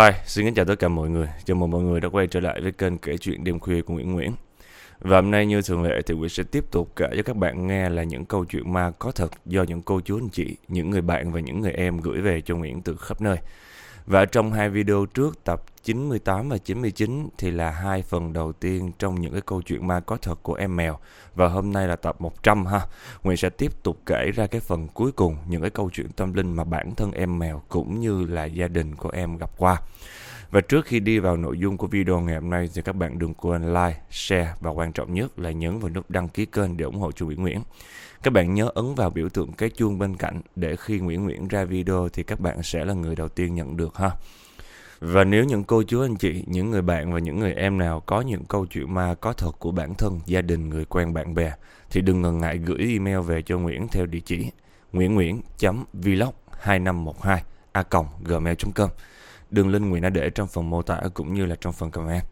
Hi, xin kính chào tất cả mọi người. Chào mừng mọi người đã quay trở lại với kênh kể chuyện đêm khuya của Nguyễn Nguyễn. Và hôm nay như thường lệ thì Nguyễn sẽ tiếp tục kể cho các bạn nghe là những câu chuyện ma có thật do những cô chú anh chị, những người bạn và những người em gửi về cho Nguyễn từ khắp nơi. Và trong hai video trước tập 98 và 99 thì là hai phần đầu tiên trong những cái câu chuyện ma có thật của em mèo và hôm nay là tập 100 ha. Nguyễn sẽ tiếp tục kể ra cái phần cuối cùng những cái câu chuyện tâm linh mà bản thân em mèo cũng như là gia đình của em gặp qua. Và trước khi đi vào nội dung của video ngày hôm nay thì các bạn đừng quên like, share và quan trọng nhất là nhấn vào nút đăng ký kênh để ủng hộ chú Nguyễn Nguyễn. Các bạn nhớ ấn vào biểu tượng cái chuông bên cạnh để khi Nguyễn Nguyễn ra video thì các bạn sẽ là người đầu tiên nhận được ha. Và nếu những cô chú anh chị, những người bạn và những người em nào có những câu chuyện ma có thật của bản thân, gia đình, người quen, bạn bè thì đừng ngần ngại gửi email về cho Nguyễn theo địa chỉ nguyễn.nguyễn.vlog2512 a gmail.com. Đường link Nguyễn đã để trong phần mô tả cũng như là trong phần comment.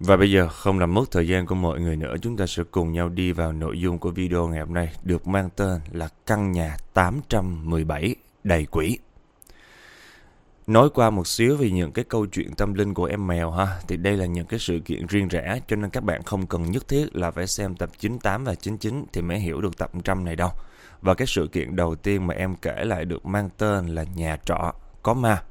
Và bây giờ không làm mất thời gian của mọi người nữa, chúng ta sẽ cùng nhau đi vào nội dung của video ngày hôm nay được mang tên là căn nhà 817 đầy quỷ. Nói qua một xíu về những cái câu chuyện tâm linh của em mèo ha, thì đây là những cái sự kiện riêng rẽ cho nên các bạn không cần nhất thiết là phải xem tập 98 và 99 thì mới hiểu được tập 100 này đâu. Và cái sự kiện đầu tiên mà em kể lại được mang tên là nhà trọ có ma.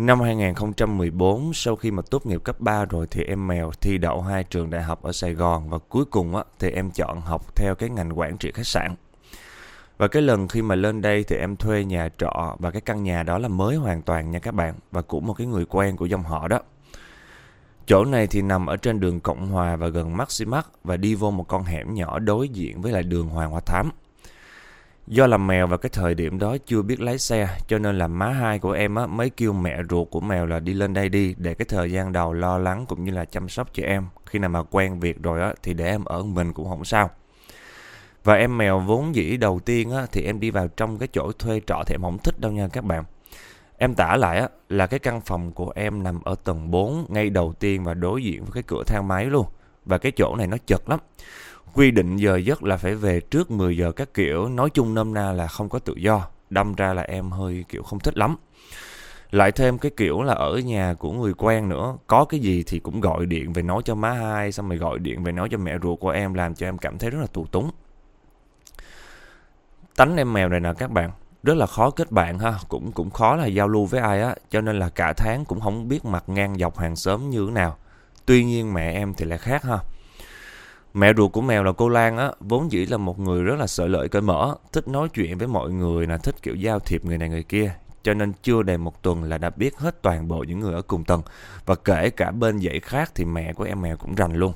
Năm 2014, sau khi mà tốt nghiệp cấp 3 rồi thì em mèo thi đậu hai trường đại học ở Sài Gòn và cuối cùng á, thì em chọn học theo cái ngành quản trị khách sạn. Và cái lần khi mà lên đây thì em thuê nhà trọ và cái căn nhà đó là mới hoàn toàn nha các bạn và cũng một cái người quen của dòng họ đó. Chỗ này thì nằm ở trên đường Cộng Hòa và gần Maximax và đi vô một con hẻm nhỏ đối diện với lại đường Hoàng Hoa Thám. Do làm mèo vào cái thời điểm đó chưa biết lái xe cho nên là má hai của em á, mới kêu mẹ ruột của mèo là đi lên đây đi để cái thời gian đầu lo lắng cũng như là chăm sóc cho em. Khi nào mà quen việc rồi á, thì để em ở mình cũng không sao. Và em mèo vốn dĩ đầu tiên á, thì em đi vào trong cái chỗ thuê trọ thì em không thích đâu nha các bạn. Em tả lại á, là cái căn phòng của em nằm ở tầng 4 ngay đầu tiên và đối diện với cái cửa thang máy luôn. Và cái chỗ này nó chật lắm. Quy định giờ giấc là phải về trước 10 giờ các kiểu, nói chung nôm na là không có tự do. Đâm ra là em hơi kiểu không thích lắm. Lại thêm cái kiểu là ở nhà của người quen nữa. Có cái gì thì cũng gọi điện về nói cho má hai Xong rồi gọi điện về nói cho mẹ ruột của em Làm cho em cảm thấy rất là tù túng. Tánh em mèo này nè các bạn Rất là khó kết bạn ha. Cũng cũng khó là giao lưu với ai á. Cho nên là cả tháng cũng không biết mặt ngang dọc hàng xóm như thế nào. Tuy nhiên mẹ em thì lại khác ha. Mẹ ruột của mèo là cô Lan á, vốn dĩ là một người rất là sợ lợi cởi mở, thích nói chuyện với mọi người, là thích kiểu giao thiệp người này người kia. Cho nên chưa đầy một tuần là đã biết hết toàn bộ những người ở cùng tầng. Và kể cả bên dãy khác thì mẹ của em mèo cũng rành luôn.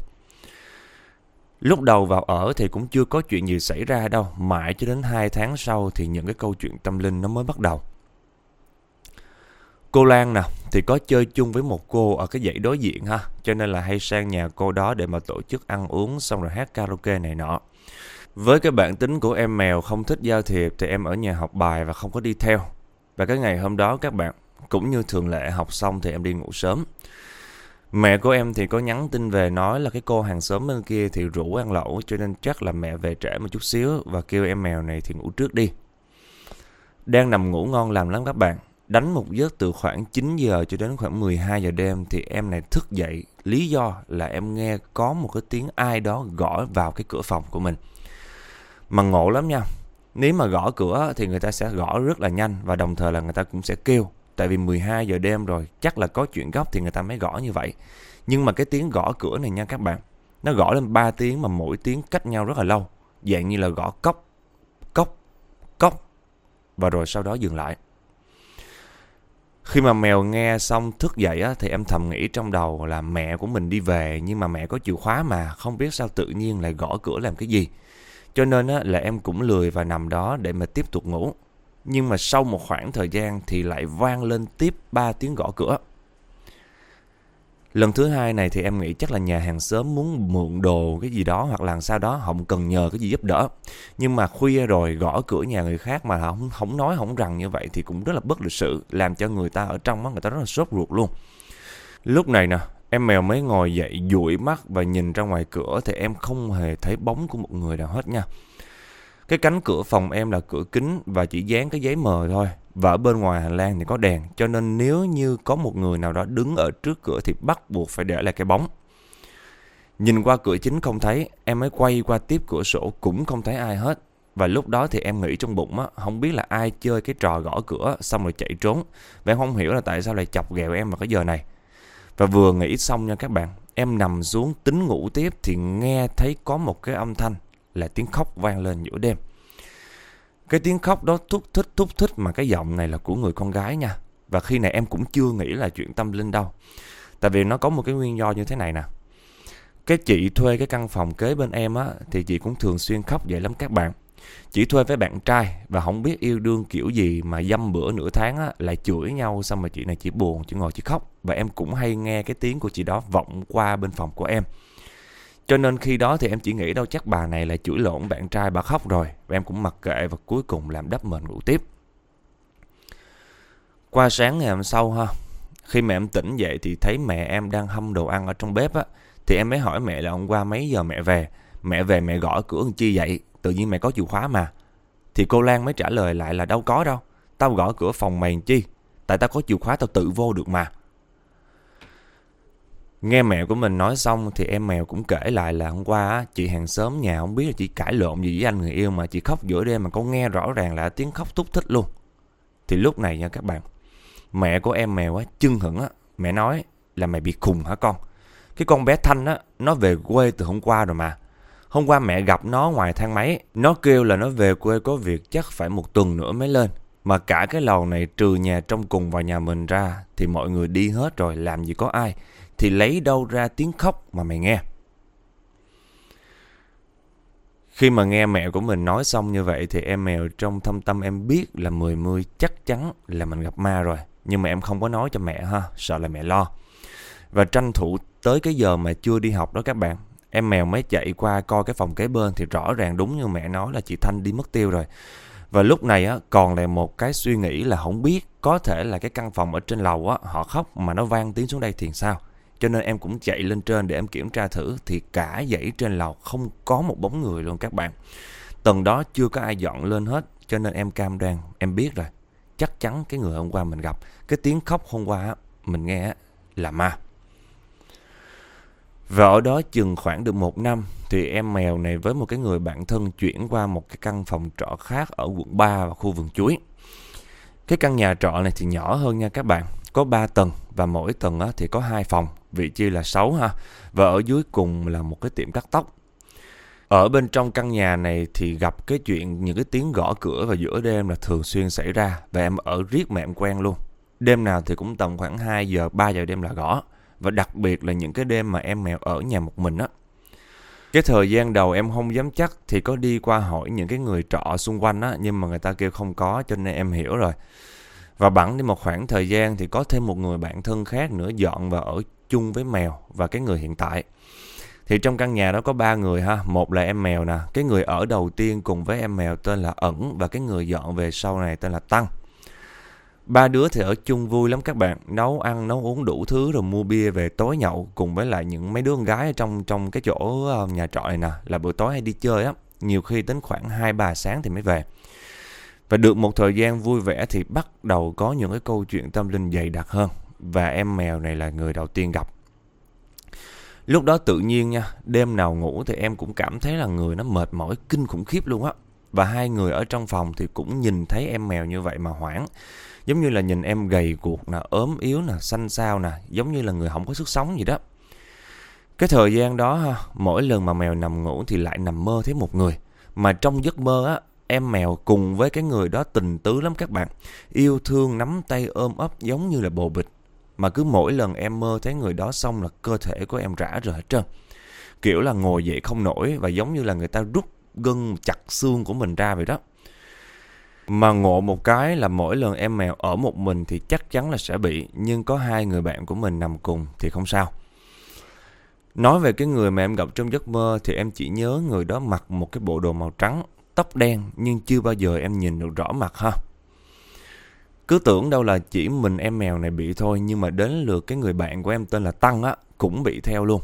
Lúc đầu vào ở thì cũng chưa có chuyện gì xảy ra đâu, mãi cho đến 2 tháng sau thì những cái câu chuyện tâm linh nó mới bắt đầu. Cô Lan nè, thì có chơi chung với một cô ở cái dãy đối diện ha, cho nên là hay sang nhà cô đó để mà tổ chức ăn uống xong rồi hát karaoke này nọ. Với cái bản tính của em mèo không thích giao thiệp thì em ở nhà học bài và không có đi theo. Và cái ngày hôm đó các bạn, cũng như thường lệ học xong thì em đi ngủ sớm. Mẹ của em thì có nhắn tin về nói là cái cô hàng xóm bên kia thì rủ ăn lẩu cho nên chắc là mẹ về trễ một chút xíu và kêu em mèo này thì ngủ trước đi. Đang nằm ngủ ngon làm lắm các bạn. Đánh một giấc từ khoảng 9 giờ cho đến khoảng 12 giờ đêm thì em này thức dậy. Lý do là em nghe có một cái tiếng ai đó gõ vào cái cửa phòng của mình. Mà ngộ lắm nha. Nếu mà gõ cửa thì người ta sẽ gõ rất là nhanh và đồng thời là người ta cũng sẽ kêu. Tại vì 12 giờ đêm rồi, chắc là có chuyện gấp thì người ta mới gõ như vậy. Nhưng mà cái tiếng gõ cửa này nha các bạn, nó gõ lên 3 tiếng mà mỗi tiếng cách nhau rất là lâu. Dạng như là gõ cốc, cốc, cốc và rồi sau đó dừng lại. Khi mà mèo nghe xong thức dậy á, thì em thầm nghĩ trong đầu là mẹ của mình đi về nhưng mà mẹ có chìa khóa mà không biết sao tự nhiên lại gõ cửa làm cái gì. Cho nên á, là em cũng lười và nằm đó để mà tiếp tục ngủ. Nhưng mà sau một khoảng thời gian thì lại vang lên tiếp ba tiếng gõ cửa. Lần thứ hai này thì em nghĩ chắc là nhà hàng xóm muốn mượn đồ cái gì đó hoặc là sao đó không cần nhờ cái gì giúp đỡ. Nhưng mà khuya rồi gõ cửa nhà người khác mà không không nói không rằng như vậy thì cũng rất là bất lịch sự, làm cho người ta ở trong đó người ta rất là sốt ruột luôn. Lúc này nè, em mèo mới ngồi dậy dụi mắt và nhìn ra ngoài cửa thì em không hề thấy bóng của một người nào hết nha. Cái cánh cửa phòng em là cửa kính và chỉ dán cái giấy mờ thôi. Và ở bên ngoài hành lang thì có đèn, cho nên nếu như có một người nào đó đứng ở trước cửa thì bắt buộc phải để lại cái bóng. Nhìn qua cửa chính không thấy, em mới quay qua tiếp cửa sổ cũng không thấy ai hết. Và lúc đó thì em nghĩ trong bụng á, không biết là ai chơi cái trò gõ cửa xong rồi chạy trốn. Và em không hiểu là tại sao lại chọc ghẹo em vào cái giờ này. Và vừa nghĩ xong nha các bạn, em nằm xuống tính ngủ tiếp thì nghe thấy có một cái âm thanh là tiếng khóc vang lên giữa đêm. Cái tiếng khóc đó thúc thích thúc thích mà cái giọng này là của người con gái nha. Và khi này em cũng chưa nghĩ là chuyện tâm linh đâu. Tại vì nó có một cái nguyên do như thế này nè. Cái chị thuê cái căn phòng kế bên em á thì chị cũng thường xuyên khóc vậy lắm các bạn. Chị thuê với bạn trai và không biết yêu đương kiểu gì mà dăm bữa nửa tháng á, lại chửi nhau xong mà chị này chỉ buồn, chỉ ngồi chỉ khóc. Và em cũng hay nghe cái tiếng của chị đó vọng qua bên phòng của em. Cho nên khi đó thì em chỉ nghĩ đâu chắc bà này là chửi lộn bạn trai bà khóc rồi. Và em cũng mặc kệ và cuối cùng làm đắp mền ngủ tiếp. Qua sáng ngày hôm sau ha, khi mẹ em tỉnh dậy thì thấy mẹ em đang hâm đồ ăn ở trong bếp á. Thì em mới hỏi mẹ là hôm qua mấy giờ mẹ về. Mẹ về mẹ gõ cửa làm chi vậy? Tự nhiên mẹ có chìa khóa mà. Thì cô Lan mới trả lời lại là đâu có đâu. Tao gõ cửa phòng mày chi? Tại tao có chìa khóa tao tự vô được mà. Nghe mẹ của mình nói xong thì em mèo cũng kể lại là hôm qua chị hàng xóm nhà không biết là chị cãi lộn gì với anh người yêu mà chị khóc giữa đêm mà con nghe rõ ràng là tiếng khóc thúc thích luôn. Thì lúc này nha các bạn, mẹ của em mèo á, chưng hửng á, mẹ nói là mày bị khùng hả con? Cái con bé Thanh á, nó về quê từ hôm qua rồi mà. Hôm qua mẹ gặp nó ngoài thang máy, nó kêu là nó về quê có việc chắc phải một tuần nữa mới lên. Mà cả cái lầu này trừ nhà trong cùng và nhà mình ra thì mọi người đi hết rồi làm gì có ai. Thì lấy đâu ra tiếng khóc mà mày nghe. Khi mà nghe mẹ của mình nói xong như vậy thì em mèo trong thâm tâm em biết là mười mươi chắc chắn là mình gặp ma rồi. Nhưng mà em không có nói cho mẹ ha, sợ là mẹ lo. Và tranh thủ tới cái giờ mà chưa đi học đó các bạn, Em mèo mới chạy qua coi cái phòng kế bên thì rõ ràng đúng như mẹ nói là chị Thanh đi mất tiêu rồi. Và lúc này á, còn lại một cái suy nghĩ là không biết có thể là cái căn phòng ở trên lầu á, họ khóc mà nó vang tiếng xuống đây thì sao. Cho nên em cũng chạy lên trên để em kiểm tra thử thì cả dãy trên lầu không có một bóng người luôn các bạn. Tầng đó chưa có ai dọn lên hết cho nên em cam đoan, em biết rồi. Chắc chắn cái người hôm qua mình gặp, cái tiếng khóc hôm qua mình nghe là ma. Và ở đó chừng khoảng được một năm thì em mèo này với một cái người bạn thân chuyển qua một cái căn phòng trọ khác ở quận 3 và khu vườn chuối. Cái căn nhà trọ này thì nhỏ hơn nha các bạn, có 3 tầng và mỗi tầng thì có hai phòng, vị trí là 6 ha. Và ở dưới cùng là một cái tiệm cắt tóc. Ở bên trong căn nhà này thì gặp cái chuyện những cái tiếng gõ cửa vào giữa đêm là thường xuyên xảy ra và em ở riết mà em quen luôn. Đêm nào thì cũng tầm khoảng 2 giờ, 3 giờ đêm là gõ. Và đặc biệt là những cái đêm mà em mèo ở nhà một mình á. Cái thời gian đầu em không dám chắc thì có đi qua hỏi những cái người trọ xung quanh á, nhưng mà người ta kêu không có cho nên em hiểu rồi. Và bẵng đi một khoảng thời gian thì có thêm một người bạn thân khác nữa dọn và ở chung với mèo và cái người hiện tại. Thì trong căn nhà đó có ba người ha, một là em mèo nè, cái người ở đầu tiên cùng với em mèo tên là ẩn và cái người dọn về sau này tên là Tăng. Ba đứa thì ở chung vui lắm các bạn, nấu ăn, nấu uống đủ thứ rồi mua bia về tối nhậu cùng với lại những mấy đứa con gái ở trong trong cái chỗ ờ, nhà trọ này nè, là buổi tối hay đi chơi á, nhiều khi đến khoảng 2 3 sáng thì mới về. Và được một thời gian vui vẻ thì bắt đầu có những cái câu chuyện tâm linh dày đặc hơn và em mèo này là người đầu tiên gặp. Lúc đó tự nhiên nha, đêm nào ngủ thì em cũng cảm thấy là người nó mệt mỏi kinh khủng khiếp luôn á. Và hai người ở trong phòng thì cũng nhìn thấy em mèo như vậy mà hoảng. Giống như là nhìn em gầy guộc nè, ốm yếu nè, xanh xao nè, giống như là người không có sức sống gì đó. Cái thời gian đó ha, mỗi lần mà mèo nằm ngủ thì lại nằm mơ thấy một người. Mà trong giấc mơ á, em mèo cùng với cái người đó tình tứ lắm các bạn. Yêu thương nắm tay ôm ấp giống như là bồ bịch. Mà cứ mỗi lần em mơ thấy người đó xong là cơ thể của em rã rời hết trơn. Kiểu là ngồi dậy không nổi và giống như là người ta rút gân chặt xương của mình ra vậy đó. Mà ngộ một cái là mỗi lần em mèo ở một mình thì chắc chắn là sẽ bị, nhưng có hai người bạn của mình nằm cùng thì không sao. Nói về cái người mà em gặp trong giấc mơ thì em chỉ nhớ người đó mặc một cái bộ đồ màu trắng, tóc đen nhưng chưa bao giờ em nhìn được rõ mặt ha. Cứ tưởng đâu là chỉ mình em mèo này bị thôi nhưng mà đến lượt cái người bạn của em tên là Tăng á cũng bị theo luôn.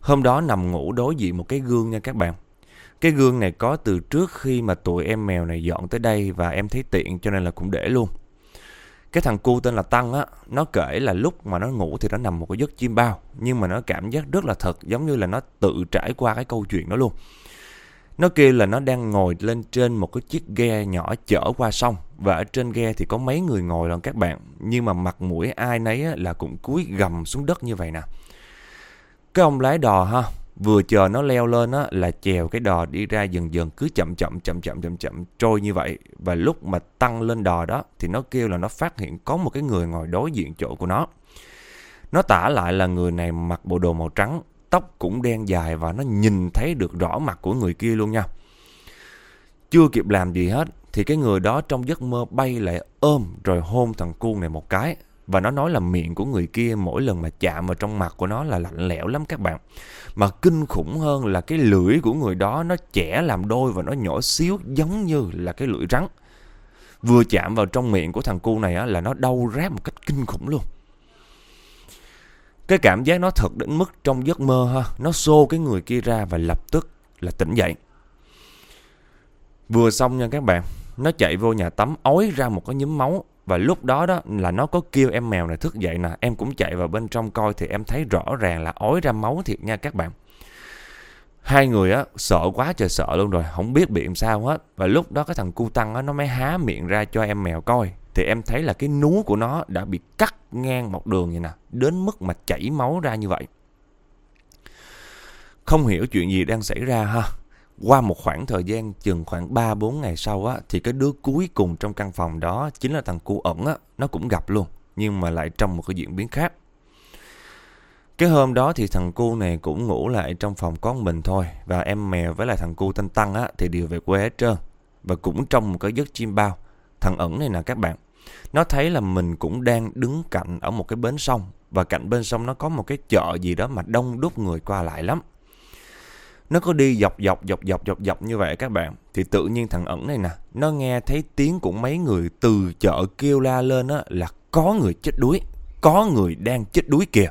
Hôm đó nằm ngủ đối diện một cái gương nha các bạn. Cái gương này có từ trước khi mà tụi em mèo này dọn tới đây và em thấy tiện cho nên là cũng để luôn. Cái thằng cu tên là Tăng á, nó kể là lúc mà nó ngủ thì nó nằm một cái giấc chim bao, nhưng mà nó cảm giác rất là thật, giống như là nó tự trải qua cái câu chuyện đó luôn. Nó kêu là nó đang ngồi lên trên một cái chiếc ghe nhỏ chở qua sông. Và ở trên ghe thì có mấy người ngồi rồi các bạn, nhưng mà mặt mũi ai nấy là cũng cúi gầm xuống đất như vậy nè. Cái ông lái đò ha, vừa chờ nó leo lên á là chèo cái đò đi ra dần dần cứ chậm chậm chậm chậm chậm chậm trôi như vậy. Và lúc mà tăng lên đò đó thì nó kêu là nó phát hiện có một cái người ngồi đối diện chỗ của nó. Nó tả lại là người này mặc bộ đồ màu trắng tóc cũng đen dài và nó nhìn thấy được rõ mặt của người kia luôn nha chưa kịp làm gì hết thì cái người đó trong giấc mơ bay lại ôm rồi hôn thằng cu này một cái và nó nói là miệng của người kia mỗi lần mà chạm vào trong mặt của nó là lạnh lẽo lắm các bạn. Mà kinh khủng hơn là cái lưỡi của người đó nó chẻ làm đôi và nó nhỏ xíu giống như là cái lưỡi rắn. Vừa chạm vào trong miệng của thằng cu này á, là nó đau rát một cách kinh khủng luôn. Cái cảm giác nó thật đến mức trong giấc mơ ha, nó xô cái người kia ra và lập tức là tỉnh dậy. Vừa xong nha các bạn, nó chạy vô nhà tắm ói ra một cái nhúm máu. Và lúc đó đó là nó có kêu em mèo này thức dậy nè. Em cũng chạy vào bên trong coi thì em thấy rõ ràng là ói ra máu thiệt nha các bạn. Hai người á sợ quá trời sợ luôn rồi Không biết bị làm sao hết. Và lúc đó cái thằng cu tăng á nó mới há miệng ra cho em mèo coi. Thì em thấy là cái nú của nó đã bị cắt ngang một đường vậy nè Đến mức mà chảy máu ra như vậy Không hiểu chuyện gì đang xảy ra ha qua một khoảng thời gian chừng khoảng 3-4 ngày sau á, thì cái đứa cuối cùng trong căn phòng đó chính là thằng cu ẩn á, nó cũng gặp luôn, nhưng mà lại trong một cái diễn biến khác. Cái hôm đó thì thằng cu này cũng ngủ lại trong phòng con mình thôi và em mèo với lại thằng cu thanh Tăng á, thì đều về quê hết trơn. Và cũng trong một cái giấc chim bao, thằng ẩn này nè các bạn, nó thấy là mình cũng đang đứng cạnh ở một cái bến sông, và cạnh bên sông nó có một cái chợ gì đó mà đông đúc người qua lại lắm. Nó có đi dọc dọc dọc dọc dọc dọc như vậy các bạn. Thì tự nhiên thằng ẩn này nè, Nó nghe thấy tiếng của mấy người từ chợ kêu la lên á, Là có người chết đuối, Có người đang chết đuối kìa.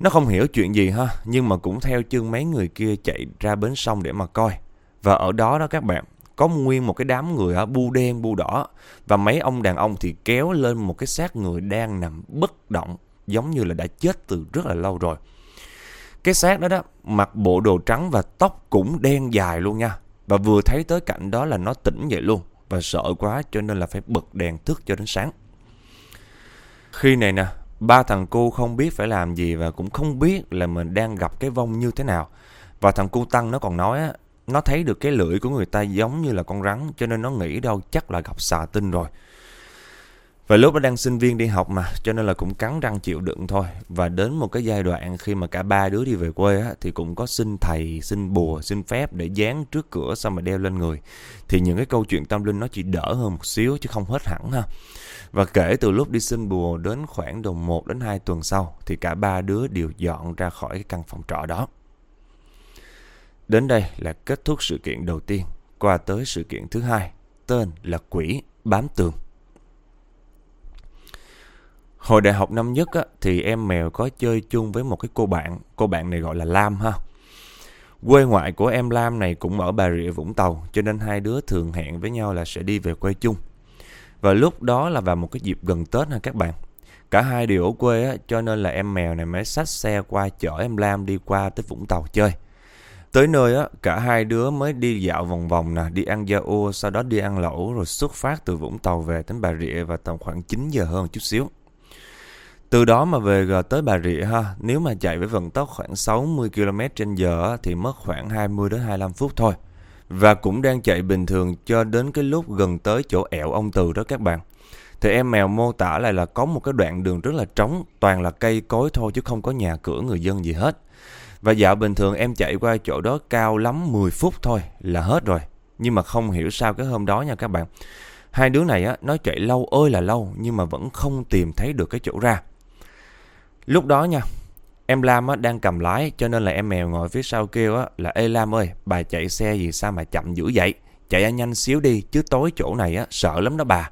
Nó không hiểu chuyện gì ha, Nhưng mà cũng theo chân mấy người kia chạy ra bến sông để mà coi. Và ở đó đó các bạn có nguyên một cái đám người ở bu đen bu đỏ Và mấy ông đàn ông thì kéo lên một cái xác người đang nằm bất động Giống như là đã chết từ rất là lâu rồi cái xác đó đó, mặc bộ đồ trắng và tóc cũng đen dài luôn nha. Và vừa thấy tới cảnh đó là nó tỉnh dậy luôn. Và sợ quá cho nên là phải bật đèn thức cho đến sáng. Khi này nè, ba thằng cu không biết phải làm gì và cũng không biết là mình đang gặp cái vong như thế nào. Và thằng cu Tăng nó còn nói á, nó thấy được cái lưỡi của người ta giống như là con rắn cho nên nó nghĩ đâu chắc là gặp xà tinh rồi. Và lúc đó đang sinh viên đi học mà Cho nên là cũng cắn răng chịu đựng thôi. Và đến một cái giai đoạn khi mà cả ba đứa đi về quê á, Thì cũng có xin thầy, xin bùa, xin phép Để dán trước cửa xong mà đeo lên người. Thì những cái câu chuyện tâm linh nó chỉ đỡ hơn một xíu Chứ không hết hẳn ha. Và kể từ lúc đi xin bùa đến khoảng đầu 1 đến 2 tuần sau Thì cả ba đứa đều dọn ra khỏi cái căn phòng trọ đó. Đến đây là kết thúc sự kiện đầu tiên Qua tới sự kiện thứ hai Tên là quỷ bám tường Hồi đại học năm nhất á, thì em mèo có chơi chung với một cái cô bạn. Cô bạn này gọi là Lam ha. Quê ngoại của em Lam này cũng ở Bà Rịa Vũng Tàu. Cho nên hai đứa thường hẹn với nhau là sẽ đi về quê chung. Và lúc đó là vào một cái dịp gần Tết ha các bạn. Cả hai đều ở quê á, cho nên là em mèo này mới xách xe qua chở em Lam đi qua tới Vũng Tàu chơi. Tới nơi á, cả hai đứa mới đi dạo vòng vòng nè, đi ăn da ô, sau đó đi ăn lẩu rồi xuất phát từ Vũng Tàu về đến Bà Rịa và tầm khoảng 9 giờ hơn chút xíu. Từ đó mà về gần tới Bà Rịa ha, nếu mà chạy với vận tốc khoảng 60 km trên giờ thì mất khoảng 20 đến 25 phút thôi. Và cũng đang chạy bình thường cho đến cái lúc gần tới chỗ ẹo ông Từ đó các bạn. Thì em mèo mô tả lại là có một cái đoạn đường rất là trống, toàn là cây cối thôi chứ không có nhà cửa người dân gì hết. Và dạo bình thường em chạy qua chỗ đó cao lắm 10 phút thôi là hết rồi. Nhưng mà không hiểu sao cái hôm đó nha các bạn. Hai đứa này á, nó chạy lâu ơi là lâu nhưng mà vẫn không tìm thấy được cái chỗ ra. Lúc đó nha, em Lam á, đang cầm lái cho nên là em mèo ngồi phía sau kêu á, là Ê Lam ơi, bà chạy xe gì sao mà chậm dữ vậy? Chạy nhanh xíu đi chứ tối chỗ này á, sợ lắm đó bà.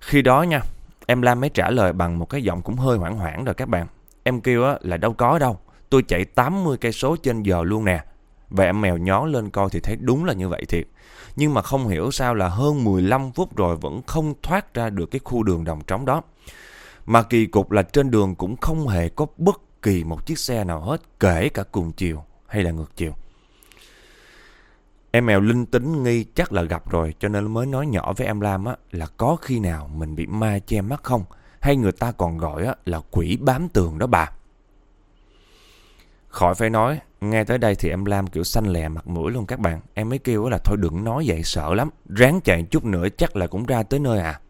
Khi đó nha, em Lam mới trả lời bằng một cái giọng cũng hơi hoảng hoảng rồi các bạn. Em kêu á, là đâu có đâu, tôi chạy 80 cây số trên giờ luôn nè. Và em mèo nhón lên coi thì thấy đúng là như vậy thiệt. Nhưng mà không hiểu sao là hơn 15 phút rồi vẫn không thoát ra được cái khu đường đồng trống đó. Mà kỳ cục là trên đường cũng không hề có bất kỳ một chiếc xe nào hết, kể cả cùng chiều hay là ngược chiều. Em mèo linh tính nghi chắc là gặp rồi cho nên mới nói nhỏ với em Lam á, là có khi nào mình bị ma che mắt không? Hay người ta còn gọi á, là quỷ bám tường đó bà. Khỏi phải nói, nghe tới đây thì em Lam kiểu xanh lè mặt mũi luôn các bạn. Em mới kêu là thôi đừng nói vậy sợ lắm. Ráng chạy chút nữa chắc là cũng ra tới nơi à.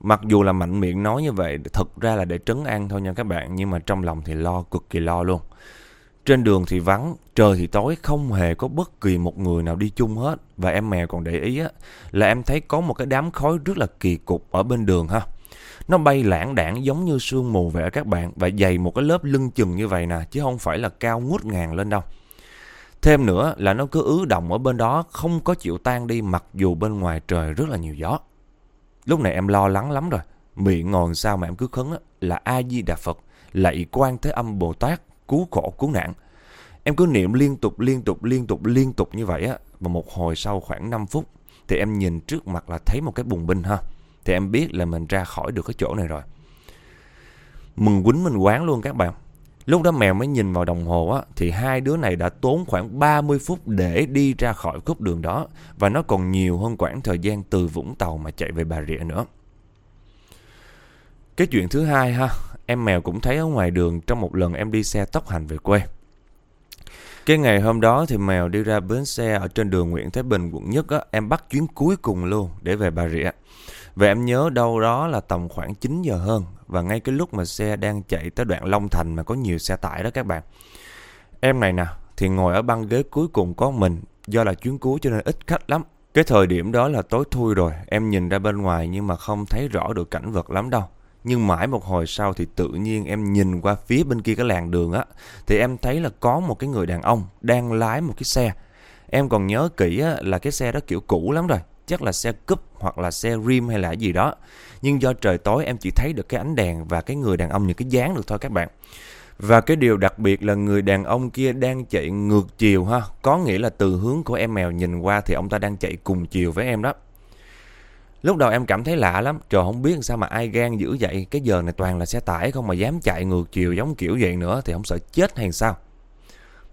Mặc dù là mạnh miệng nói như vậy, thật ra là để trấn an thôi nha các bạn. Nhưng mà trong lòng thì lo, cực kỳ lo luôn. Trên đường thì vắng, trời thì tối, không hề có bất kỳ một người nào đi chung hết. Và em mèo còn để ý á, là em thấy có một cái đám khói rất là kỳ cục ở bên đường ha. Nó bay lãng đảng giống như sương mù vậy các bạn và dày một cái lớp lưng chừng như vậy nè chứ không phải là cao ngút ngàn lên đâu. Thêm nữa là nó cứ ứ động ở bên đó không có chịu tan đi mặc dù bên ngoài trời rất là nhiều gió. Lúc này em lo lắng lắm rồi. Miệng ngồi sao mà em cứ khấn á, là A-di-đà Phật, lạy quan thế âm Bồ Tát, cứu khổ cứu nạn. Em cứ niệm liên tục liên tục liên tục liên tục như vậy á và một hồi sau khoảng 5 phút thì em nhìn trước mặt là thấy một cái bùng binh ha thì em biết là mình ra khỏi được cái chỗ này rồi. Mừng quýnh mình quán luôn các bạn. Lúc đó mèo mới nhìn vào đồng hồ á, thì hai đứa này đã tốn khoảng 30 phút để đi ra khỏi khúc đường đó và nó còn nhiều hơn quãng thời gian từ Vũng Tàu mà chạy về Bà Rịa nữa. Cái chuyện thứ hai ha, em mèo cũng thấy ở ngoài đường trong một lần em đi xe tốc hành về quê. Cái ngày hôm đó thì mèo đi ra bến xe ở trên đường Nguyễn Thái Bình quận Nhất á, em bắt chuyến cuối cùng luôn để về Bà Rịa. Và em nhớ đâu đó là tầm khoảng 9 giờ hơn Và ngay cái lúc mà xe đang chạy tới đoạn Long Thành mà có nhiều xe tải đó các bạn. Em này nè thì ngồi ở băng ghế cuối cùng có mình Do là chuyến cuối cho nên ít khách lắm. Cái thời điểm đó là tối thui rồi Em nhìn ra bên ngoài nhưng mà không thấy rõ được cảnh vật lắm đâu. Nhưng mãi một hồi sau thì tự nhiên em nhìn qua phía bên kia cái làn đường á Thì em thấy là có một cái người đàn ông đang lái một cái xe. Em còn nhớ kỹ á, là cái xe đó kiểu cũ lắm rồi chắc là xe cúp hoặc là xe rim hay là gì đó. Nhưng do trời tối em chỉ thấy được cái ánh đèn và cái người đàn ông những cái dáng được thôi các bạn. Và cái điều đặc biệt là người đàn ông kia đang chạy ngược chiều ha. Có nghĩa là từ hướng của em mèo nhìn qua thì ông ta đang chạy cùng chiều với em đó. Lúc đầu em cảm thấy lạ lắm. Trời không biết sao mà ai gan dữ vậy. Cái giờ này toàn là xe tải không mà dám chạy ngược chiều giống kiểu vậy nữa thì không sợ chết hay sao.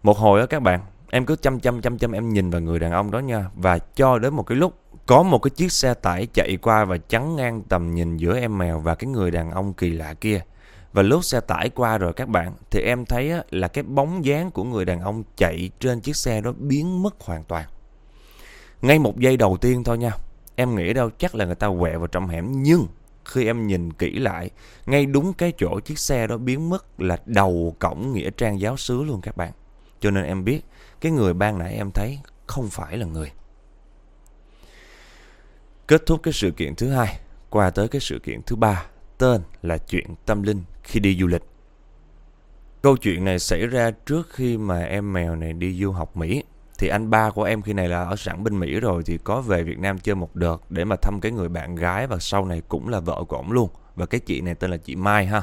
Một hồi đó các bạn, em cứ chăm chăm chăm chăm em nhìn vào người đàn ông đó nha. Và cho đến một cái lúc có một cái chiếc xe tải chạy qua và chắn ngang tầm nhìn giữa em mèo và cái người đàn ông kỳ lạ kia. Và lúc xe tải qua rồi các bạn thì em thấy là cái bóng dáng của người đàn ông chạy trên chiếc xe đó biến mất hoàn toàn. Ngay một giây đầu tiên thôi nha. Em nghĩ đâu chắc là người ta quẹo vào trong hẻm nhưng khi em nhìn kỹ lại, ngay đúng cái chỗ chiếc xe đó biến mất là đầu cổng nghĩa trang giáo xứ luôn các bạn. Cho nên em biết cái người ban nãy em thấy không phải là người. Kết thúc cái sự kiện thứ hai, qua tới cái sự kiện thứ ba, tên là chuyện tâm linh khi đi du lịch. Câu chuyện này xảy ra trước khi mà em mèo này đi du học Mỹ. Thì anh ba của em khi này là ở sẵn bên Mỹ rồi thì có về Việt Nam chơi một đợt để mà thăm cái người bạn gái và sau này cũng là vợ của ổng luôn. Và cái chị này tên là chị Mai ha.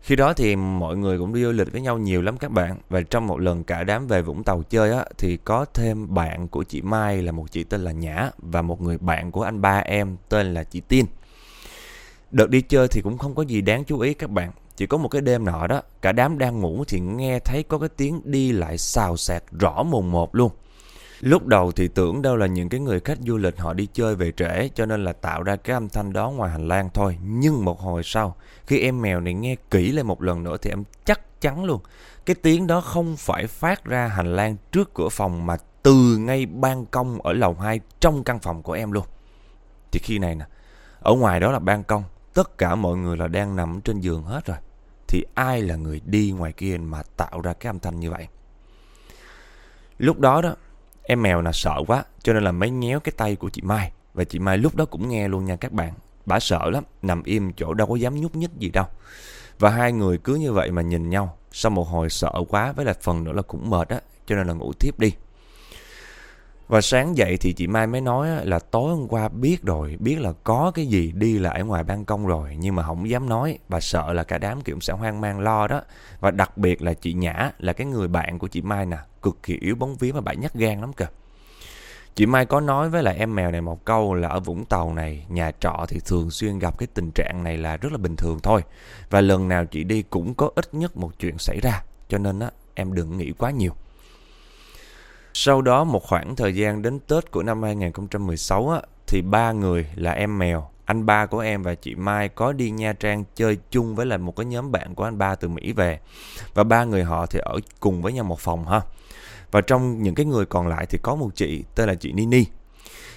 Khi đó thì mọi người cũng đi du lịch với nhau nhiều lắm các bạn. Và trong một lần cả đám về Vũng Tàu chơi á, Thì có thêm bạn của chị Mai là một chị tên là Nhã Và một người bạn của anh ba em tên là chị Tiên Đợt đi chơi thì cũng không có gì đáng chú ý các bạn. Chỉ có một cái đêm nọ đó, Cả đám đang ngủ thì nghe thấy có cái tiếng đi lại xào xạc rõ mồn một luôn. Lúc đầu thì tưởng đâu là những cái người khách du lịch họ đi chơi về trễ cho nên là tạo ra cái âm thanh đó ngoài hành lang thôi. Nhưng một hồi sau, khi em mèo này nghe kỹ lại một lần nữa thì em chắc chắn luôn. Cái tiếng đó không phải phát ra hành lang trước cửa phòng mà từ ngay ban công ở lầu 2 trong căn phòng của em luôn. Thì khi này nè, ở ngoài đó là ban công, tất cả mọi người là đang nằm trên giường hết rồi. Thì ai là người đi ngoài kia mà tạo ra cái âm thanh như vậy? Lúc đó đó, Em mèo là sợ quá cho nên là mới nhéo cái tay của chị Mai. Và chị Mai lúc đó cũng nghe luôn nha các bạn. Bà sợ lắm, nằm im chỗ đâu có dám nhúc nhích gì đâu. Và hai người cứ như vậy mà nhìn nhau. Sau một hồi sợ quá với là phần nữa là cũng mệt á. Cho nên là ngủ tiếp đi. Và sáng dậy thì chị Mai mới nói là tối hôm qua biết rồi, biết là có cái gì đi lại ở ngoài ban công rồi, nhưng mà không dám nói và sợ là cả đám kiểu sẽ hoang mang lo đó. Và đặc biệt là chị Nhã là cái người bạn của chị Mai nè, cực kỳ yếu bóng vía và bãi nhát gan lắm kìa. Chị Mai có nói với lại em mèo này một câu là ở Vũng Tàu này, nhà trọ thì thường xuyên gặp cái tình trạng này là rất là bình thường thôi. Và lần nào chị đi cũng có ít nhất một chuyện xảy ra, cho nên á, em đừng nghĩ quá nhiều. Sau đó một khoảng thời gian đến Tết của năm 2016 á, thì ba người là em mèo, anh ba của em và chị Mai có đi Nha Trang chơi chung với lại một cái nhóm bạn của anh ba từ Mỹ về. Và ba người họ thì ở cùng với nhau một phòng ha. Và trong những cái người còn lại thì có một chị tên là chị Nini.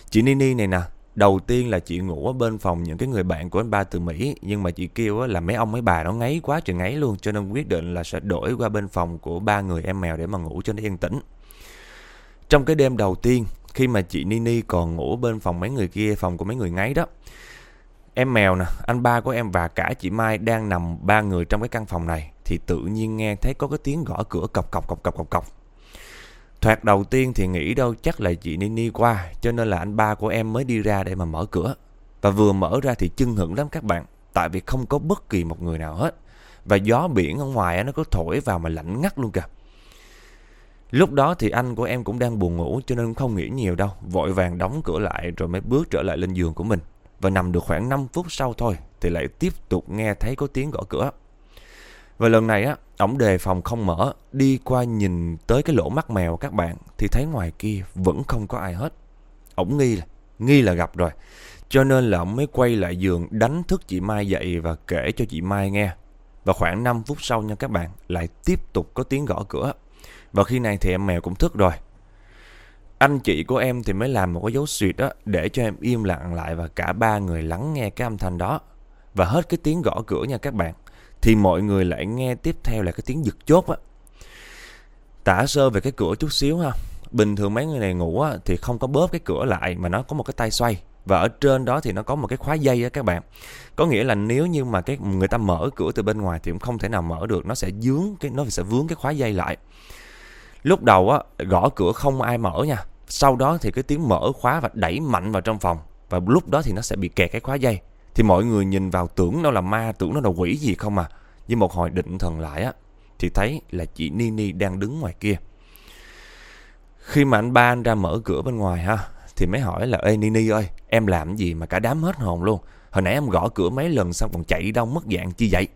Chị Nini này nè, đầu tiên là chị ngủ ở bên phòng những cái người bạn của anh ba từ Mỹ nhưng mà chị kêu là mấy ông mấy bà nó ngáy quá trời ngáy luôn cho nên quyết định là sẽ đổi qua bên phòng của ba người em mèo để mà ngủ cho nó yên tĩnh. Trong cái đêm đầu tiên khi mà chị Nini còn ngủ bên phòng mấy người kia, phòng của mấy người ngáy đó. Em mèo nè, anh ba của em và cả chị Mai đang nằm ba người trong cái căn phòng này thì tự nhiên nghe thấy có cái tiếng gõ cửa cọc cọc cọc cọc cọc cọc. Thoạt đầu tiên thì nghĩ đâu chắc là chị Nini qua, cho nên là anh ba của em mới đi ra để mà mở cửa. Và vừa mở ra thì chưng hửng lắm các bạn, tại vì không có bất kỳ một người nào hết. Và gió biển ở ngoài nó có thổi vào mà lạnh ngắt luôn kìa. Lúc đó thì anh của em cũng đang buồn ngủ, cho nên không nghĩ nhiều đâu. Vội vàng đóng cửa lại rồi mới bước trở lại lên giường của mình. Và nằm được khoảng 5 phút sau thôi, thì lại tiếp tục nghe thấy có tiếng gõ cửa. Và lần này á, ổng đề phòng không mở, đi qua nhìn tới cái lỗ mắt mèo các bạn thì thấy ngoài kia vẫn không có ai hết. Ổng nghi là, nghi là gặp rồi. Cho nên là ổng mới quay lại giường đánh thức chị Mai dậy và kể cho chị Mai nghe. Và khoảng 5 phút sau nha các bạn, lại tiếp tục có tiếng gõ cửa. Và khi này thì em mèo cũng thức rồi. Anh chị của em thì mới làm một cái dấu suyệt đó để cho em im lặng lại và cả ba người lắng nghe cái âm thanh đó. Và hết cái tiếng gõ cửa nha các bạn. Thì mọi người lại nghe tiếp theo là cái tiếng giật chốt á. Tả sơ về cái cửa chút xíu ha. Bình thường mấy người này ngủ á, thì không có bóp cái cửa lại mà nó có một cái tay xoay. Và ở trên đó thì nó có một cái khóa dây á các bạn. Có nghĩa là nếu như mà cái người ta mở cửa từ bên ngoài thì cũng không thể nào mở được, nó sẽ dướng cái nó sẽ vướng cái khóa dây lại. Lúc đầu á, gõ cửa không ai mở nha. Sau đó thì cái tiếng mở khóa và đẩy mạnh vào trong phòng. Và lúc đó thì nó sẽ bị kẹt cái khóa dây. Thì mọi người nhìn vào tưởng nó là ma, tưởng nó là quỷ gì không à. Nhưng một hồi định thần lại á, thì thấy là chị Nini đang đứng ngoài kia. Khi mà anh ba anh ra mở cửa bên ngoài ha, thì mới hỏi là Ê Nini ơi, em làm gì mà cả đám hết hồn luôn. Hồi nãy em gõ cửa mấy lần xong còn chạy đâu mất dạng chi vậy?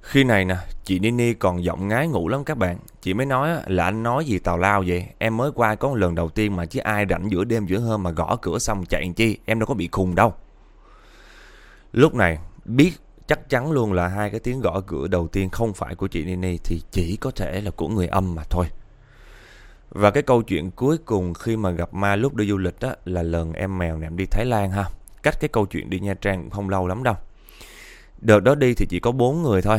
Khi này nè, chị Nini còn giọng ngái ngủ lắm các bạn. Chị mới nói là anh nói gì tào lao vậy. Em mới qua có một lần đầu tiên mà chứ ai rảnh giữa đêm giữa hôm mà gõ cửa xong chạy chi. Em đâu có bị khùng đâu. Lúc này, biết chắc chắn luôn là hai cái tiếng gõ cửa đầu tiên không phải của chị Nini thì chỉ có thể là của người âm mà thôi. Và cái câu chuyện cuối cùng khi mà gặp ma lúc đi du lịch đó là lần em mèo nè đi Thái Lan ha. Cách cái câu chuyện đi Nha Trang cũng không lâu lắm đâu. Đợt đó đi thì chỉ có bốn người thôi.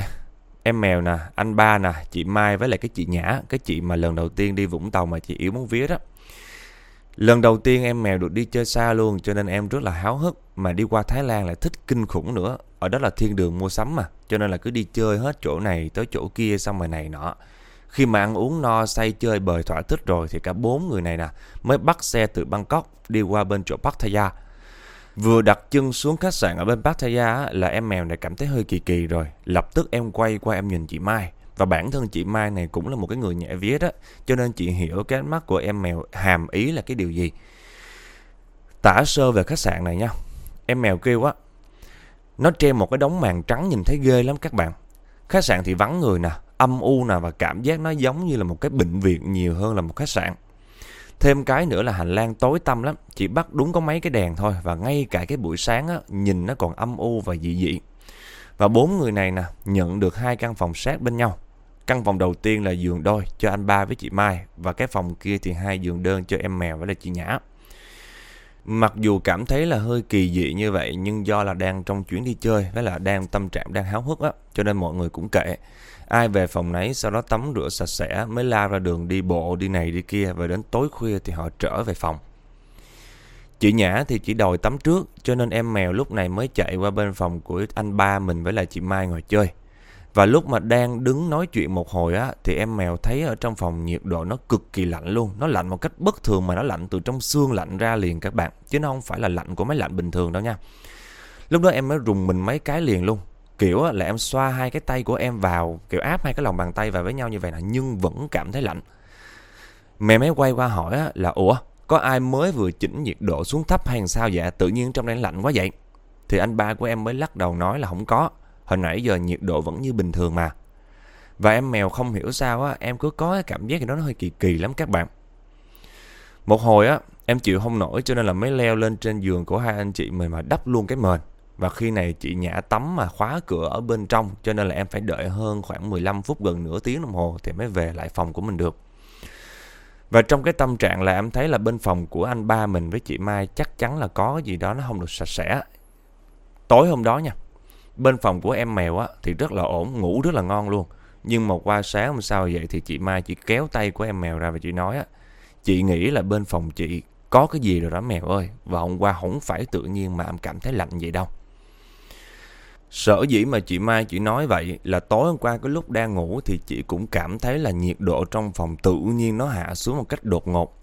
Em mèo nè, anh ba nè, chị Mai với lại cái chị Nhã, cái chị mà lần đầu tiên đi Vũng Tàu mà chị yếu muốn vía đó. Lần đầu tiên em mèo được đi chơi xa luôn cho nên em rất là háo hức mà đi qua Thái Lan lại thích kinh khủng nữa. Ở đó là thiên đường mua sắm mà, cho nên là cứ đi chơi hết chỗ này tới chỗ kia xong rồi này nọ. Khi mà ăn uống no say chơi bời thỏa thích rồi thì cả bốn người này nè mới bắt xe từ Bangkok đi qua bên chỗ Pattaya. Vừa đặt chân xuống khách sạn ở bên Pattaya là em mèo này cảm thấy hơi kỳ kỳ rồi. Lập tức em quay qua em nhìn chị Mai. Và bản thân chị Mai này cũng là một cái người nhẹ vía đó. Cho nên chị hiểu cái ánh mắt của em mèo hàm ý là cái điều gì. Tả sơ về khách sạn này nha. Em mèo kêu á. Nó treo một cái đống màn trắng nhìn thấy ghê lắm các bạn. Khách sạn thì vắng người nè, âm u nè và cảm giác nó giống như là một cái bệnh viện nhiều hơn là một khách sạn. Thêm cái nữa là hành lang tối tăm lắm, chỉ bắt đúng có mấy cái đèn thôi và ngay cả cái buổi sáng á, nhìn nó còn âm u và dị dị. Và bốn người này nè, nhận được hai căn phòng sát bên nhau. Căn phòng đầu tiên là giường đôi cho anh ba với chị Mai và cái phòng kia thì hai giường đơn cho em mèo với là chị Nhã. Mặc dù cảm thấy là hơi kỳ dị như vậy, nhưng do là đang trong chuyến đi chơi với là đang tâm trạng đang háo hức á, cho nên mọi người cũng kệ. Ai về phòng nấy, sau đó tắm rửa sạch sẽ, mới la ra đường đi bộ, đi này đi kia, và đến tối khuya thì họ trở về phòng. Chị Nhã thì chỉ đòi tắm trước, cho nên em mèo lúc này mới chạy qua bên phòng của anh ba mình với lại chị Mai ngồi chơi. Và lúc mà đang đứng nói chuyện một hồi á thì em mèo thấy ở trong phòng nhiệt độ nó cực kỳ lạnh luôn. Nó lạnh một cách bất thường mà nó lạnh từ trong xương lạnh ra liền các bạn. Chứ nó không phải là lạnh của máy lạnh bình thường đâu nha. Lúc đó em mới rùng mình mấy cái liền luôn. Kiểu là em xoa hai cái tay của em vào, kiểu áp hai cái lòng bàn tay vào với nhau như vậy nè nhưng vẫn cảm thấy lạnh. Mẹ mới quay qua hỏi á, là Ủa có ai mới vừa chỉnh nhiệt độ xuống thấp hay sao vậy Tự nhiên trong đây lạnh quá vậy Thì anh ba của em mới lắc đầu nói là không có Hồi nãy giờ nhiệt độ vẫn như bình thường mà Và em mèo không hiểu sao á Em cứ có cái cảm giác gì đó nó hơi kỳ kỳ lắm các bạn Một hồi á Em chịu không nổi cho nên là mới leo lên trên giường của hai anh chị mình mà đắp luôn cái mền và khi này chị Nhã tắm mà khóa cửa ở bên trong cho nên là em phải đợi hơn khoảng 15 phút gần nửa tiếng đồng hồ thì mới về lại phòng của mình được. Và trong cái tâm trạng là em thấy là bên phòng của anh ba mình với chị Mai chắc chắn là có cái gì đó nó không được sạch sẽ. Tối hôm đó nha, bên phòng của em mèo á thì rất là ổn, ngủ rất là ngon luôn. Nhưng mà qua sáng hôm sau vậy thì chị Mai chị kéo tay của em mèo ra và chị nói á, chị nghĩ là bên phòng chị có cái gì rồi đó mèo ơi. Và hôm qua không phải tự nhiên mà em cảm thấy lạnh vậy đâu. Sở dĩ mà chị Mai chị nói vậy là tối hôm qua cái lúc đang ngủ thì chị cũng cảm thấy là nhiệt độ trong phòng tự nhiên nó hạ xuống một cách đột ngột.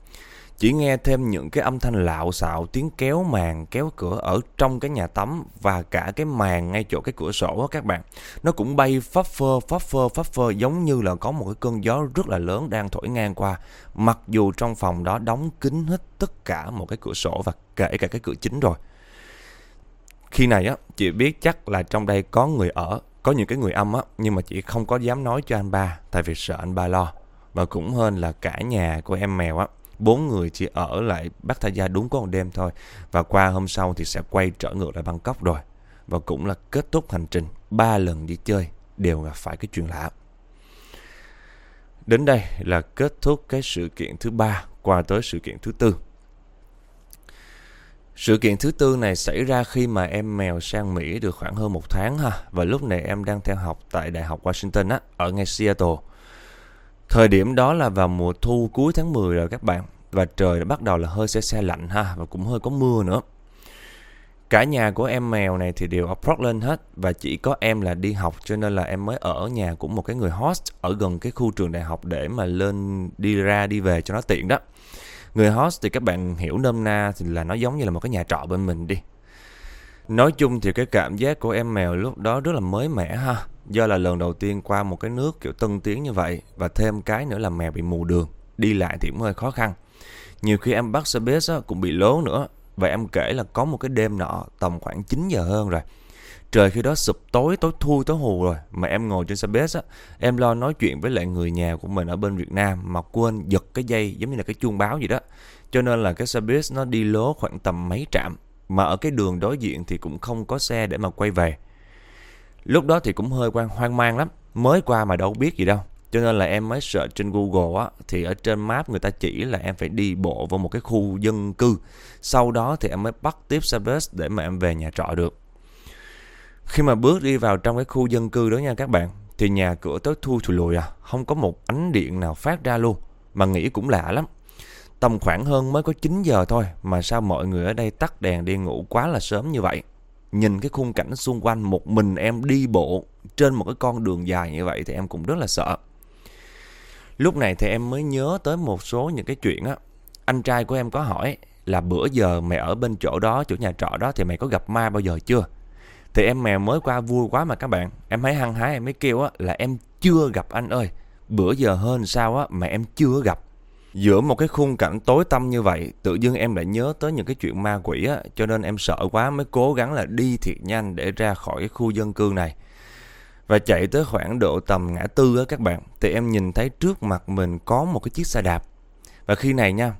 Chỉ nghe thêm những cái âm thanh lạo xạo, tiếng kéo màn, kéo cửa ở trong cái nhà tắm và cả cái màn ngay chỗ cái cửa sổ đó các bạn. Nó cũng bay phấp phơ, phấp phơ, phấp phơ giống như là có một cái cơn gió rất là lớn đang thổi ngang qua. Mặc dù trong phòng đó đóng kín hết tất cả một cái cửa sổ và kể cả cái cửa chính rồi. Khi này á, chị biết chắc là trong đây có người ở, có những cái người âm á, nhưng mà chị không có dám nói cho anh ba, tại vì sợ anh ba lo. Và cũng hơn là cả nhà của em mèo á, bốn người chỉ ở lại Bắc Tha Gia đúng có một đêm thôi. Và qua hôm sau thì sẽ quay trở ngược lại Bangkok rồi. Và cũng là kết thúc hành trình ba lần đi chơi đều gặp phải cái chuyện lạ. Đến đây là kết thúc cái sự kiện thứ ba qua tới sự kiện thứ tư. Sự kiện thứ tư này xảy ra khi mà em mèo sang Mỹ được khoảng hơn một tháng ha Và lúc này em đang theo học tại Đại học Washington á, ở ngay Seattle Thời điểm đó là vào mùa thu cuối tháng 10 rồi các bạn Và trời đã bắt đầu là hơi xe xe lạnh ha, Và cũng hơi có mưa nữa Cả nhà của em mèo này thì đều ở Portland hết, Và chỉ có em là đi học, cho nên là em mới ở nhà của một cái người host Ở gần cái khu trường đại học để mà lên đi ra đi về cho nó tiện đó Người host thì các bạn hiểu nôm na thì là nó giống như là một cái nhà trọ bên mình đi. Nói chung thì cái cảm giác của em mèo lúc đó rất là mới mẻ ha. Do là lần đầu tiên qua một cái nước kiểu tân tiến như vậy và thêm cái nữa là mèo bị mù đường. Đi lại thì cũng hơi khó khăn. Nhiều khi em bắt xe bus cũng bị lố nữa. Và em kể là có một cái đêm nọ tầm khoảng 9 giờ hơn rồi. Trời khi đó sụp tối, tối thui, tối hù rồi Mà em ngồi trên xe bus á Em lo nói chuyện với lại người nhà của mình ở bên Việt Nam Mà quên giật cái dây giống như là cái chuông báo gì đó Cho nên là cái xe bus nó đi lố khoảng tầm mấy trạm Mà ở cái đường đối diện thì cũng không có xe để mà quay về Lúc đó thì cũng hơi quan hoang mang lắm. Mới qua mà đâu biết gì đâu. Cho nên là em mới sợ trên Google á, Thì ở trên map người ta chỉ là em phải đi bộ vào một cái khu dân cư. Sau đó thì em mới bắt tiếp xe bus để mà em về nhà trọ được. Khi mà bước đi vào trong cái khu dân cư đó nha các bạn, Thì nhà cửa tối thui thùi lùi à. Không có một ánh điện nào phát ra luôn, Mà nghĩ cũng lạ lắm. Tầm khoảng hơn mới có 9 giờ thôi Mà sao mọi người ở đây tắt đèn đi ngủ quá là sớm như vậy. Nhìn cái khung cảnh xung quanh Một mình em đi bộ Trên một cái con đường dài như vậy Thì em cũng rất là sợ. Lúc này thì em mới nhớ tới một số những cái chuyện á. Anh trai của em có hỏi Là bữa giờ mày ở bên chỗ đó, Chỗ nhà trọ đó Thì mày có gặp ma bao giờ chưa? Thì em mèo mới qua vui quá mà các bạn. Em thấy hăng hái, em mới kêu á là em chưa gặp anh ơi. Bữa giờ hơn sao á, mà em chưa gặp. Giữa một cái khung cảnh tối tăm như vậy Tự dưng em lại nhớ tới những cái chuyện ma quỷ á Cho nên em sợ quá mới cố gắng là đi thiệt nhanh Để ra khỏi cái khu dân cư này Và chạy tới khoảng độ tầm ngã tư á các bạn Thì em nhìn thấy trước mặt mình có một cái chiếc xe đạp Và khi này nha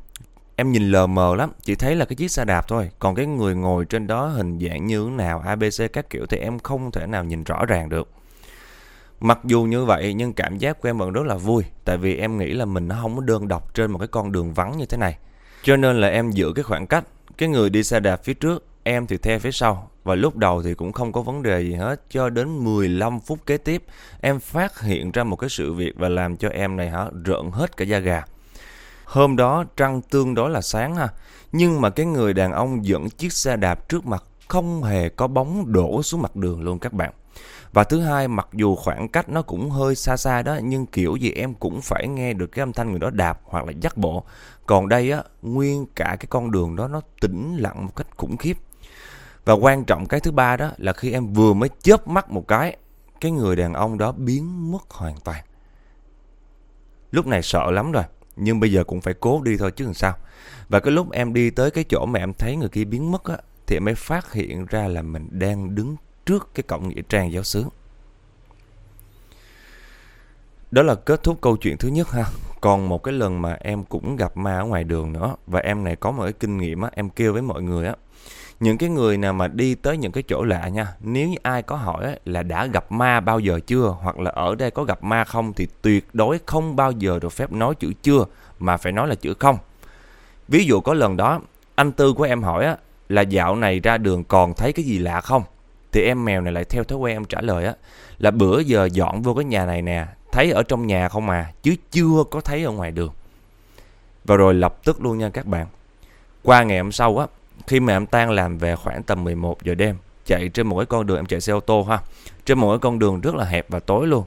Em nhìn lờ mờ lắm, chỉ thấy là cái chiếc xe đạp thôi. Còn cái người ngồi trên đó hình dạng như thế nào, ABC các kiểu thì em không thể nào nhìn rõ ràng được. Mặc dù như vậy nhưng cảm giác của em vẫn rất là vui Tại vì em nghĩ là mình nó không có đơn độc trên một cái con đường vắng như thế này. Cho nên là em giữ cái khoảng cách Cái người đi xe đạp phía trước Em thì theo phía sau Và lúc đầu thì cũng không có vấn đề gì hết. Cho đến 15 phút kế tiếp Em phát hiện ra một cái sự việc Và làm cho em này hả rợn hết cả da gà. Hôm đó trăng tương đối là sáng ha, nhưng mà cái người đàn ông dẫn chiếc xe đạp trước mặt không hề có bóng đổ xuống mặt đường luôn các bạn. Và thứ hai, mặc dù khoảng cách nó cũng hơi xa xa đó, nhưng kiểu gì em cũng phải nghe được cái âm thanh người đó đạp hoặc là dắt bộ. Còn đây á, nguyên cả cái con đường đó nó tĩnh lặng một cách khủng khiếp. Và quan trọng cái thứ ba đó là khi em vừa mới chớp mắt một cái, cái người đàn ông đó biến mất hoàn toàn. Lúc này sợ lắm rồi. nhưng bây giờ cũng phải cố đi thôi chứ làm sao. Và cái lúc em đi tới cái chỗ mà em thấy người kia biến mất á, thì em mới phát hiện ra là mình đang đứng trước cái cổng nghĩa trang giáo xứ. Đó là kết thúc câu chuyện thứ nhất ha. Còn một cái lần mà em cũng gặp ma ở ngoài đường nữa và em này có một cái kinh nghiệm á, em kêu với mọi người á. Những cái người nào mà đi tới những cái chỗ lạ nha, nếu như ai có hỏi á, là đã gặp ma bao giờ chưa hoặc là ở đây có gặp ma không thì tuyệt đối không bao giờ được phép nói chữ chưa mà phải nói là chữ không. Ví dụ có lần đó anh Tư của em hỏi á, là dạo này ra đường còn thấy cái gì lạ không? Thì em mèo này lại theo thói quen em trả lời á là bữa giờ dọn vô cái nhà này nè thấy ở trong nhà không mà chứ chưa có thấy ở ngoài đường. Và rồi lập tức luôn nha các bạn. Qua ngày hôm sau á khi mà em tan làm về khoảng tầm 11 giờ đêm chạy trên một cái con đường em chạy xe ô tô ha trên một cái con đường rất là hẹp và tối luôn.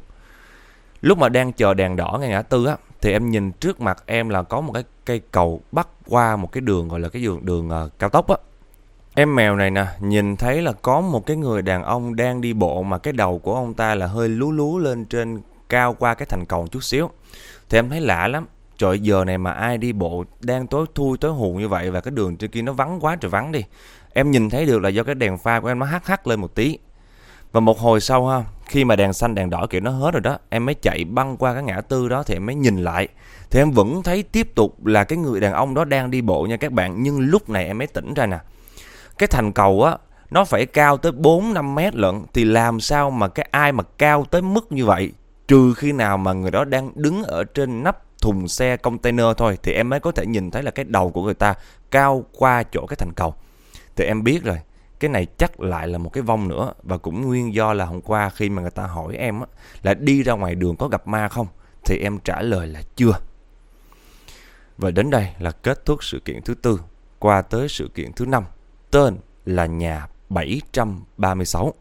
Lúc mà đang chờ đèn đỏ ngay ngã tư á thì em nhìn trước mặt em là có một cái cây cầu bắc qua một cái đường gọi là cái đường đường uh, cao tốc á. Em mèo này nè, nhìn thấy là có một cái người đàn ông đang đi bộ mà cái đầu của ông ta là hơi lú lú lên trên cao qua cái thành cầu chút xíu. Thì em thấy lạ lắm. Trời giờ này mà ai đi bộ đang tối thui tối hù như vậy và cái đường trên kia nó vắng quá trời vắng đi. Em nhìn thấy được là do cái đèn pha của em nó hắt hắt lên một tí. Và một hồi sau ha, khi mà đèn xanh đèn đỏ kiểu nó hết rồi đó, em mới chạy băng qua cái ngã tư đó thì em mới nhìn lại. Thì em vẫn thấy tiếp tục là cái người đàn ông đó đang đi bộ nha các bạn, nhưng lúc này em mới tỉnh ra nè cái thành cầu á nó phải cao tới 4 5 mét lận thì làm sao mà cái ai mà cao tới mức như vậy? Trừ khi nào mà người đó đang đứng ở trên nắp thùng xe container thôi thì em mới có thể nhìn thấy là cái đầu của người ta cao qua chỗ cái thành cầu. Thì em biết rồi cái này chắc lại là một cái vong nữa và cũng nguyên do là hôm qua khi mà người ta hỏi em á, là đi ra ngoài đường có gặp ma không? Thì em trả lời là chưa. Và đến đây là kết thúc sự kiện thứ tư qua tới sự kiện thứ năm tên là nhà 736.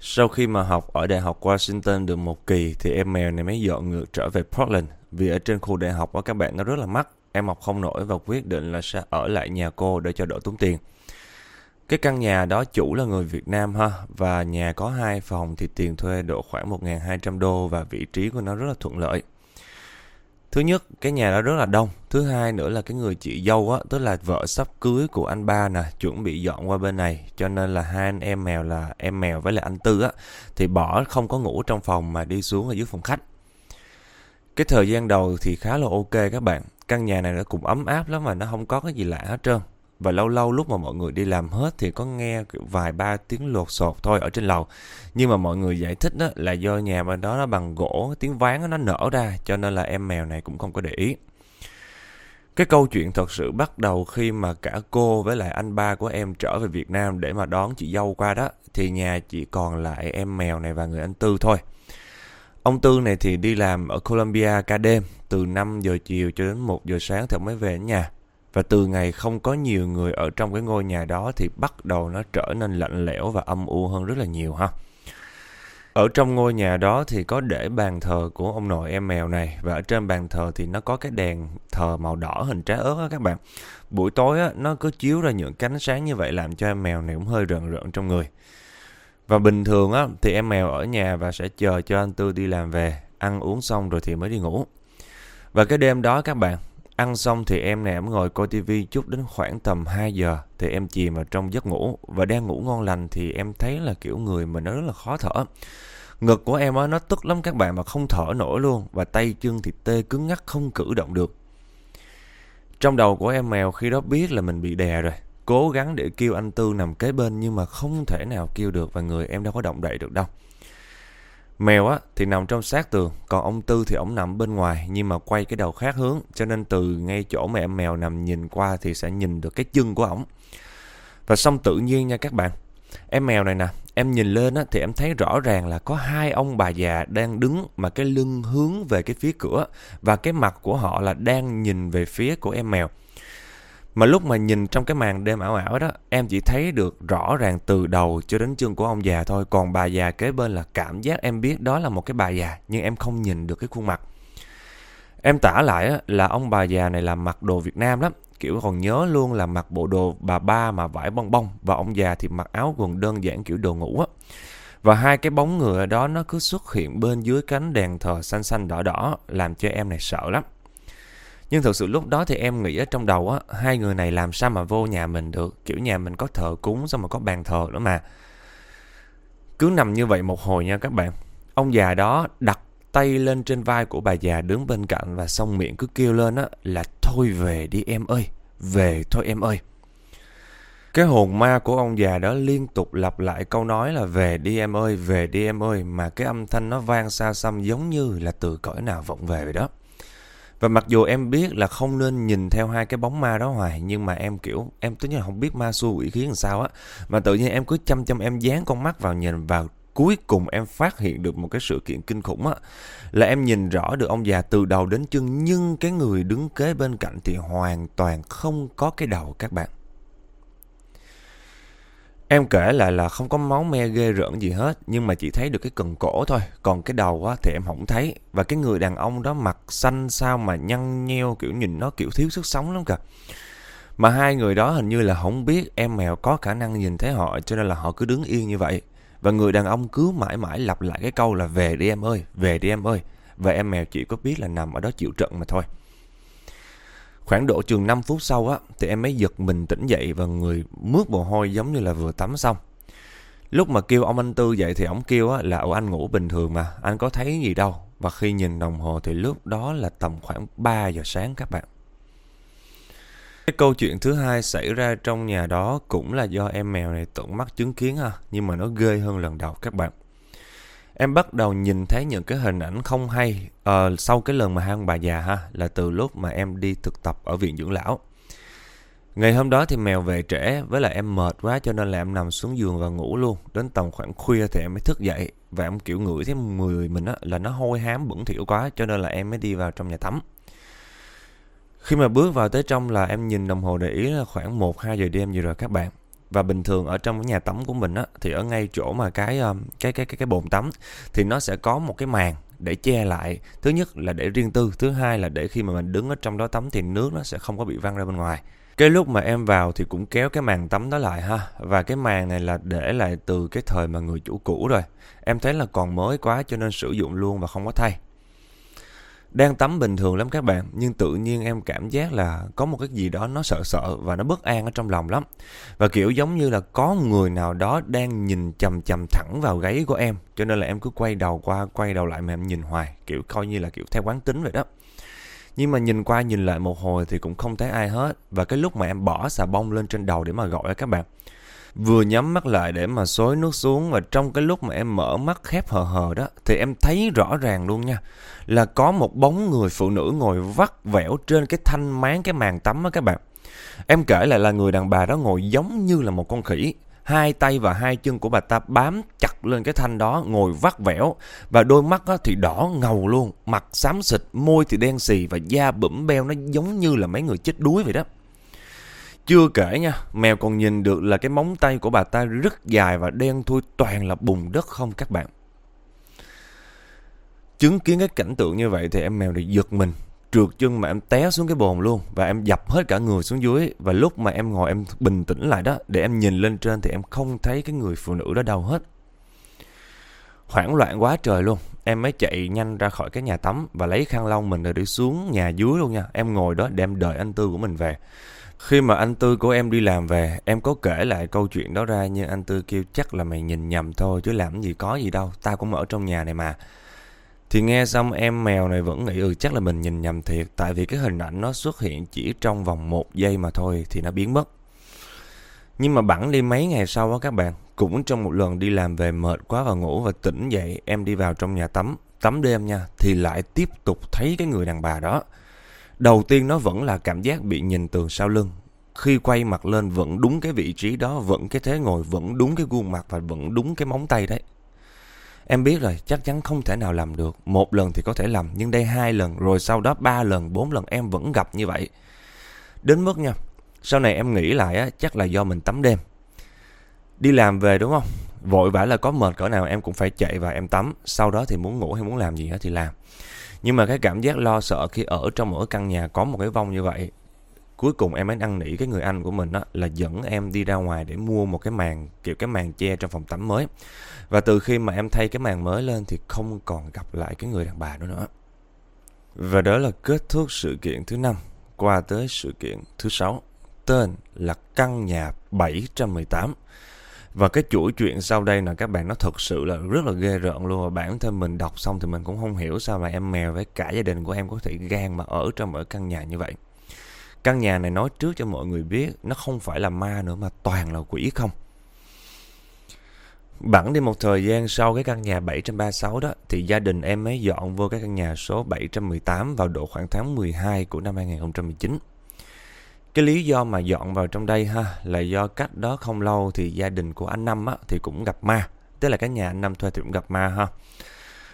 Sau khi mà học ở Đại học Washington được một kỳ thì em mèo này mới dọn ngược trở về Portland vì ở trên khu đại học của các bạn nó rất là mắc. Em học không nổi và quyết định là sẽ ở lại nhà cô để cho đỡ tốn tiền. Cái căn nhà đó chủ là người Việt Nam ha và nhà có hai phòng thì tiền thuê độ khoảng 1.200 đô và vị trí của nó rất là thuận lợi. Thứ nhất, cái nhà đó rất là đông. Thứ hai nữa là cái người chị dâu á, tức là vợ sắp cưới của anh ba nè, chuẩn bị dọn qua bên này. Cho nên là hai anh em mèo là em mèo với lại anh Tư á, thì bỏ không có ngủ trong phòng mà đi xuống ở dưới phòng khách. Cái thời gian đầu thì khá là ok các bạn. Căn nhà này nó cũng ấm áp lắm mà nó không có cái gì lạ hết trơn và lâu lâu lúc mà mọi người đi làm hết thì có nghe vài ba tiếng lột sột thôi ở trên lầu nhưng mà mọi người giải thích đó là do nhà bên đó nó bằng gỗ tiếng ván nó nở ra cho nên là em mèo này cũng không có để ý cái câu chuyện thật sự bắt đầu khi mà cả cô với lại anh ba của em trở về Việt Nam để mà đón chị dâu qua đó, thì nhà chỉ còn lại em mèo này và người anh Tư thôi. Ông Tư này thì đi làm ở Colombia ca đêm, từ 5 giờ chiều cho đến 1 giờ sáng thì mới về đến nhà. Và từ ngày không có nhiều người ở trong cái ngôi nhà đó thì bắt đầu nó trở nên lạnh lẽo và âm u hơn rất là nhiều ha. Ở trong ngôi nhà đó thì có để bàn thờ của ông nội em mèo này và ở trên bàn thờ thì nó có cái đèn thờ màu đỏ hình trái ớt á các bạn. Buổi tối á, nó cứ chiếu ra những cánh sáng như vậy làm cho em mèo này cũng hơi rợn rợn trong người. Và bình thường á thì em mèo ở nhà và sẽ chờ cho anh Tư đi làm về, ăn uống xong rồi thì mới đi ngủ. Và cái đêm đó các bạn, Ăn xong thì em này em ngồi coi tivi chút đến khoảng tầm 2 giờ, thì em chìm vào trong giấc ngủ và đang ngủ ngon lành thì em thấy là kiểu người mình nó rất là khó thở. Ngực của em á, nó tức lắm các bạn mà không thở nổi luôn và tay chân thì tê cứng ngắc không cử động được. Trong đầu của em mèo khi đó biết là mình bị đè rồi. Cố gắng để kêu anh Tư nằm kế bên nhưng mà không thể nào kêu được và người em đâu có động đậy được đâu. Mèo á thì nằm trong sát tường, còn ông Tư thì ổng nằm bên ngoài nhưng mà quay cái đầu khác hướng, cho nên từ ngay chỗ mà em mèo nằm nhìn qua thì sẽ nhìn được cái chân của ổng. Và xong tự nhiên nha các bạn, em mèo này nè, em nhìn lên á thì em thấy rõ ràng là có hai ông bà già đang đứng mà cái lưng hướng về cái phía cửa và cái mặt của họ là đang nhìn về phía của em mèo. Mà lúc mà nhìn trong cái màn đêm ảo ảo đó, em chỉ thấy được rõ ràng từ đầu cho đến chân của ông già thôi. Còn bà già kế bên là cảm giác em biết đó là một cái bà già, nhưng em không nhìn được cái khuôn mặt. Em tả lại là ông bà già này là mặc đồ Việt Nam lắm. Kiểu còn nhớ luôn là mặc bộ đồ bà ba mà vải bong bong. Và ông già thì mặc áo quần đơn giản kiểu đồ ngủ á. Và hai cái bóng người đó nó cứ xuất hiện bên dưới cánh đèn thờ xanh xanh đỏ đỏ làm cho em này sợ lắm. Nhưng thực sự lúc đó thì em nghĩ ở trong đầu á, hai người này làm sao mà vô nhà mình được. Kiểu nhà mình có thờ cúng xong mà có bàn thờ nữa mà. Cứ nằm như vậy một hồi nha các bạn. Ông già đó đặt tay lên trên vai của bà già đứng bên cạnh và xong miệng cứ kêu lên á là thôi về đi em ơi, về thôi em ơi. Cái hồn ma của ông già đó liên tục lặp lại câu nói là về đi em ơi, về đi em ơi mà cái âm thanh nó vang xa xăm giống như là từ cõi nào vọng về vậy đó. Và mặc dù em biết là không nên nhìn theo hai cái bóng ma đó hoài, Nhưng mà em, kiểu, Em tất nhiên là không biết ma xui quỷ khí làm sao á. Mà tự nhiên em cứ chăm chăm em dán con mắt vào nhìn vào Cuối cùng em phát hiện được một cái sự kiện kinh khủng á. Là em nhìn rõ được ông già từ đầu đến chân, Nhưng cái người đứng kế bên cạnh thì hoàn toàn không có cái đầu các bạn. Em kể lại là không có máu me ghê rợn gì hết Nhưng mà chỉ thấy được cái cần cổ thôi. Còn cái đầu á, thì em không thấy. Và cái người đàn ông đó mặt xanh sao mà nhăn nheo Kiểu nhìn nó kiểu thiếu sức sống lắm kìa. Mà hai người đó hình như là không biết em mèo có khả năng nhìn thấy họ Cho nên là họ cứ đứng yên như vậy. Và người đàn ông cứ mãi mãi lặp lại cái câu là Về đi em ơi, về đi em ơi. Và em mèo chỉ có biết là nằm ở đó chịu trận mà thôi. Khoảng độ chừng 5 phút sau á thì em mới giật mình tỉnh dậy và người mướt mồ hôi giống như là vừa tắm xong. Lúc mà kêu ông anh Tư dậy thì ông kêu á là anh ngủ bình thường mà, anh có thấy gì đâu. Và khi nhìn đồng hồ thì lúc đó là tầm khoảng 3 giờ sáng các bạn. Cái câu chuyện thứ hai xảy ra trong nhà đó cũng là do em mèo này tận mắt chứng kiến ha, nhưng mà nó ghê hơn lần đầu các bạn. Em bắt đầu nhìn thấy những cái hình ảnh không hay uh, sau cái lần mà hai ông bà già ha là từ lúc mà em đi thực tập ở viện dưỡng lão. Ngày hôm đó thì mèo về trễ với lại em mệt quá cho nên là em nằm xuống giường và ngủ luôn. Đến tầm khoảng khuya thì em mới thức dậy và em kiểu ngửi thấy người mình á là nó hôi hám bẩn thỉu quá cho nên là em mới đi vào trong nhà tắm. Khi mà bước vào tới trong là em nhìn đồng hồ để ý là khoảng 1-2 giờ đêm gì rồi các bạn và bình thường ở trong cái nhà tắm của mình á, thì ở ngay chỗ mà cái ờ, cái cái cái cái bồn tắm, thì nó sẽ có một cái màn để che lại. Thứ nhất là để riêng tư, thứ hai là để khi mà mình đứng ở trong đó tắm thì nước nó sẽ không có bị văng ra bên ngoài. Cái lúc mà em vào thì cũng kéo cái màn tắm đó lại ha. Và cái màn này là để lại từ cái thời mà người chủ cũ rồi. Em thấy là còn mới quá cho nên sử dụng luôn và không có thay đang tắm bình thường lắm các bạn, Nhưng tự nhiên em cảm giác là Có một cái gì đó nó sợ sợ Và nó bất an ở trong lòng lắm. Và kiểu giống như là có người nào đó Đang nhìn chầm chầm thẳng vào gáy của em, Cho nên là em cứ quay đầu qua, Quay đầu lại mà em nhìn hoài, Kiểu coi như là kiểu theo quán tính vậy đó. Nhưng mà nhìn qua nhìn lại một hồi thì cũng không thấy ai hết, Và cái lúc mà em bỏ xà bông lên trên đầu để mà gọi các bạn Vừa nhắm mắt lại để mà xối nước xuống Và trong cái lúc mà em mở mắt khép hờ hờ đó Thì em thấy rõ ràng luôn nha Là có một bóng người phụ nữ ngồi vắt vẻo trên cái thanh máng cái màn tắm á các bạn. Em kể lại là người đàn bà đó ngồi giống như là một con khỉ Hai tay và hai chân của bà ta bám chặt lên cái thanh đó Ngồi vắt vẻo Và đôi mắt thì đỏ ngầu luôn Mặt xám xịt, môi thì đen xì Và da bẩm beo nó giống như là mấy người chết đuối vậy đó chưa kể nha, mèo còn nhìn được là cái móng tay của bà ta rất dài và đen thui toàn là bùn đất không các bạn. Chứng kiến cái cảnh tượng như vậy thì em mèo này giật mình, trượt chân mà em té xuống cái bồn luôn và em dập hết cả người xuống dưới và lúc mà em ngồi em bình tĩnh lại đó để em nhìn lên trên thì em không thấy cái người phụ nữ đó đâu hết. Hoảng loạn quá trời luôn Em mới chạy nhanh ra khỏi cái nhà tắm Và lấy khăn lông mình rồi đi xuống nhà dưới luôn nha Em ngồi đó để em đợi anh Tư của mình về khi mà anh Tư của em đi làm về, em có kể lại câu chuyện đó ra nhưng anh Tư kêu chắc là mày nhìn nhầm thôi chứ làm gì có gì đâu, tao cũng ở trong nhà này mà. Thì nghe xong em mèo này vẫn nghĩ ừ chắc là mình nhìn nhầm thiệt Tại vì cái hình ảnh nó xuất hiện chỉ trong vòng một giây mà thôi thì nó biến mất Nhưng mà bẵng đi mấy ngày sau á các bạn Cũng trong một lần đi làm về mệt quá và ngủ và tỉnh dậy Em đi vào trong nhà tắm Tắm đêm nha Thì lại tiếp tục thấy cái người đàn bà đó Đầu tiên nó vẫn là cảm giác bị nhìn từ sau lưng. Khi quay mặt lên vẫn đúng cái vị trí đó, vẫn cái thế ngồi, vẫn đúng cái gương mặt và vẫn đúng cái móng tay đấy. Em biết rồi, chắc chắn không thể nào làm được. Một lần thì có thể làm, nhưng đây hai lần, rồi sau đó ba lần, bốn lần em vẫn gặp như vậy. Đến mức nha, sau này em nghĩ lại á, chắc là do mình tắm đêm. Đi làm về đúng không? Vội vã là có mệt cỡ nào em cũng phải chạy và em tắm. Sau đó thì muốn ngủ hay muốn làm gì thì làm. Nhưng mà cái cảm giác lo sợ khi ở trong một căn nhà có một cái vong như vậy, Cuối cùng em ấy ăn nỉ cái người anh của mình đó là dẫn em đi ra ngoài để mua một cái màn, kiểu cái màn che trong phòng tắm mới. Và từ khi mà em thay cái màn mới lên thì không còn gặp lại cái người đàn bà đó nữa. Và đó là kết thúc sự kiện thứ năm, qua tới sự kiện thứ sáu, tên là căn nhà 718 và cái chuỗi chuyện sau đây là các bạn, nó thật sự là rất là ghê rợn luôn. Và bản thân mình đọc xong thì mình cũng không hiểu sao mà em mèo với cả gia đình của em có thể gan mà ở trong ở căn nhà như vậy. Căn nhà này nói trước cho mọi người biết, nó không phải là ma nữa mà toàn là quỷ không? Bẵng đi một thời gian sau cái căn nhà 736 đó, thì gia đình em ấy dọn vô cái căn nhà số 718 vào độ khoảng tháng 12 của năm 2019. Cái lý do mà dọn vào trong đây ha là do cách đó không lâu thì gia đình của anh Năm á, thì cũng gặp ma. Tức là cái nhà anh Năm thuê thì cũng gặp ma ha.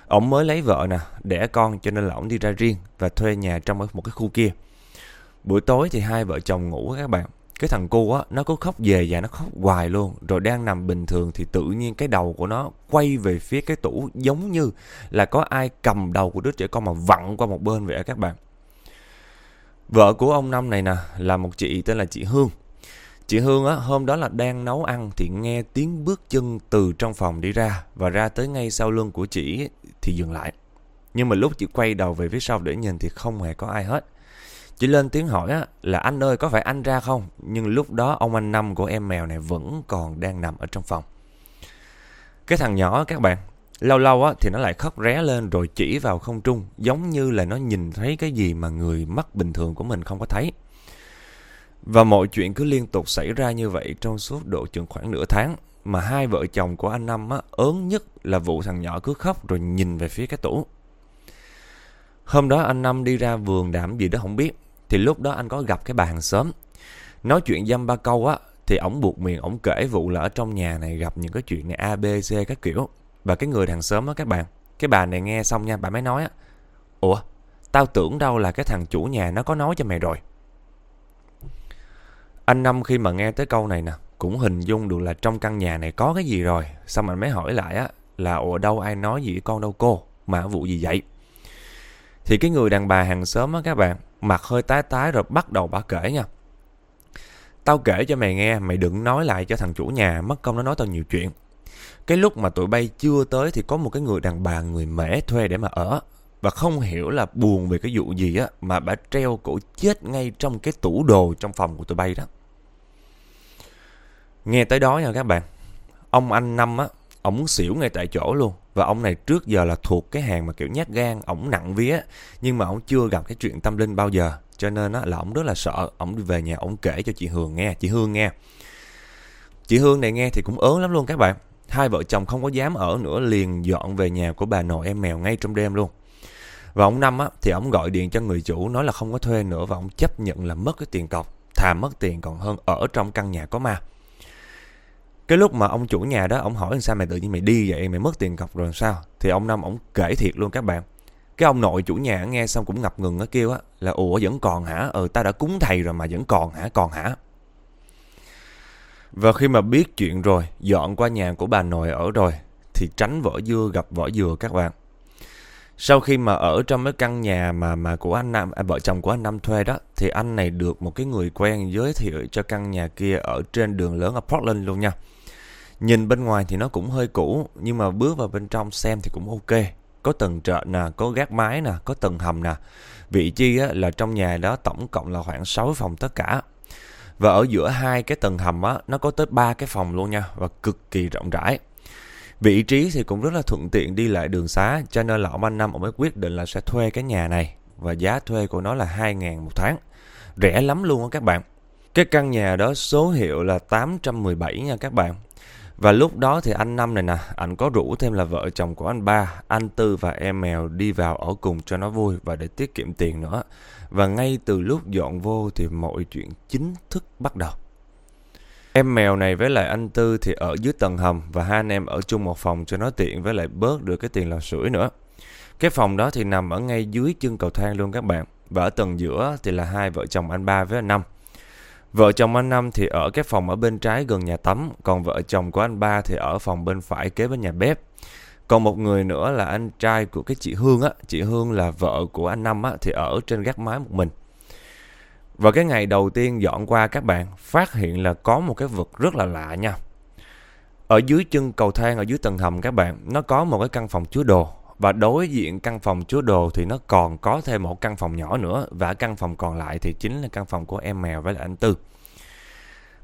Ông mới lấy vợ nè, đẻ con cho nên là ông đi ra riêng và thuê nhà trong một cái khu kia. Buổi tối thì hai vợ chồng ngủ các bạn cái thằng cu á nó cứ khóc về và nó khóc hoài luôn rồi đang nằm bình thường thì tự nhiên cái đầu của nó quay về phía cái tủ giống như là có ai cầm đầu của đứa trẻ con mà vặn qua một bên vậy á các bạn vợ của ông năm này nè là một chị tên là chị hương chị hương á hôm đó là đang nấu ăn thì nghe tiếng bước chân từ trong phòng đi ra và ra tới ngay sau lưng của chị thì dừng lại nhưng mà lúc chị quay đầu về phía sau để nhìn thì không hề có ai hết Chị lên tiếng hỏi á, là anh ơi có phải anh ra không? Nhưng lúc đó ông anh Năm của em mèo này vẫn còn đang nằm ở trong phòng. Cái thằng nhỏ các bạn, lâu lâu á, thì nó lại khóc ré lên rồi chỉ vào không trung. Giống như là nó nhìn thấy cái gì mà người mắt bình thường của mình không có thấy. Và mọi chuyện cứ liên tục xảy ra như vậy trong suốt độ chừng khoảng nửa tháng. Mà hai vợ chồng của anh Năm á, ớn nhất là vụ thằng nhỏ cứ khóc rồi nhìn về phía cái tủ. Hôm đó anh Năm đi ra vườn đảm gì đó không biết thì lúc đó anh có gặp cái bà hàng xóm nói chuyện dăm ba câu á thì ổng buộc miệng ổng kể vụ là ở trong nhà này gặp những cái chuyện này a b c các kiểu và cái người hàng xóm á, các bạn, cái bà này nghe xong nha, bà mới nói á, ủa, tao tưởng đâu là cái thằng chủ nhà nó có nói cho mày rồi. Anh năm khi mà nghe tới câu này nè, cũng hình dung được là trong căn nhà này có cái gì rồi. Xong anh mới hỏi lại á, là ủa, đâu ai nói gì với con đâu cô? Mà vụ gì vậy? Thì cái người đàn bà hàng xóm á, các bạn, Mặt hơi tái tái rồi bắt đầu bà kể nha. Tao kể cho mày nghe, Mày đừng nói lại cho thằng chủ nhà, Mất công nó nói tao nhiều chuyện. Cái lúc mà tụi bay chưa tới Thì có một cái người đàn bà, người mễ thuê để mà ở. Và không hiểu là buồn về cái vụ gì á, Mà bà treo cổ chết ngay trong cái tủ đồ Trong phòng của tụi bay đó. Nghe tới đó nha các bạn, Ông anh Năm á, Ông xỉu ngay tại chỗ luôn. Và ông này trước giờ là thuộc cái hàng mà kiểu nhát gan, ổng nặng vía. Nhưng mà ổng chưa gặp cái chuyện tâm linh bao giờ. Cho nên á là ổng rất là sợ. Ổng đi về nhà ổng kể cho chị hương nghe. Chị hương nghe. Chị hương này nghe thì cũng ớn lắm luôn các bạn hai vợ chồng không có dám ở nữa, liền dọn về nhà của bà nội em mèo ngay trong đêm luôn. Và ông năm á, thì ông gọi điện cho người chủ, nói là không có thuê nữa và ông chấp nhận là mất cái tiền cọc, thà mất tiền còn hơn ở trong căn nhà có ma. Cái lúc mà ông chủ nhà đó, ông hỏi sao mày tự nhiên mày đi vậy, mày mất tiền cọc rồi sao? Thì ông năm ông kể thiệt luôn các bạn. Cái ông nội chủ nhà nghe xong cũng ngập ngừng nó kêu á là, ủa vẫn còn hả? Ừ ta đã cúng thầy rồi mà vẫn còn hả? Còn hả? Và khi mà biết chuyện rồi dọn qua nhà của bà nội ở rồi thì tránh vỏ dưa gặp vỏ dừa các bạn. Sau khi mà ở trong cái căn nhà mà mà của anh Nam, à, vợ chồng của anh Nam thuê đó, thì anh này được một cái người quen giới thiệu cho căn nhà kia ở trên đường lớn ở Portland luôn nha. Nhìn bên ngoài thì nó cũng hơi cũ Nhưng mà bước vào bên trong xem thì cũng ok. Có tầng trệt nè, có gác mái nè, có tầng hầm nè. Vị trí á, là trong nhà đó tổng cộng là khoảng 6 phòng tất cả. Và ở giữa hai cái tầng hầm á, nó có tới ba cái phòng luôn nha Và cực kỳ rộng rãi. Vị trí thì cũng rất là thuận tiện đi lại đường xá Cho nên là ông anh Năm ông mới quyết định là sẽ thuê cái nhà này Và giá thuê của nó là 2.000 một tháng. Rẻ lắm luôn á các bạn. Cái căn nhà đó số hiệu là 817 nha các bạn. Và lúc đó thì anh Năm này nè, anh có rủ thêm là vợ chồng của anh ba, anh Tư và em mèo đi vào ở cùng cho nó vui và để tiết kiệm tiền nữa. Và ngay từ lúc dọn vô thì mọi chuyện chính thức bắt đầu. Em mèo này với lại anh Tư thì ở dưới tầng hầm và hai anh em ở chung một phòng cho nó tiện với lại bớt được cái tiền lò sưởi nữa. Cái phòng đó thì nằm ở ngay dưới chân cầu thang luôn các bạn. Và ở tầng giữa thì là hai vợ chồng anh ba với anh Năm. Vợ chồng anh Năm thì ở cái phòng ở bên trái gần nhà tắm, còn vợ chồng của anh Ba thì ở phòng bên phải kế bên nhà bếp. Còn một người nữa là anh trai của cái chị Hương á, chị Hương là vợ của anh Năm á thì ở trên gác mái một mình. Và cái ngày đầu tiên dọn qua các bạn phát hiện là có một cái vật rất là lạ nha. Ở dưới chân cầu thang ở dưới tầng hầm các bạn, nó có một cái căn phòng chứa đồ và đối diện căn phòng chứa đồ thì nó còn có thêm một căn phòng nhỏ nữa và căn phòng còn lại thì chính là căn phòng của em mèo với lại anh Tư.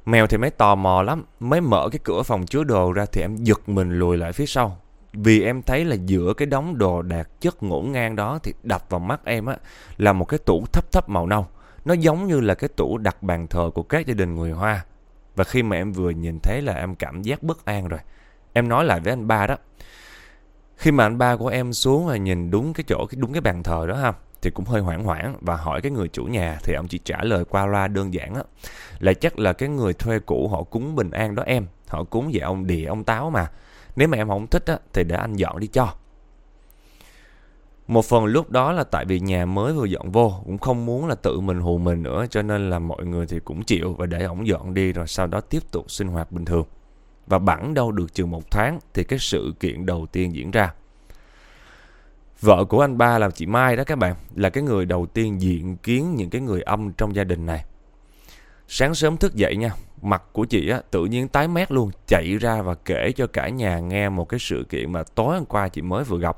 Mèo thì mới tò mò lắm, mới mở cái cửa phòng chứa đồ ra thì em giật mình lùi lại phía sau. Vì em thấy là giữa cái đống đồ đạc chất ngổn ngang đó thì đập vào mắt em á là một cái tủ thấp thấp màu nâu. Nó giống như là cái tủ đặt bàn thờ của các gia đình người Hoa. Và khi mà em vừa nhìn thấy là em cảm giác bất an rồi. Em nói lại với anh ba đó. Khi mà anh ba của em xuống và nhìn đúng cái chỗ, đúng cái bàn thờ đó ha thì cũng hơi hoảng hoảng và hỏi cái người chủ nhà thì ông chỉ trả lời qua loa đơn giản á là chắc là cái người thuê cũ họ cúng bình an đó em họ cúng về ông địa ông táo mà nếu mà em không thích á thì để anh dọn đi cho. Một phần lúc đó là tại vì nhà mới vừa dọn vô cũng không muốn là tự mình hù mình nữa cho nên là mọi người thì cũng chịu và để ổng dọn đi rồi sau đó tiếp tục sinh hoạt bình thường. Và bẵng đâu được chừng một tháng thì cái sự kiện đầu tiên diễn ra. Vợ của anh ba là chị Mai đó các bạn, là cái người đầu tiên diện kiến những cái người âm trong gia đình này. Sáng sớm thức dậy nha, mặt của chị á, tự nhiên tái mét luôn, chạy ra và kể cho cả nhà nghe một cái sự kiện mà tối hôm qua chị mới vừa gặp.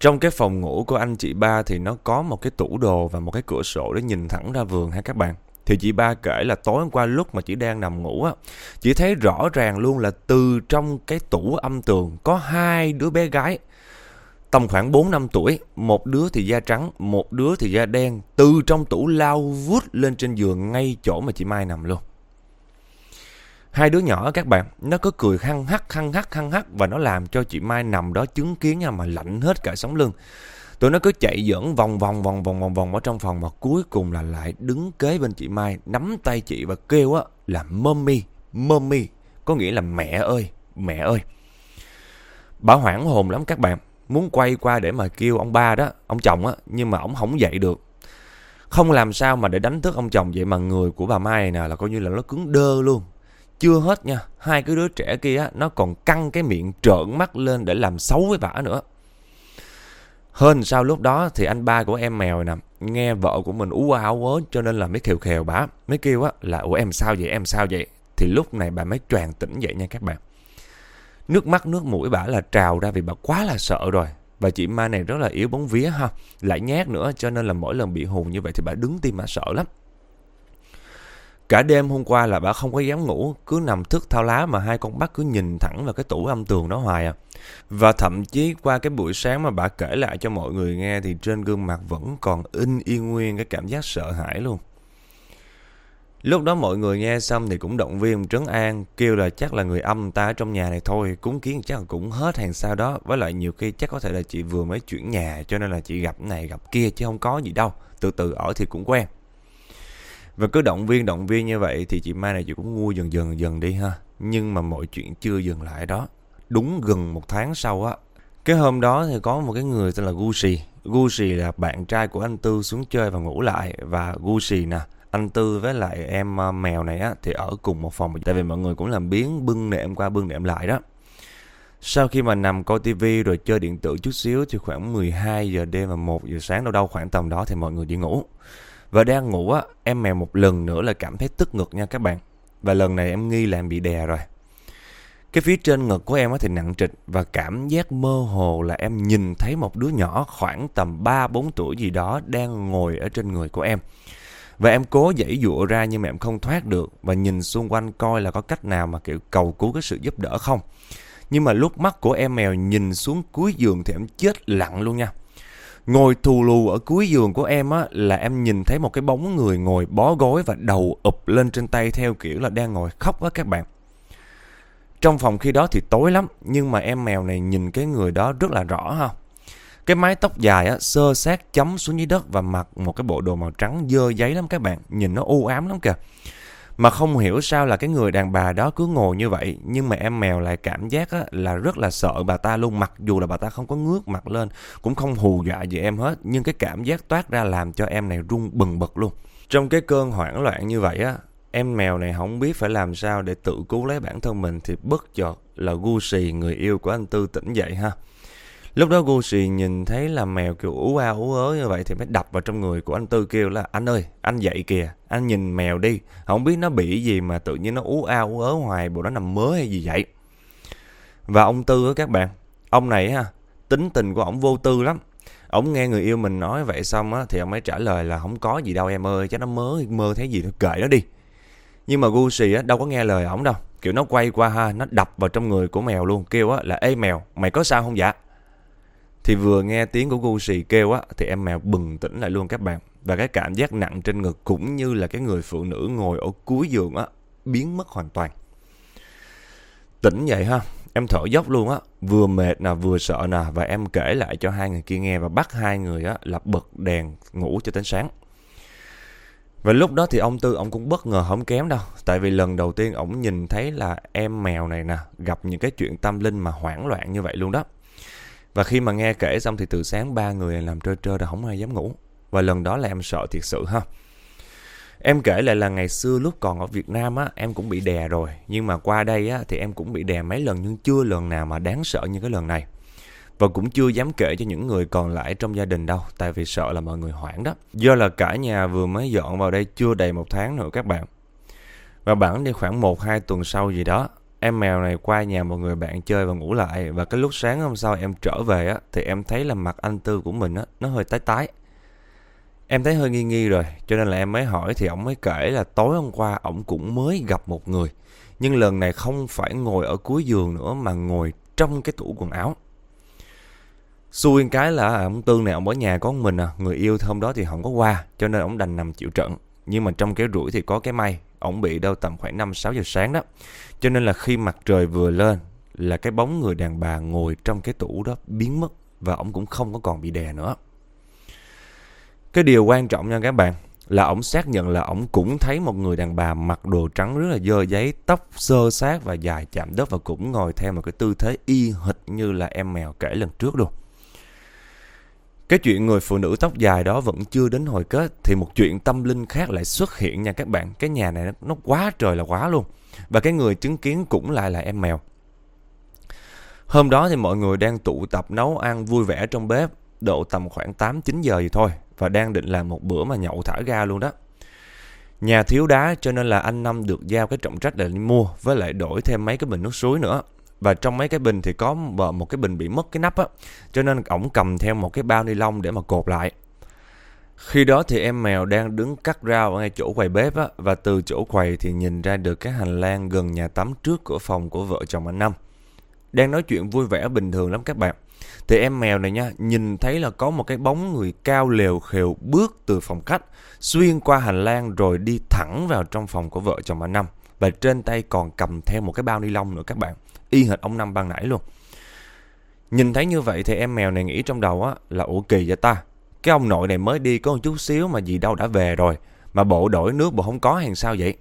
Trong cái phòng ngủ của anh chị ba thì nó có một cái tủ đồ và một cái cửa sổ để nhìn thẳng ra vườn ha các bạn. Thì chị ba kể là tối hôm qua lúc mà chị đang nằm ngủ á, chị thấy rõ ràng luôn là từ trong cái tủ âm tường có hai đứa bé gái tầm khoảng 4 năm tuổi, một đứa thì da trắng, một đứa thì da đen, từ trong tủ lao vút lên trên giường ngay chỗ mà chị Mai nằm luôn. Hai đứa nhỏ các bạn, nó cứ cười hăng hắc, hăng hắc, hăng hắc và nó làm cho chị Mai nằm đó chứng kiến nha mà lạnh hết cả sống lưng. Tụi nó cứ chạy dẫn vòng vòng vòng vòng vòng vòng ở trong phòng mà cuối cùng là lại đứng kế bên chị Mai, nắm tay chị và kêu á là mommy, mommy, có nghĩa là mẹ ơi, mẹ ơi. Bà hoảng hồn lắm các bạn, muốn quay qua để mà kêu ông ba đó, ông chồng á, nhưng mà ông không dậy được. Không làm sao mà để đánh thức ông chồng vậy mà người của bà Mai nè là coi như là nó cứng đơ luôn. Chưa hết nha, hai cái đứa trẻ kia á, nó còn căng cái miệng trợn mắt lên để làm xấu với bà nữa. Hơn sau lúc đó thì anh ba của em mèo nè, nghe vợ của mình ú áo ớ cho nên là mới khều khều bà, mới kêu á là ủa em sao vậy, em sao vậy? Thì lúc này bà mới choàng tỉnh dậy nha các bạn. Nước mắt nước mũi bà là trào ra vì bà quá là sợ rồi. Và chị Ma này rất là yếu bóng vía ha. Lại nhát nữa cho nên là mỗi lần bị hù như vậy thì bà đứng tim mà sợ lắm. Cả đêm hôm qua là bà không có dám ngủ, cứ nằm thức thao lá mà hai con mắt cứ nhìn thẳng vào cái tủ âm tường đó hoài à. Và thậm chí qua cái buổi sáng mà bà kể lại cho mọi người nghe thì trên gương mặt vẫn còn in y nguyên cái cảm giác sợ hãi luôn. Lúc đó mọi người nghe xong thì cũng động viên trấn an, kêu là chắc là người âm ta ở trong nhà này thôi, cúng kiến chắc là cũng hết hàng sao đó. Với lại nhiều khi chắc có thể là chị vừa mới chuyển nhà cho nên là chị gặp này gặp kia chứ không có gì đâu, từ từ ở thì cũng quen. Và cứ động viên động viên như vậy thì chị Mai này chị cũng ngu dần dần dần đi ha. Nhưng mà mọi chuyện chưa dừng lại đó. Đúng gần một tháng sau á, cái hôm đó thì có một cái người tên là Gucci. Gucci là bạn trai của anh Tư xuống chơi và ngủ lại và Gucci nè anh Tư với lại em ờ, mèo này á thì ở cùng một phòng tại vì mọi người cũng làm biến bưng nệm qua bưng nệm lại đó. Sau khi mà nằm coi tivi rồi chơi điện tử chút xíu thì khoảng 12 giờ đêm và 1 giờ sáng đâu đâu khoảng tầm đó thì mọi người đi ngủ. Và đang ngủ á, em mèo một lần nữa là cảm thấy tức ngực nha các bạn. Và lần này em nghi là em bị đè rồi. Cái phía trên ngực của em á thì nặng trịch và cảm giác mơ hồ là em nhìn thấy một đứa nhỏ khoảng tầm 3-4 tuổi gì đó đang ngồi ở trên người của em. Và em cố dãy dụa ra nhưng mà em không thoát được và nhìn xung quanh coi là có cách nào mà, kiểu, cầu cứu cái sự giúp đỡ không. Nhưng mà lúc mắt của em mèo nhìn xuống cuối giường thì em chết lặng luôn nha. Ngồi thù lù ở cuối giường của em á, là em nhìn thấy một cái bóng người ngồi bó gối và đầu ụp lên trên tay theo kiểu là đang ngồi khóc á các bạn. Trong phòng khi đó thì tối lắm, nhưng mà em mèo này nhìn cái người đó rất là rõ ha. Cái mái tóc dài á, sơ sát chấm xuống dưới đất và mặc một cái bộ đồ màu trắng dơ giấy lắm các bạn. Nhìn nó u ám lắm kìa. Mà không hiểu sao là cái người đàn bà đó cứ ngồi như vậy Nhưng mà em mèo lại cảm giác á, là rất là sợ bà ta luôn Mặc dù là bà ta không có ngước mặt lên Cũng không hù dọa gì em hết Nhưng cái cảm giác toát ra làm cho em này run bừng bật luôn Trong cái cơn hoảng loạn như vậy á Em mèo này không biết phải làm sao để tự cứu lấy bản thân mình Thì bất chợt là Gucci người yêu của anh Tư tỉnh dậy ha Lúc đó Gucci nhìn thấy là mèo kiểu ú a ú ớ như vậy thì mới đập vào trong người của anh Tư kêu là anh ơi, anh dậy kìa, anh nhìn mèo đi. Không biết nó bị gì mà tự nhiên nó ú a ú ớ hoài, bộ nó nằm mớ hay gì vậy. Và ông Tư á các bạn, ông này ha, tính tình của ổng vô tư lắm. Ổng nghe người yêu mình nói vậy xong á thì ông ấy trả lời là không có gì đâu em ơi, chắc nó mới mơ thấy gì nó kệ nó đi. Nhưng mà Gucci á đâu có nghe lời ổng đâu. Kiểu nó quay qua ha, nó đập vào trong người của mèo luôn, kêu á là ê mèo, mày có sao không dạ? Thì vừa nghe tiếng của Gucci kêu á thì em mèo bừng tỉnh lại luôn các bạn. Và cái cảm giác nặng trên ngực cũng như là cái người phụ nữ ngồi ở cuối giường á biến mất hoàn toàn. Tỉnh vậy ha, em thở dốc luôn á, vừa mệt nè, vừa sợ nè và em kể lại cho hai người kia nghe và bắt hai người á là bật đèn ngủ cho đến sáng. Và lúc đó thì ông Tư ông cũng bất ngờ không kém đâu Tại vì lần đầu tiên ông nhìn thấy là em mèo này nè Gặp những cái chuyện tâm linh mà hoảng loạn như vậy luôn đó và khi mà nghe kể xong thì từ sáng ba người làm trơ trơ đã không ai dám ngủ. Và lần đó là em sợ thiệt sự ha. Em kể lại là ngày xưa lúc còn ở Việt Nam á, Em cũng bị đè rồi. Nhưng mà qua đây á, thì em cũng bị đè mấy lần Nhưng chưa lần nào mà đáng sợ như cái lần này. Và cũng chưa dám kể cho những người còn lại trong gia đình đâu, tại vì sợ là mọi người hoảng đó. Do là cả nhà vừa mới dọn vào đây chưa đầy một tháng nữa các bạn. Và bản đi khoảng một, hai tuần sau gì đó em mèo này qua nhà một người bạn chơi và ngủ lại và cái lúc sáng hôm sau em trở về á thì em thấy là mặt anh tư của mình á nó hơi tái tái em thấy hơi nghi nghi rồi cho nên là em mới hỏi thì ổng mới kể là tối hôm qua ổng cũng mới gặp một người nhưng lần này không phải ngồi ở cuối giường nữa mà ngồi trong cái tủ quần áo Xui cái là ông Tương này ông ở nhà có mình à, người yêu hôm đó thì không có qua, cho nên ông đành nằm chịu trận. Nhưng mà trong cái rủi thì có cái may, ông bị đâu tầm khoảng 5-6 giờ sáng đó. Cho nên là khi mặt trời vừa lên là cái bóng người đàn bà ngồi trong cái tủ đó biến mất và ông cũng không có còn bị đè nữa. Cái điều quan trọng nha các bạn là ông xác nhận là ông cũng thấy một người đàn bà mặc đồ trắng rất là dơ giấy, tóc sơ sát và dài chạm đất và cũng ngồi theo một cái tư thế y hệt như là em mèo kể lần trước luôn. Cái chuyện người phụ nữ tóc dài đó vẫn chưa đến hồi kết thì một chuyện tâm linh khác lại xuất hiện nha các bạn. Cái nhà này nó quá trời là quá luôn. Và cái người chứng kiến cũng lại là em mèo. Hôm đó thì mọi người đang tụ tập nấu ăn vui vẻ trong bếp, độ tầm khoảng 8-9 giờ gì thôi và đang định làm một bữa mà nhậu thả ga luôn đó. Nhà thiếu đá cho nên là anh Năm được giao cái trọng trách để đi mua với lại đổi thêm mấy cái bình nước suối nữa và trong mấy cái bình thì có một cái bình bị mất cái nắp á cho nên ổng cầm theo một cái bao ni lông để mà cột lại khi đó thì em mèo đang đứng cắt rau ở ngay chỗ quầy bếp á, và từ chỗ quầy thì nhìn ra được cái hành lang gần nhà tắm trước cửa phòng của vợ chồng anh Năm đang nói chuyện vui vẻ bình thường lắm các bạn thì em mèo này nha, nhìn thấy là có một cái bóng người cao lều khều bước từ phòng khách, xuyên qua hành lang rồi đi thẳng vào trong phòng của vợ chồng anh Năm và trên tay còn cầm theo một cái bao ni lông nữa các bạn y hệt ông Năm ban nãy luôn. Nhìn thấy như vậy thì em mèo này nghĩ trong đầu á là, ủa kỳ vậy ta. Cái ông nội này mới đi có một chút xíu mà gì đâu đã về rồi. Mà bộ đổi nước bộ không có hàng sao vậy?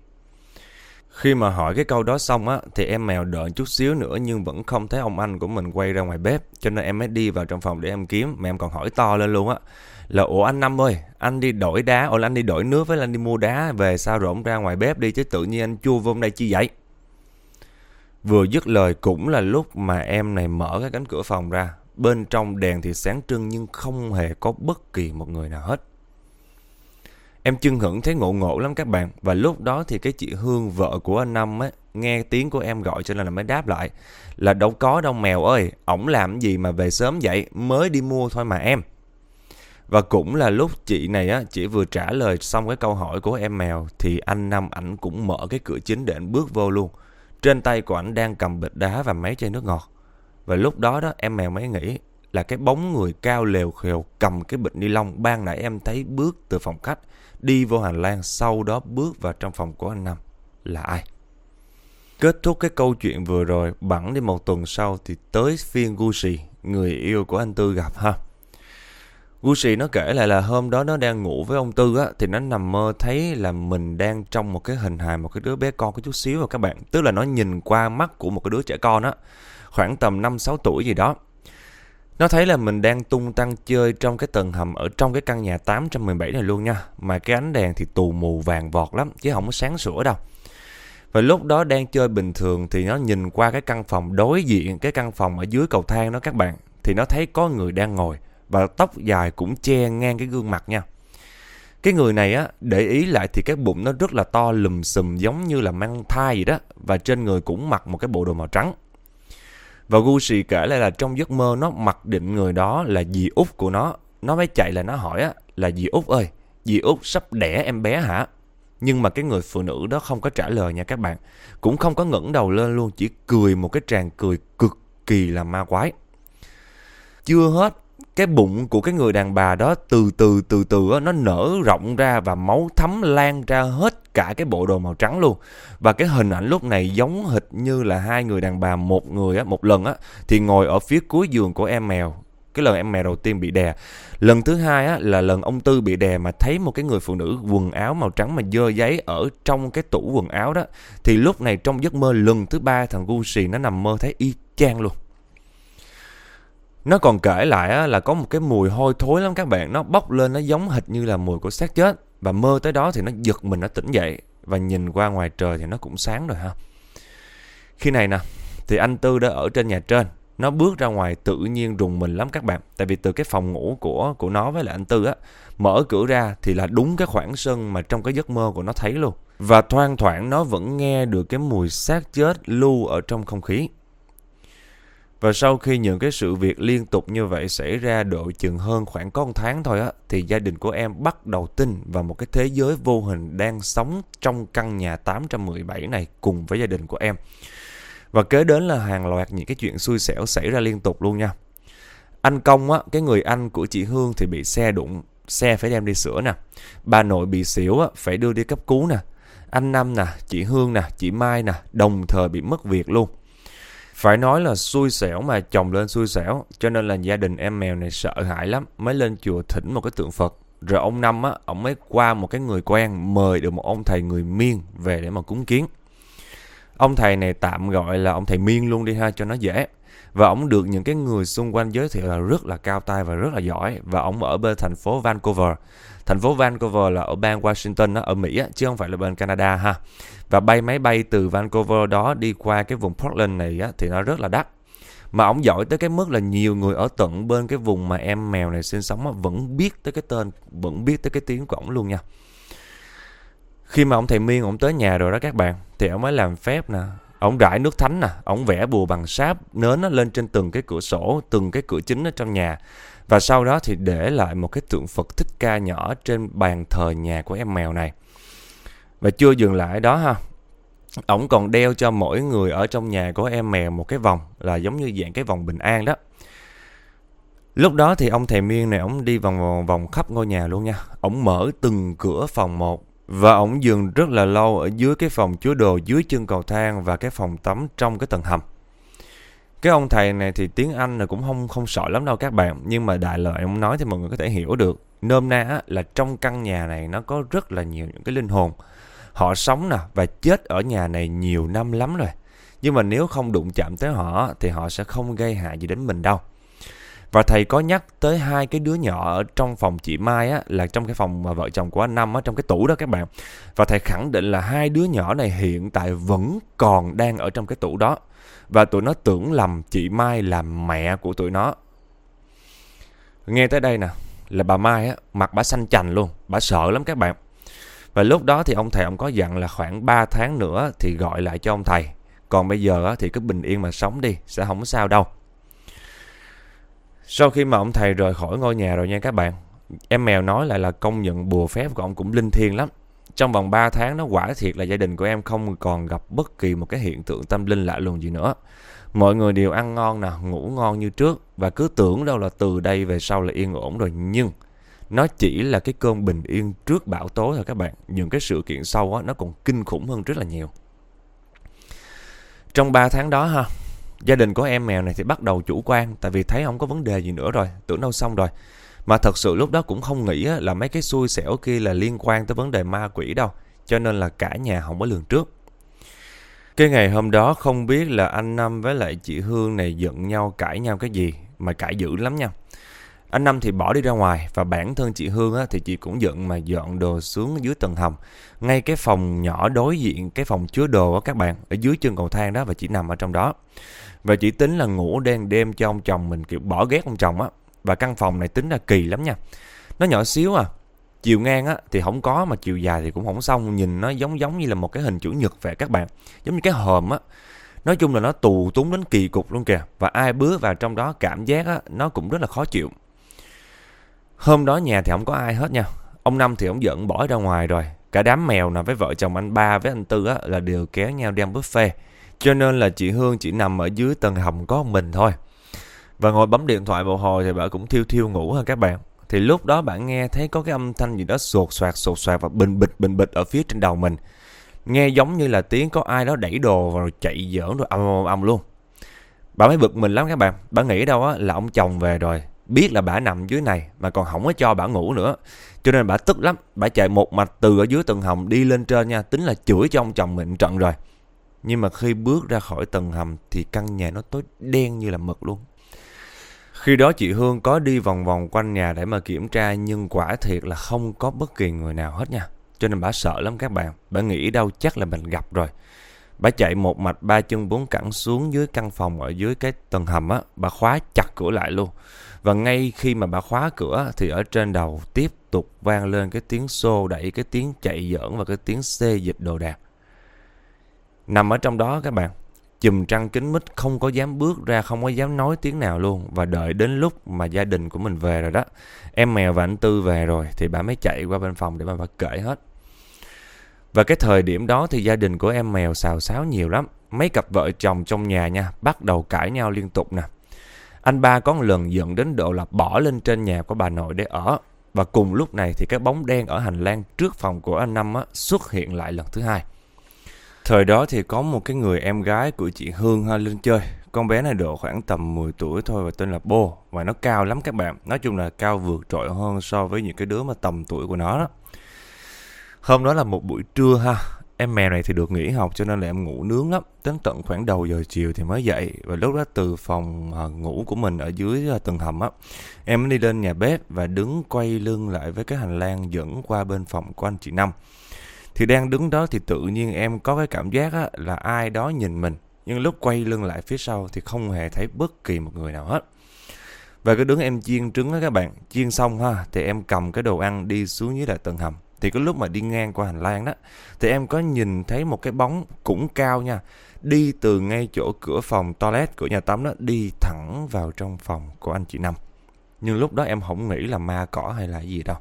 Khi mà hỏi cái câu đó xong á thì em mèo đợi chút xíu nữa nhưng vẫn không thấy ông anh của mình quay ra ngoài bếp. Cho nên em mới đi vào trong phòng để em kiếm mà em còn hỏi to lên luôn á. Là ủa anh Năm ơi, anh đi đổi đá, ủa anh đi đổi nước với anh đi mua đá về sao rồi ông ra ngoài bếp đi chứ tự nhiên anh chua vô đây chi vậy? Vừa dứt lời cũng là lúc mà em này mở cái cánh cửa phòng ra. Bên trong đèn thì sáng trưng nhưng không hề có bất kỳ một người nào hết. Em chưng hửng thấy ngộ ngộ lắm các bạn. Và lúc đó thì cái chị Hương vợ của anh Năm ấy, nghe tiếng của em gọi cho nên là mới đáp lại. Là đâu có đâu mèo ơi, ổng làm gì mà về sớm vậy, mới đi mua thôi mà em. Và cũng là lúc chị này á, chỉ vừa trả lời xong cái câu hỏi của em mèo thì anh Năm ảnh cũng mở cái cửa chính để anh bước vô luôn. Trên tay của ảnh đang cầm bịch đá và mấy chai nước ngọt. Và lúc đó đó em mèo mới nghĩ là cái bóng người cao lều khều cầm cái bịch ni lông ban nãy em thấy bước từ phòng khách đi vô hành lang sau đó bước vào trong phòng của anh Năm là ai. Kết thúc cái câu chuyện vừa rồi bẵng đi một tuần sau thì tới phiên Gucci, người yêu của anh Tư gặp ha. Gucci nó kể lại là hôm đó nó đang ngủ với ông Tư á thì nó nằm mơ thấy là mình đang trong một cái hình hài một cái đứa bé con có chút xíu và các bạn. Tức là nó nhìn qua mắt của một cái đứa trẻ con á, khoảng tầm 5 6 tuổi gì đó. Nó thấy là mình đang tung tăng chơi trong cái tầng hầm ở trong cái căn nhà 817 này luôn nha. Mà cái ánh đèn thì tù mù vàng vọt lắm chứ không có sáng sủa đâu. Và lúc đó đang chơi bình thường thì nó nhìn qua cái căn phòng đối diện cái căn phòng ở dưới cầu thang đó các bạn. Thì nó thấy có người đang ngồi và tóc dài cũng che ngang cái gương mặt nha. Cái người này á, để ý lại thì cái bụng nó rất là to lùm xùm giống như là mang thai gì đó và trên người cũng mặc một cái bộ đồ màu trắng. Và Gucci kể lại là trong giấc mơ nó mặc định người đó là dì út của nó. Nó mới chạy là nó hỏi á, là dì út ơi, dì út sắp đẻ em bé hả? Nhưng mà cái người phụ nữ đó không có trả lời nha các bạn. Cũng không có ngẩng đầu lên luôn, chỉ cười một cái tràng cười cực kỳ là ma quái. Chưa hết, cái bụng của cái người đàn bà đó từ từ từ từ nó nở rộng ra và máu thấm lan ra hết cả cái bộ đồ màu trắng luôn. Và cái hình ảnh lúc này giống hệt như là hai người đàn bà, một người á, một lần á, thì ngồi ở phía cuối giường của em mèo. Cái lần em mèo đầu tiên bị đè. Lần thứ hai á, là lần ông tư bị đè mà thấy một cái người phụ nữ quần áo màu trắng mà dơ giấy ở trong cái tủ quần áo đó. Thì lúc này trong giấc mơ lần thứ ba thằng Gucci nó nằm mơ thấy y chang luôn nó còn kể lại là có một cái mùi hôi thối lắm các bạn. Nó bốc lên, nó giống hệt như là mùi của xác chết. Và mơ tới đó thì nó giật mình, nó tỉnh dậy. Và nhìn qua ngoài trời thì nó cũng sáng rồi ha. Khi này nè, Thì anh Tư đã ở trên nhà trên. Nó bước ra ngoài tự nhiên rùng mình lắm các bạn. Tại vì từ cái phòng ngủ của của nó với lại anh Tư á, Mở cửa ra thì là đúng cái khoảng sân mà trong cái giấc mơ của nó thấy luôn. Và thoang thoảng nó vẫn nghe được cái mùi xác chết lưu ở trong không khí và sau khi những cái sự việc liên tục như vậy xảy ra độ chừng hơn khoảng có một tháng thôi á, thì gia đình của em bắt đầu tin vào một cái thế giới vô hình đang sống trong căn nhà 817 này cùng với gia đình của em. Và kế đến là hàng loạt những cái chuyện xui xẻo xảy ra liên tục luôn nha. Anh Công á, cái người anh của chị Hương thì bị xe đụng, xe phải đem đi sửa nè. Bà nội bị xỉu á, phải đưa đi cấp cứu nè. Anh Năm nè, chị Hương nè, chị Mai nè, đồng thời bị mất việc luôn. Phải nói là xui xẻo mà chồng lên xui xẻo Cho nên là gia đình em mèo này sợ hãi lắm Mới lên chùa thỉnh một cái tượng Phật. Rồi ông Năm á, ông mới qua một cái người quen Mời được một ông thầy người miên về để mà cúng kiến. Ông thầy này tạm gọi là ông thầy miên luôn đi ha cho nó dễ. Và ông được những cái người xung quanh giới thiệu là rất là cao tay và rất là giỏi. Và ông ở bên thành phố Vancouver. Thành phố Vancouver là ở bang Washington đó, ở Mỹ á, chứ không phải là bên Canada ha. Và bay máy bay từ Vancouver đó đi qua cái vùng Portland này á, thì nó rất là đắt. Mà ông giỏi tới cái mức là nhiều người ở tận bên cái vùng mà em mèo này sinh sống á, vẫn biết tới cái tên, vẫn biết tới cái tiếng của ông luôn nha. Khi mà ông thầy Miên ông tới nhà rồi đó các bạn Thì ông mới làm phép nè Ông rải nước thánh nè Ông vẽ bùa bằng sáp Nến nó lên trên từng cái cửa sổ Từng cái cửa chính ở trong nhà và sau đó thì để lại một cái tượng Phật thích ca nhỏ trên bàn thờ nhà của em mèo này. Và chưa dừng lại đó ha. ổng còn đeo cho mỗi người ở trong nhà của em mèo một cái vòng là giống như dạng cái vòng bình an đó. Lúc đó thì ông thầy Miên này ổng đi vòng vòng, vòng khắp ngôi nhà luôn nha. ổng mở từng cửa phòng một và ổng dừng rất là lâu ở dưới cái phòng chứa đồ dưới chân cầu thang và cái phòng tắm trong cái tầng hầm. Cái ông thầy này thì tiếng Anh là cũng không không sợ lắm đâu các bạn Nhưng mà đại lợi ông nói thì mọi người có thể hiểu được Nôm na là trong căn nhà này nó có rất là nhiều những cái linh hồn Họ sống nè và chết ở nhà này nhiều năm lắm rồi Nhưng mà nếu không đụng chạm tới họ thì họ sẽ không gây hại gì đến mình đâu và thầy có nhắc tới hai cái đứa nhỏ ở trong phòng chị Mai á là trong cái phòng mà vợ chồng của anh Năm á trong cái tủ đó các bạn. Và thầy khẳng định là hai đứa nhỏ này hiện tại vẫn còn đang ở trong cái tủ đó và tụi nó tưởng lầm chị Mai là mẹ của tụi nó. Nghe tới đây nè, là bà Mai á, mặt bà xanh chành luôn, bà sợ lắm các bạn. Và lúc đó thì ông thầy ông có dặn là khoảng 3 tháng nữa thì gọi lại cho ông thầy. Còn bây giờ thì cứ bình yên mà sống đi, sẽ không sao đâu. Sau khi mà ông thầy rời khỏi ngôi nhà rồi nha các bạn, em mèo nói lại là công nhận bùa phép của ông cũng linh thiêng lắm. Trong vòng 3 tháng nó quả thiệt là gia đình của em không còn gặp bất kỳ một cái hiện tượng tâm linh lạ lùng gì nữa. Mọi người đều ăn ngon nè, ngủ ngon như trước và cứ tưởng đâu là từ đây về sau là yên ổn rồi. Nhưng nó chỉ là cái cơn bình yên trước bão tố thôi các bạn. Những cái sự kiện sau á, nó còn kinh khủng hơn rất là nhiều. Trong 3 tháng đó ha, gia đình của em mèo này thì bắt đầu chủ quan tại vì thấy không có vấn đề gì nữa rồi, tưởng đâu xong rồi. Mà thật sự lúc đó cũng không nghĩ là mấy cái xui xẻo kia là liên quan tới vấn đề ma quỷ đâu. Cho nên là cả nhà không có lường trước. Cái ngày hôm đó không biết là anh Năm với lại chị Hương này giận nhau cãi nhau cái gì mà cãi dữ lắm nha. Anh Năm thì bỏ đi ra ngoài và bản thân chị Hương á, thì chị cũng giận mà dọn đồ xuống dưới tầng hầm. Ngay cái phòng nhỏ đối diện cái phòng chứa đồ á các bạn, ở dưới chân cầu thang đó và chị nằm ở trong đó. Và chị tính là ngủ đen đêm cho ông chồng mình kiểu bỏ ghét ông chồng á. Và căn phòng này tính là kỳ lắm nha Nó nhỏ xíu à Chiều ngang á thì không có mà chiều dài thì cũng không xong Nhìn nó giống giống như là một cái hình chữ nhật vậy các bạn Giống như cái hòm á Nói chung là nó tù túng đến kỳ cục luôn kìa. Và ai bước vào trong đó cảm giác á, nó cũng rất là khó chịu. Hôm đó nhà thì không có ai hết nha. Ông Năm thì ông giận bỏ ra ngoài rồi. Cả đám mèo nào với vợ chồng anh ba với anh Tư á, là đều kéo nhau đi ăn buffet. Cho nên là chị Hương chỉ nằm ở dưới tầng hầm có mình thôi. Và ngồi bấm điện thoại một hồi thì bà cũng thiêu thiêu ngủ ha các bạn. Thì lúc đó bạn nghe thấy có cái âm thanh gì đó sột soạt sột soạt và bình bịch bình bịch ở phía trên đầu mình. Nghe giống như là tiếng có ai đó đẩy đồ và rồi chạy giỡn rồi âm âm âm luôn. Bà mới bực mình lắm các bạn. Bà nghĩ đâu á là ông chồng về rồi. Biết là bà nằm dưới này mà còn không có cho bà ngủ nữa. Cho nên bà tức lắm. Bà chạy một mạch từ ở dưới tầng hầm đi lên trên nha. Tính là chửi cho ông chồng mình trận rồi. Nhưng mà khi bước ra khỏi tầng hầm thì căn nhà nó tối đen như là mực luôn. Khi đó chị Hương có đi vòng vòng quanh nhà để mà kiểm tra, nhưng quả thiệt là không có bất kỳ người nào hết nha. Cho nên bà sợ lắm các bạn. Bà nghĩ đâu chắc là mình gặp rồi. Bà chạy một mạch ba chân bốn cẳng xuống dưới căn phòng ở dưới cái tầng hầm á. Bà khóa chặt cửa lại luôn. Và ngay khi mà bà khóa cửa thì ở trên đầu tiếp tục vang lên cái tiếng xô đẩy, cái tiếng chạy giỡn và cái tiếng xê dịch đồ đạc. Nằm ở trong đó các bạn, chùm trăng kính mít không có dám bước ra, không có dám nói tiếng nào luôn. Và đợi đến lúc mà gia đình của mình về rồi đó, em mèo và anh Tư về rồi thì bà mới chạy qua bên phòng để mà bà kể hết. Và cái thời điểm đó thì gia đình của em mèo xào xáo nhiều lắm. Mấy cặp vợ chồng trong nhà nha, bắt đầu cãi nhau liên tục nè. Anh ba có một lần giận đến độ là bỏ lên trên nhà của bà nội để ở. Và cùng lúc này thì cái bóng đen ở hành lang trước phòng của anh Năm á, xuất hiện lại lần thứ hai. Thời đó thì có một cái người em gái của chị Hương ha lên chơi. Con bé này độ khoảng tầm 10 tuổi thôi và tên là Bô. Và nó cao lắm các bạn. Nói chung là cao vượt trội hơn so với những cái đứa mà tầm tuổi của nó đó. Hôm đó là một buổi trưa ha. Em mèo này thì được nghỉ học cho nên là em ngủ nướng lắm. Đến tận khoảng đầu giờ chiều thì mới dậy. Và lúc đó từ phòng à, ngủ của mình ở dưới à, tầng hầm á. Em đi lên nhà bếp và đứng quay lưng lại với cái hành lang dẫn qua bên phòng của anh chị Năm. Thì đang đứng đó thì tự nhiên em có cái cảm giác á, là ai đó nhìn mình. Nhưng lúc quay lưng lại phía sau thì không hề thấy bất kỳ một người nào hết. Và cái đứng em chiên trứng á các bạn, chiên xong ha, thì em cầm cái đồ ăn đi xuống dưới lại tầng hầm. Thì cái lúc mà đi ngang qua hành lang đó, thì em có nhìn thấy một cái bóng cũng cao nha. Đi từ ngay chỗ cửa phòng toilet của nhà tắm đó, đi thẳng vào trong phòng của anh chị Năm. Nhưng lúc đó em không nghĩ là ma cỏ hay là gì đâu.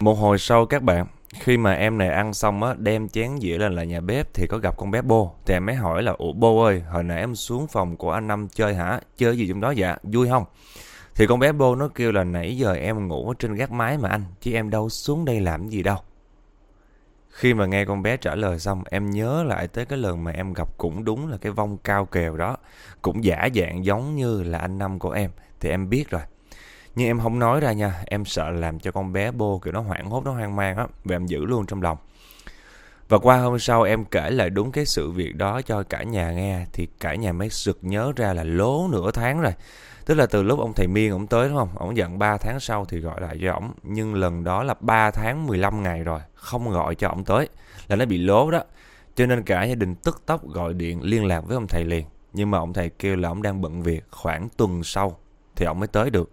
Một hồi sau các bạn, khi mà em này ăn xong á, đem chén dĩa lên lại nhà bếp thì có gặp con bé Bô. Thì em mới hỏi là, ủa Bô ơi, hồi nãy em xuống phòng của anh Năm chơi hả? Chơi gì trong đó dạ? Vui không? Thì con bé Bô nó kêu là nãy giờ em ngủ ở trên gác mái mà anh, chứ em đâu xuống đây làm gì đâu. Khi mà nghe con bé trả lời xong, em nhớ lại tới cái lần mà em gặp cũng đúng là cái vong cao kèo đó. Cũng giả dạng giống như là anh Năm của em, thì em biết rồi. Nhưng em không nói ra nha, em sợ làm cho con bé bô kiểu nó hoảng hốt, nó hoang mang á, và em giữ luôn trong lòng. Và qua hôm sau em kể lại đúng cái sự việc đó cho cả nhà nghe thì cả nhà mới sực nhớ ra là lố nửa tháng rồi. Tức là từ lúc ông thầy Miên ông tới đúng không? Ông giận 3 tháng sau thì gọi lại cho ông. Nhưng lần đó là 3 tháng 15 ngày rồi, không gọi cho ông tới. Là nó bị lố đó. Cho nên cả gia đình tức tốc gọi điện liên lạc với ông thầy liền. Nhưng mà ông thầy kêu là ông đang bận việc khoảng tuần sau thì ông mới tới được.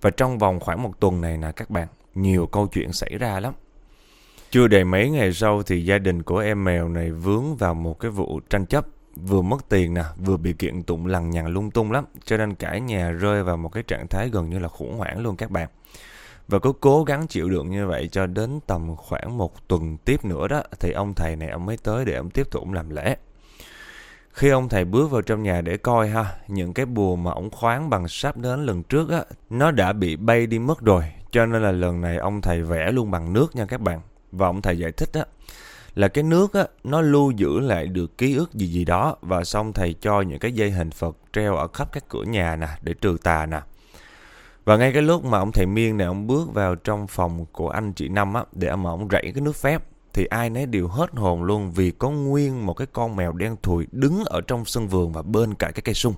Và trong vòng khoảng một tuần này nè các bạn, nhiều câu chuyện xảy ra lắm. Chưa đầy mấy ngày sau thì gia đình của em mèo này vướng vào một cái vụ tranh chấp. Vừa mất tiền nè, vừa bị kiện tụng lằng nhằng lung tung lắm. Cho nên cả nhà rơi vào một cái trạng thái gần như là khủng hoảng luôn các bạn. Và cứ cố gắng chịu đựng như vậy cho đến tầm khoảng một tuần tiếp nữa đó thì ông thầy này ông mới tới để ông tiếp tục làm lễ. Khi ông thầy bước vào trong nhà để coi ha, những cái bùa mà ông khoáng bằng sáp đến lần trước á, nó đã bị bay đi mất rồi. Cho nên là lần này ông thầy vẽ luôn bằng nước nha các bạn. Và ông thầy giải thích á, là cái nước á, nó lưu giữ lại được ký ức gì gì đó. Và xong thầy cho những cái dây hình Phật treo ở khắp các cửa nhà nè, để trừ tà nè. Và ngay cái lúc mà ông thầy Miên này ông bước vào trong phòng của anh chị Năm á, để mà ông rảy cái nước phép thì ai nấy đều hết hồn luôn vì có nguyên một cái con mèo đen thùi đứng ở trong sân vườn và bên cạnh cái cây sung.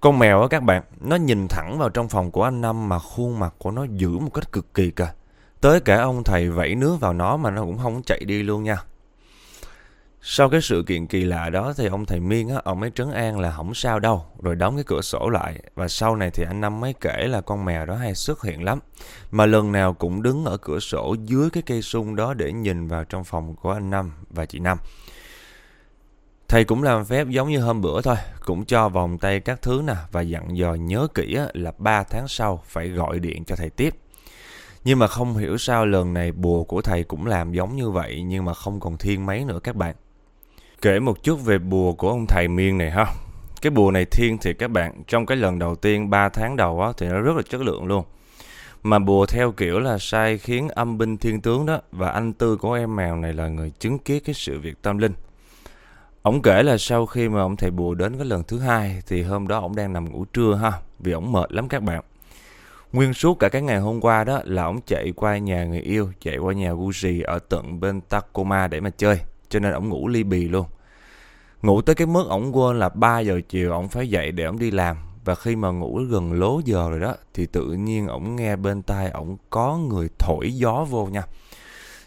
Con mèo á các bạn, nó nhìn thẳng vào trong phòng của anh Năm mà khuôn mặt của nó giữ một cách cực kỳ kìa. Tới cả ông thầy vẫy nước vào nó mà nó cũng không chạy đi luôn nha. Sau cái sự kiện kỳ lạ đó thì ông thầy Miên á, ông ấy trấn an là không sao đâu, rồi đóng cái cửa sổ lại. Và sau này thì anh Năm mới kể là con mèo đó hay xuất hiện lắm. Mà lần nào cũng đứng ở cửa sổ dưới cái cây sung đó để nhìn vào trong phòng của anh Năm và chị Năm. Thầy cũng làm phép giống như hôm bữa thôi, cũng cho vòng tay các thứ nè và dặn dò nhớ kỹ là 3 tháng sau phải gọi điện cho thầy tiếp. Nhưng mà không hiểu sao lần này bùa của thầy cũng làm giống như vậy nhưng mà không còn thiên mấy nữa các bạn. Kể một chút về bùa của ông thầy Miên này ha. Cái bùa này thiên thì các bạn, trong cái lần đầu tiên 3 tháng đầu á, thì nó rất là chất lượng luôn. Mà bùa theo kiểu là sai khiến âm binh thiên tướng đó và anh tư của em mèo này là người chứng kiến cái sự việc tâm linh. Ông kể là sau khi mà ông thầy bùa đến cái lần thứ hai thì hôm đó ông đang nằm ngủ trưa ha, vì ông mệt lắm các bạn. Nguyên suốt cả cái ngày hôm qua đó là ông chạy qua nhà người yêu, chạy qua nhà Gucci ở tận bên Tacoma để mà chơi, cho nên ông ngủ ly bì luôn. Ngủ tới cái mức ổng quên là 3 giờ chiều ổng phải dậy để ổng đi làm và khi mà ngủ gần lố giờ rồi đó thì tự nhiên ổng nghe bên tai ổng có người thổi gió vô nha.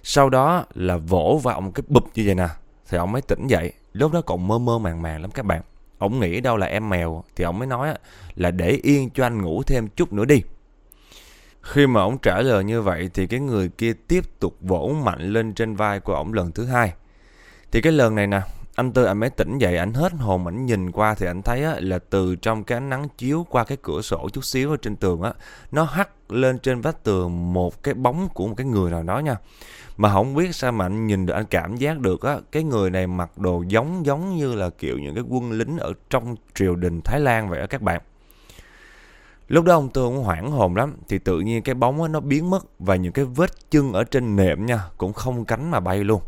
Sau đó là vỗ vào ổng cái bụp như vậy nè thì ổng mới tỉnh dậy. Lúc đó còn mơ mơ màng màng lắm các bạn. Ổng nghĩ đâu là em mèo thì ổng mới nói là để yên cho anh ngủ thêm chút nữa đi. Khi mà ổng trả lời như vậy thì cái người kia tiếp tục vỗ mạnh lên trên vai của ổng lần thứ hai. Thì cái lần này nè, anh Tư anh mới tỉnh dậy, anh hết hồn, anh nhìn qua thì anh thấy á, là từ trong cái ánh nắng chiếu qua cái cửa sổ chút xíu ở trên tường á, nó hắt lên trên vách tường một cái bóng của một cái người nào đó nha. Mà không biết sao mà anh nhìn được, anh cảm giác được á, cái người này mặc đồ giống giống như là kiểu những cái quân lính ở trong triều đình Thái Lan vậy á các bạn. Lúc đó ông Tư cũng hoảng hồn lắm, Thì tự nhiên cái bóng ấy nó biến mất Và những cái vết chân ở trên nệm nha, Cũng không cánh mà bay luôn.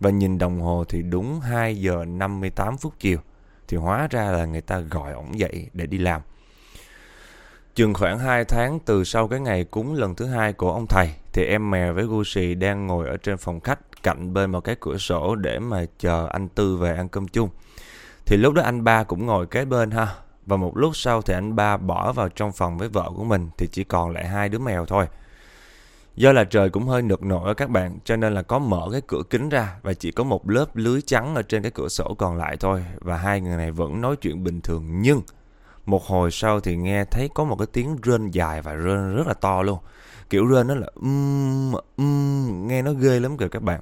Và nhìn đồng hồ thì đúng 2 giờ 58 phút chiều, Thì hóa ra là người ta gọi ổng dậy để đi làm. Chừng khoảng 2 tháng từ sau cái ngày cúng lần thứ hai của ông thầy, Thì em mè với Gucci đang ngồi ở trên phòng khách, Cạnh bên một cái cửa sổ để mà chờ anh Tư về ăn cơm chung. Thì lúc đó anh ba cũng ngồi kế bên ha và một lúc sau thì anh ba bỏ vào trong phòng với vợ của mình thì chỉ còn lại hai đứa mèo thôi. Do là trời cũng hơi nực nổi các bạn cho nên là có mở cái cửa kính ra và chỉ có một lớp lưới trắng ở trên cái cửa sổ còn lại thôi và hai người này vẫn nói chuyện bình thường nhưng một hồi sau thì nghe thấy có một cái tiếng rên dài và rên rất là to luôn. Kiểu rên nó là um, um, nghe nó ghê lắm kìa các bạn.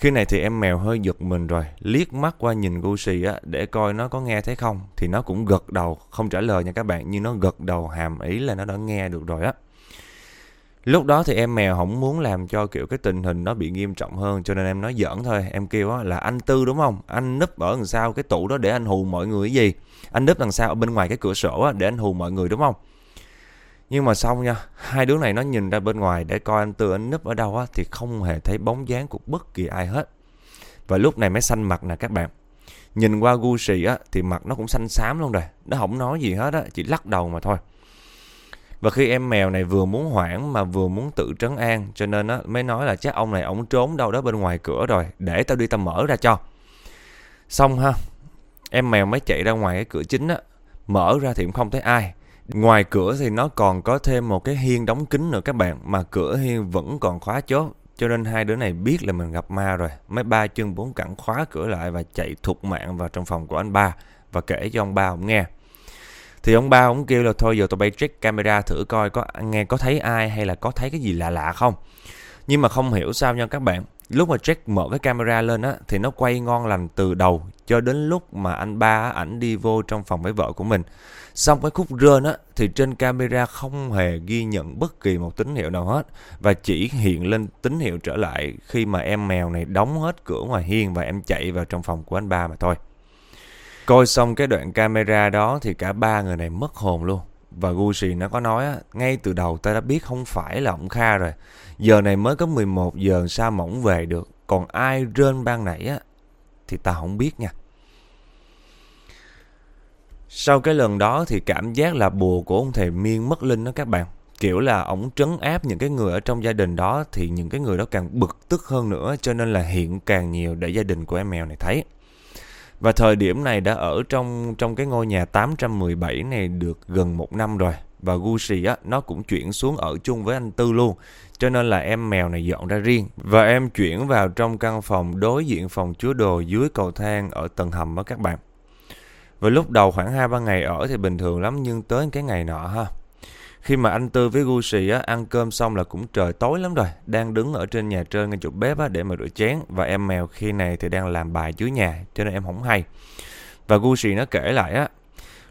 Khi này thì em mèo hơi giật mình rồi, liếc mắt qua nhìn Gucci á để coi nó có nghe thấy không thì nó cũng gật đầu, không trả lời nha các bạn, nhưng nó gật đầu hàm ý là nó đã nghe được rồi á. Lúc đó thì em mèo không muốn làm cho kiểu cái tình hình nó bị nghiêm trọng hơn cho nên em nói giỡn thôi. Em kêu á là anh Tư đúng không? Anh núp ở đằng sau cái tủ đó để anh hù mọi người cái gì? Anh núp đằng sau ở bên ngoài cái cửa sổ á để anh hù mọi người đúng không? Nhưng mà xong nha, hai đứa này nó nhìn ra bên ngoài để coi anh Tư anh núp ở đâu á thì không hề thấy bóng dáng của bất kỳ ai hết. Và lúc này mới xanh mặt nè các bạn. Nhìn qua Gucci á thì mặt nó cũng xanh xám luôn rồi. Nó không nói gì hết á, chỉ lắc đầu mà thôi. Và khi em mèo này vừa muốn hoảng mà vừa muốn tự trấn an cho nên á mới nói là chắc ông này ổng trốn đâu đó bên ngoài cửa rồi, để tao đi tao mở ra cho. Xong ha, em mèo mới chạy ra ngoài cái cửa chính á, mở ra thì cũng không thấy ai Ngoài cửa thì nó còn có thêm một cái hiên đóng kín nữa các bạn, Mà cửa hiên vẫn còn khóa chốt. Cho nên hai đứa này biết là mình gặp ma rồi. Mấy ba chân bốn cẳng khóa cửa lại Và chạy thục mạng vào trong phòng của anh ba Và kể cho ông ba ông nghe. Thì ông ba ông kêu là, thôi giờ tôi bay check camera thử coi có, nghe có thấy ai hay là có thấy cái gì lạ lạ không? Nhưng mà không hiểu sao nha các bạn Lúc mà Jack mở cái camera lên á, Thì nó quay ngon lành từ đầu Cho đến lúc mà anh ba ảnh đi vô trong phòng với vợ của mình Xong cái khúc rên á, thì trên camera không hề ghi nhận bất kỳ một tín hiệu nào hết và chỉ hiện lên tín hiệu trở lại khi mà em mèo này đóng hết cửa ngoài hiên và em chạy vào trong phòng của anh ba mà thôi. Coi xong cái đoạn camera đó thì cả ba người này mất hồn luôn. Và Gucci nó có nói á, ngay từ đầu ta đã biết không phải là ông Kha rồi. Giờ này mới có 11 giờ sao mỏng về được. Còn ai rên ban nãy á thì ta không biết nha. Sau cái lần đó thì cảm giác là bùa của ông thầy Miên mất linh đó các bạn. Kiểu là ổng trấn áp những cái người ở trong gia đình đó thì những cái người đó càng bực tức hơn nữa cho nên là hiện càng nhiều để gia đình của em mèo này thấy. Và thời điểm này đã ở trong trong cái ngôi nhà 817 này được gần một năm rồi. Và Gucci á, nó cũng chuyển xuống ở chung với anh Tư luôn. Cho nên là em mèo này dọn ra riêng. Và em chuyển vào trong căn phòng đối diện phòng chứa đồ dưới cầu thang ở tầng hầm á các bạn. Và lúc đầu khoảng 2-3 ngày ở thì bình thường lắm nhưng tới cái ngày nọ ha. Khi mà anh Tư với Gucci á, ăn cơm xong là cũng trời tối lắm rồi, đang đứng ở trên nhà trên ngay chỗ bếp á, để mà rửa chén và em mèo khi này thì đang làm bài dưới nhà cho nên em không hay. Và Gucci nó kể lại á,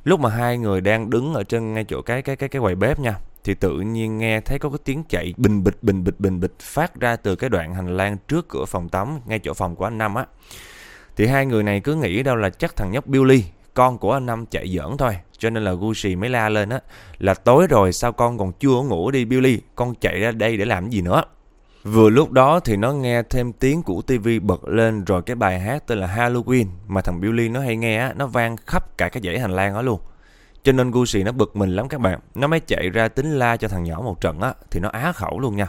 lúc mà hai người đang đứng ở trên ngay chỗ cái cái cái cái quầy bếp nha, thì tự nhiên nghe thấy có cái tiếng chạy bình bịch bình bịch bình bịch phát ra từ cái đoạn hành lang trước cửa phòng tắm ngay chỗ phòng của anh Năm á. Thì hai người này cứ nghĩ đâu là chắc thằng nhóc Billy, con của anh Năm chạy giỡn thôi. Cho nên là Gucci mới la lên á là tối rồi sao con còn chưa ngủ đi Billy, con chạy ra đây để làm gì nữa. Vừa lúc đó thì nó nghe thêm tiếng của TV bật lên rồi cái bài hát tên là Halloween mà thằng Billy nó hay nghe á, nó vang khắp cả cái dãy hành lang đó luôn. Cho nên Gucci nó bực mình lắm các bạn. Nó mới chạy ra tính la cho thằng nhỏ một trận á thì nó á khẩu luôn nha.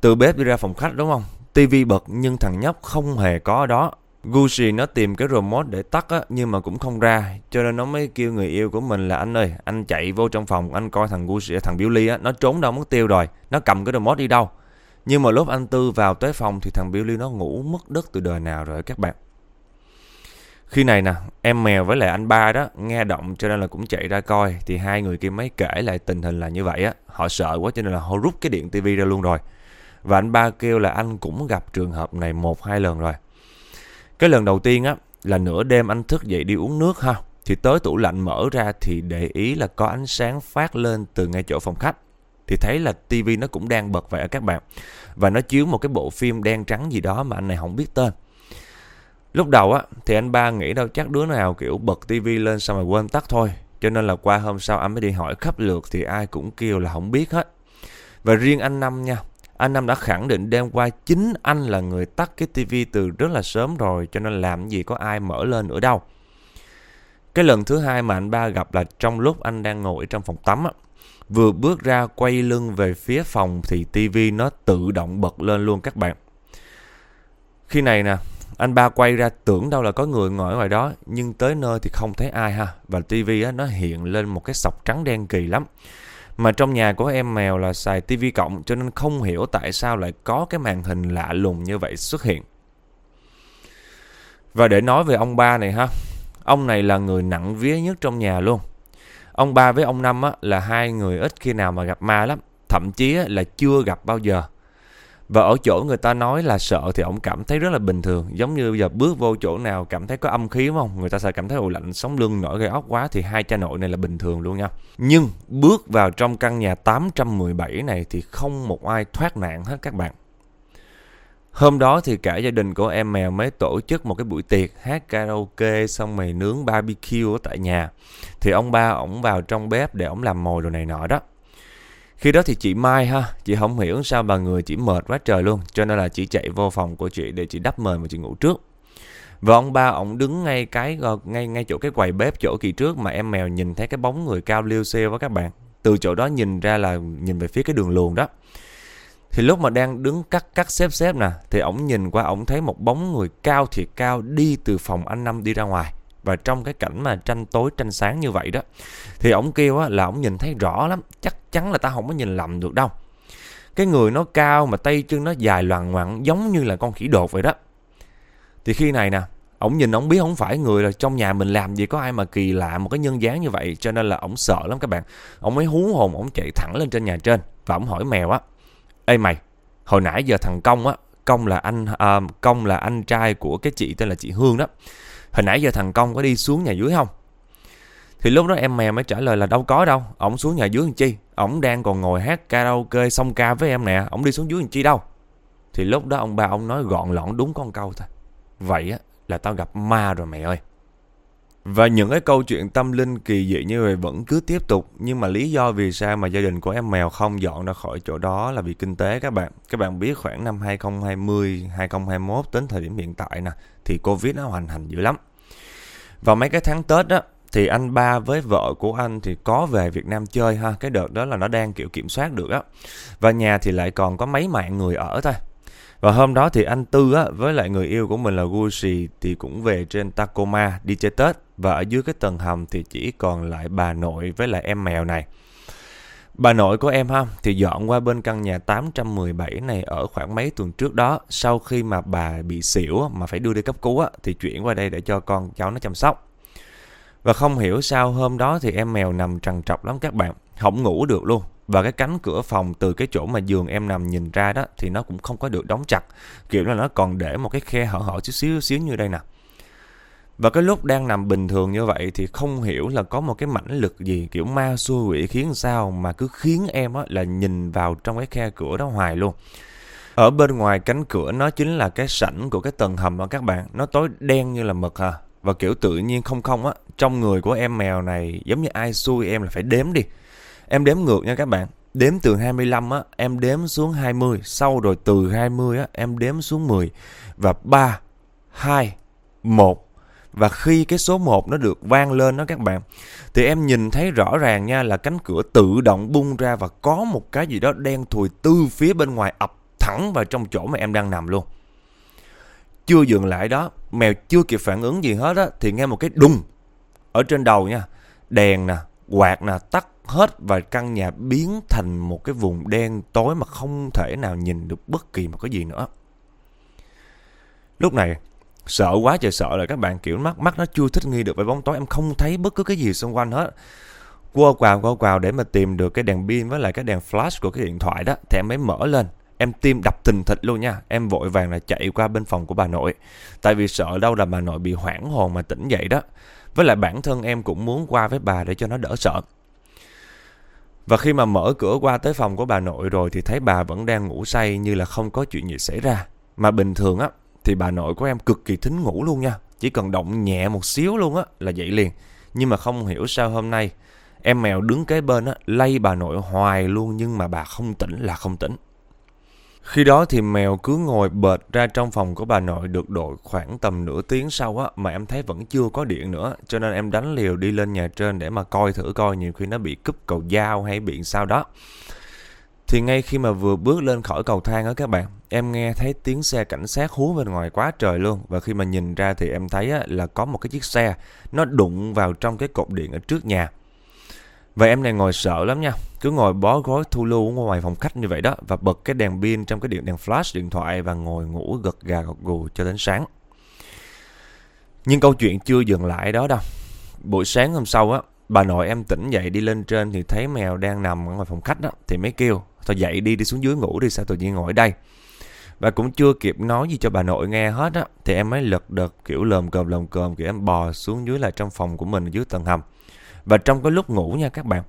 Từ bếp đi ra phòng khách đúng không? TV bật nhưng thằng nhóc không hề có ở đó. Gucci nó tìm cái remote để tắt á, nhưng mà cũng không ra. Cho nên nó mới kêu người yêu của mình là, anh ơi, anh chạy vô trong phòng, anh coi thằng Gucci, thằng Billy á, nó trốn đâu mất tiêu rồi, nó cầm cái remote đi đâu. Nhưng mà lúc anh Tư vào tới phòng thì thằng Billy nó ngủ mất đất từ đời nào rồi các bạn. Khi này nè, em mèo với lại anh ba đó, nghe động cho nên là cũng chạy ra coi, thì hai người kia mới kể lại tình hình là như vậy á. Họ sợ quá cho nên là họ rút cái điện tivi ra luôn rồi. Và anh ba kêu là anh cũng gặp trường hợp này một hai lần rồi cái lần đầu tiên á là nửa đêm anh thức dậy đi uống nước ha. Thì tới tủ lạnh mở ra thì để ý là có ánh sáng phát lên từ ngay chỗ phòng khách. Thì thấy là tivi nó cũng đang bật vậy các bạn. Và nó chiếu một cái bộ phim đen trắng gì đó mà anh này không biết tên. Lúc đầu á thì anh ba nghĩ đâu chắc đứa nào kiểu bật tivi lên xong rồi quên tắt thôi. Cho nên là qua hôm sau anh mới đi hỏi khắp lượt thì ai cũng kêu là không biết hết. Và riêng anh Năm nha, anh Nam đã khẳng định đêm qua chính anh là người tắt cái tivi từ rất là sớm rồi cho nên làm gì có ai mở lên nữa đâu. Cái lần thứ hai mà anh ba gặp là trong lúc anh đang ngồi trong phòng tắm á. Vừa bước ra quay lưng về phía phòng thì tivi nó tự động bật lên luôn các bạn. Khi này nè, anh ba quay ra tưởng đâu là có người ngồi ngoài đó nhưng tới nơi thì không thấy ai ha và tivi á nó hiện lên một cái sọc trắng đen kỳ lắm. Mà trong nhà của em mèo là xài tivi cộng cho nên không hiểu tại sao lại có cái màn hình lạ lùng như vậy xuất hiện. Và để nói về ông ba này ha, ông này là người nặng vía nhất trong nhà luôn. Ông ba với ông Năm á, là hai người ít khi nào mà gặp ma lắm, thậm chí á, là chưa gặp bao giờ. Và ở chỗ người ta nói là sợ thì ông cảm thấy rất là bình thường Giống như bây giờ bước vô chỗ nào cảm thấy có âm khí, đúng không Người ta sẽ cảm thấy ồ, lạnh sống lưng, nổi gây óc quá Thì hai cha nội này là bình thường luôn nha Nhưng bước vào trong căn nhà 817 này Thì không một ai thoát nạn hết các bạn Hôm đó thì cả gia đình của em mèo mới tổ chức một cái buổi tiệc, hát karaoke, xong mày nướng barbecue ở tại nhà. Thì ông ba ổng vào trong bếp để ổng làm mồi đồ này nọ đó. Khi đó thì chị Mai ha, chị không hiểu sao bà người chỉ mệt quá trời luôn, cho nên là chị chạy vô phòng của chị để chị đắp mền và chị ngủ trước. Và ông ba ông đứng ngay cái ờ, ngay ngay chỗ cái quầy bếp chỗ kỳ trước mà em mèo nhìn thấy cái bóng người cao liêu xêu với các bạn. Từ chỗ đó nhìn ra là nhìn về phía cái đường luồn đó. Thì lúc mà đang đứng cắt cắt xếp xếp nè, thì ổng nhìn qua ổng thấy một bóng người cao thiệt cao đi từ phòng anh Năm đi ra ngoài. Và trong cái cảnh mà tranh tối tranh sáng như vậy đó Thì ổng kêu á, là ổng nhìn thấy rõ lắm Chắc chắn là ta không có nhìn lầm được đâu. Cái người nó cao mà tay chân nó dài loằng ngoằng Giống như là con khỉ đột vậy đó. Thì khi này nè Ổng nhìn ổng biết không phải người là trong nhà mình làm gì có ai mà kỳ lạ một cái nhân dáng như vậy Cho nên là ổng sợ lắm các bạn. Ổng mới hú hồn ổng chạy thẳng lên trên nhà trên Và ổng hỏi mèo á Ê mày Hồi nãy giờ thằng Công á Công là anh à, Công là anh trai của cái chị tên là chị Hương đó. Hồi nãy giờ thằng Công có đi xuống nhà dưới không? Thì lúc đó em mèo mới trả lời là đâu có đâu. Ổng xuống nhà dưới làm chi? Ổng đang còn ngồi hát karaoke xong ca với em nè. Ổng đi xuống dưới làm chi đâu? Thì lúc đó ông ba ông nói gọn lọn đúng con câu thôi. Vậy á, là tao gặp ma rồi mẹ ơi và những cái câu chuyện tâm linh kỳ dị như vậy vẫn cứ tiếp tục. Nhưng mà lý do vì sao mà gia đình của em mèo không dọn ra khỏi chỗ đó là vì kinh tế các bạn. Các bạn biết khoảng năm 2020, 2021 đến thời điểm hiện tại nè Thì Covid nó hoành hành dữ lắm. Và mấy cái tháng Tết đó thì anh ba với vợ của anh thì có về Việt Nam chơi ha. Cái đợt đó là nó đang kiểu kiểm soát được á. Và nhà thì lại còn có mấy mạng người ở thôi và hôm đó thì anh Tư á, với lại người yêu của mình là Gucci thì cũng về trên Tacoma đi chơi Tết. Và ở dưới cái tầng hầm thì chỉ còn lại bà nội với lại em mèo này. Bà nội của em ha thì dọn qua bên căn nhà 817 này ở khoảng mấy tuần trước đó sau khi mà bà bị xỉu mà phải đưa đi cấp cứu á, thì chuyển qua đây để cho con cháu nó chăm sóc. Và không hiểu sao hôm đó thì em mèo nằm trằn trọc lắm các bạn. không ngủ được luôn. Và cái cánh cửa phòng từ cái chỗ mà giường em nằm nhìn ra đó thì nó cũng không có được đóng chặt. Kiểu là nó còn để một cái khe hở hở chút xíu xíu như đây nè. Và cái lúc đang nằm bình thường như vậy thì không hiểu là có một cái mãnh lực gì kiểu ma xui quỷ khiến sao mà cứ khiến em á là nhìn vào trong cái khe cửa đó hoài luôn. Ở bên ngoài cánh cửa nó chính là cái sảnh của cái tầng hầm đó các bạn. Nó tối đen như là mực à. Và kiểu tự nhiên không không á, trong người của em mèo này giống như ai xui em là phải đếm đi. Em đếm ngược nha các bạn. Đếm từ 25 á, em đếm xuống 20. Sau rồi từ 20 á, em đếm xuống 10. Và 3, 2, 1. Và khi cái số 1 nó được vang lên đó các bạn Thì em nhìn thấy rõ ràng nha là cánh cửa tự động bung ra Và có một cái gì đó đen thùi từ phía bên ngoài ập thẳng vào trong chỗ mà em đang nằm luôn chưa dừng lại đó mèo chưa kịp phản ứng gì hết á thì nghe một cái đùng ở trên đầu nha đèn nè quạt nè tắt hết và căn nhà biến thành một cái vùng đen tối mà không thể nào nhìn được bất kỳ một cái gì nữa. Lúc này, sợ quá trời sợ rồi các bạn, kiểu, mắt mắt nó chưa thích nghi được với bóng tối. Em không thấy bất cứ cái gì xung quanh hết. Qua quào qua quào để mà tìm được cái đèn pin với lại cái đèn flash của cái điện thoại đó, thì em mới mở lên. Em tim đập thình thịch luôn nha. Em vội vàng là chạy qua bên phòng của bà nội. Tại vì sợ đâu là bà nội bị hoảng hồn mà tỉnh dậy đó. Với lại bản thân em cũng muốn qua với bà để cho nó đỡ sợ. Và khi mà mở cửa qua tới phòng của bà nội rồi Thì thấy bà vẫn đang ngủ say như là không có chuyện gì xảy ra. Mà bình thường á, Thì bà nội của em cực kỳ thính ngủ luôn nha. Chỉ cần động nhẹ một xíu luôn á là dậy liền. Nhưng mà không hiểu sao hôm nay Em mèo đứng kế bên á, Lay bà nội hoài luôn Nhưng mà bà không tỉnh là không tỉnh khi đó thì mèo cứ ngồi bệt ra trong phòng của bà nội được độ khoảng tầm nửa tiếng sau á mà em thấy vẫn chưa có điện nữa cho nên em đánh liều đi lên nhà trên để mà coi thử coi nhiều khi nó bị cúp cầu dao hay bị sao đó. Thì ngay khi mà vừa bước lên khỏi cầu thang á các bạn, em nghe thấy tiếng xe cảnh sát hú bên ngoài quá trời luôn và khi mà nhìn ra thì em thấy á, là có một cái chiếc xe nó đụng vào trong cái cột điện ở trước nhà. Và em này ngồi sợ lắm nha. Cứ ngồi bó gối thu lưu ngoài phòng khách như vậy đó Và bật cái đèn pin trong cái điện, đèn flash điện thoại Và ngồi ngủ gật gà gật gù cho đến sáng. Nhưng câu chuyện chưa dừng lại đó đâu. Buổi sáng hôm sau á, Bà nội em tỉnh dậy đi lên trên Thì thấy mèo đang nằm ở ngoài phòng khách đó, Thì mới kêu, Thôi dậy đi đi xuống dưới ngủ đi, sao tự nhiên ngồi ở đây? Và cũng chưa kịp nói gì cho bà nội nghe hết á, Thì em mới lật đật, kiểu, lồm cờm lồm cờm Kiểu, em bò xuống dưới là trong phòng của mình, dưới tầng hầm và trong cái lúc ngủ nha các bạn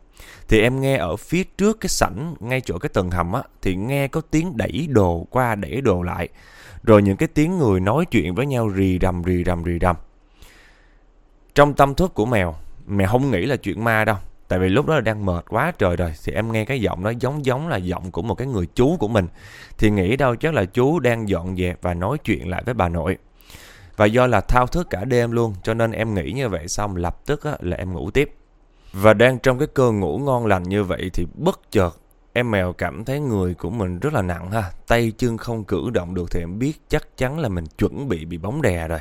Thì em nghe ở phía trước cái sảnh Ngay chỗ cái tầng hầm á Thì nghe có tiếng đẩy đồ qua đẩy đồ lại. Rồi những cái tiếng người nói chuyện với nhau rì rầm rì rầm rì rầm. Trong tâm thức của mèo Mèo không nghĩ là chuyện ma đâu. Tại vì lúc đó là đang mệt quá trời rồi Thì em nghe cái giọng đó giống giống là giọng của một cái người chú của mình. Thì nghĩ đâu chắc là chú đang dọn dẹp và nói chuyện lại với bà nội. Và do là thao thức cả đêm luôn Cho nên em nghĩ như vậy xong lập tức á, là em ngủ tiếp và đang trong cái cơn ngủ ngon lành như vậy thì bất chợt em mèo cảm thấy người của mình rất là nặng ha. Tay chân không cử động được thì em biết chắc chắn là mình chuẩn bị bị bóng đè rồi.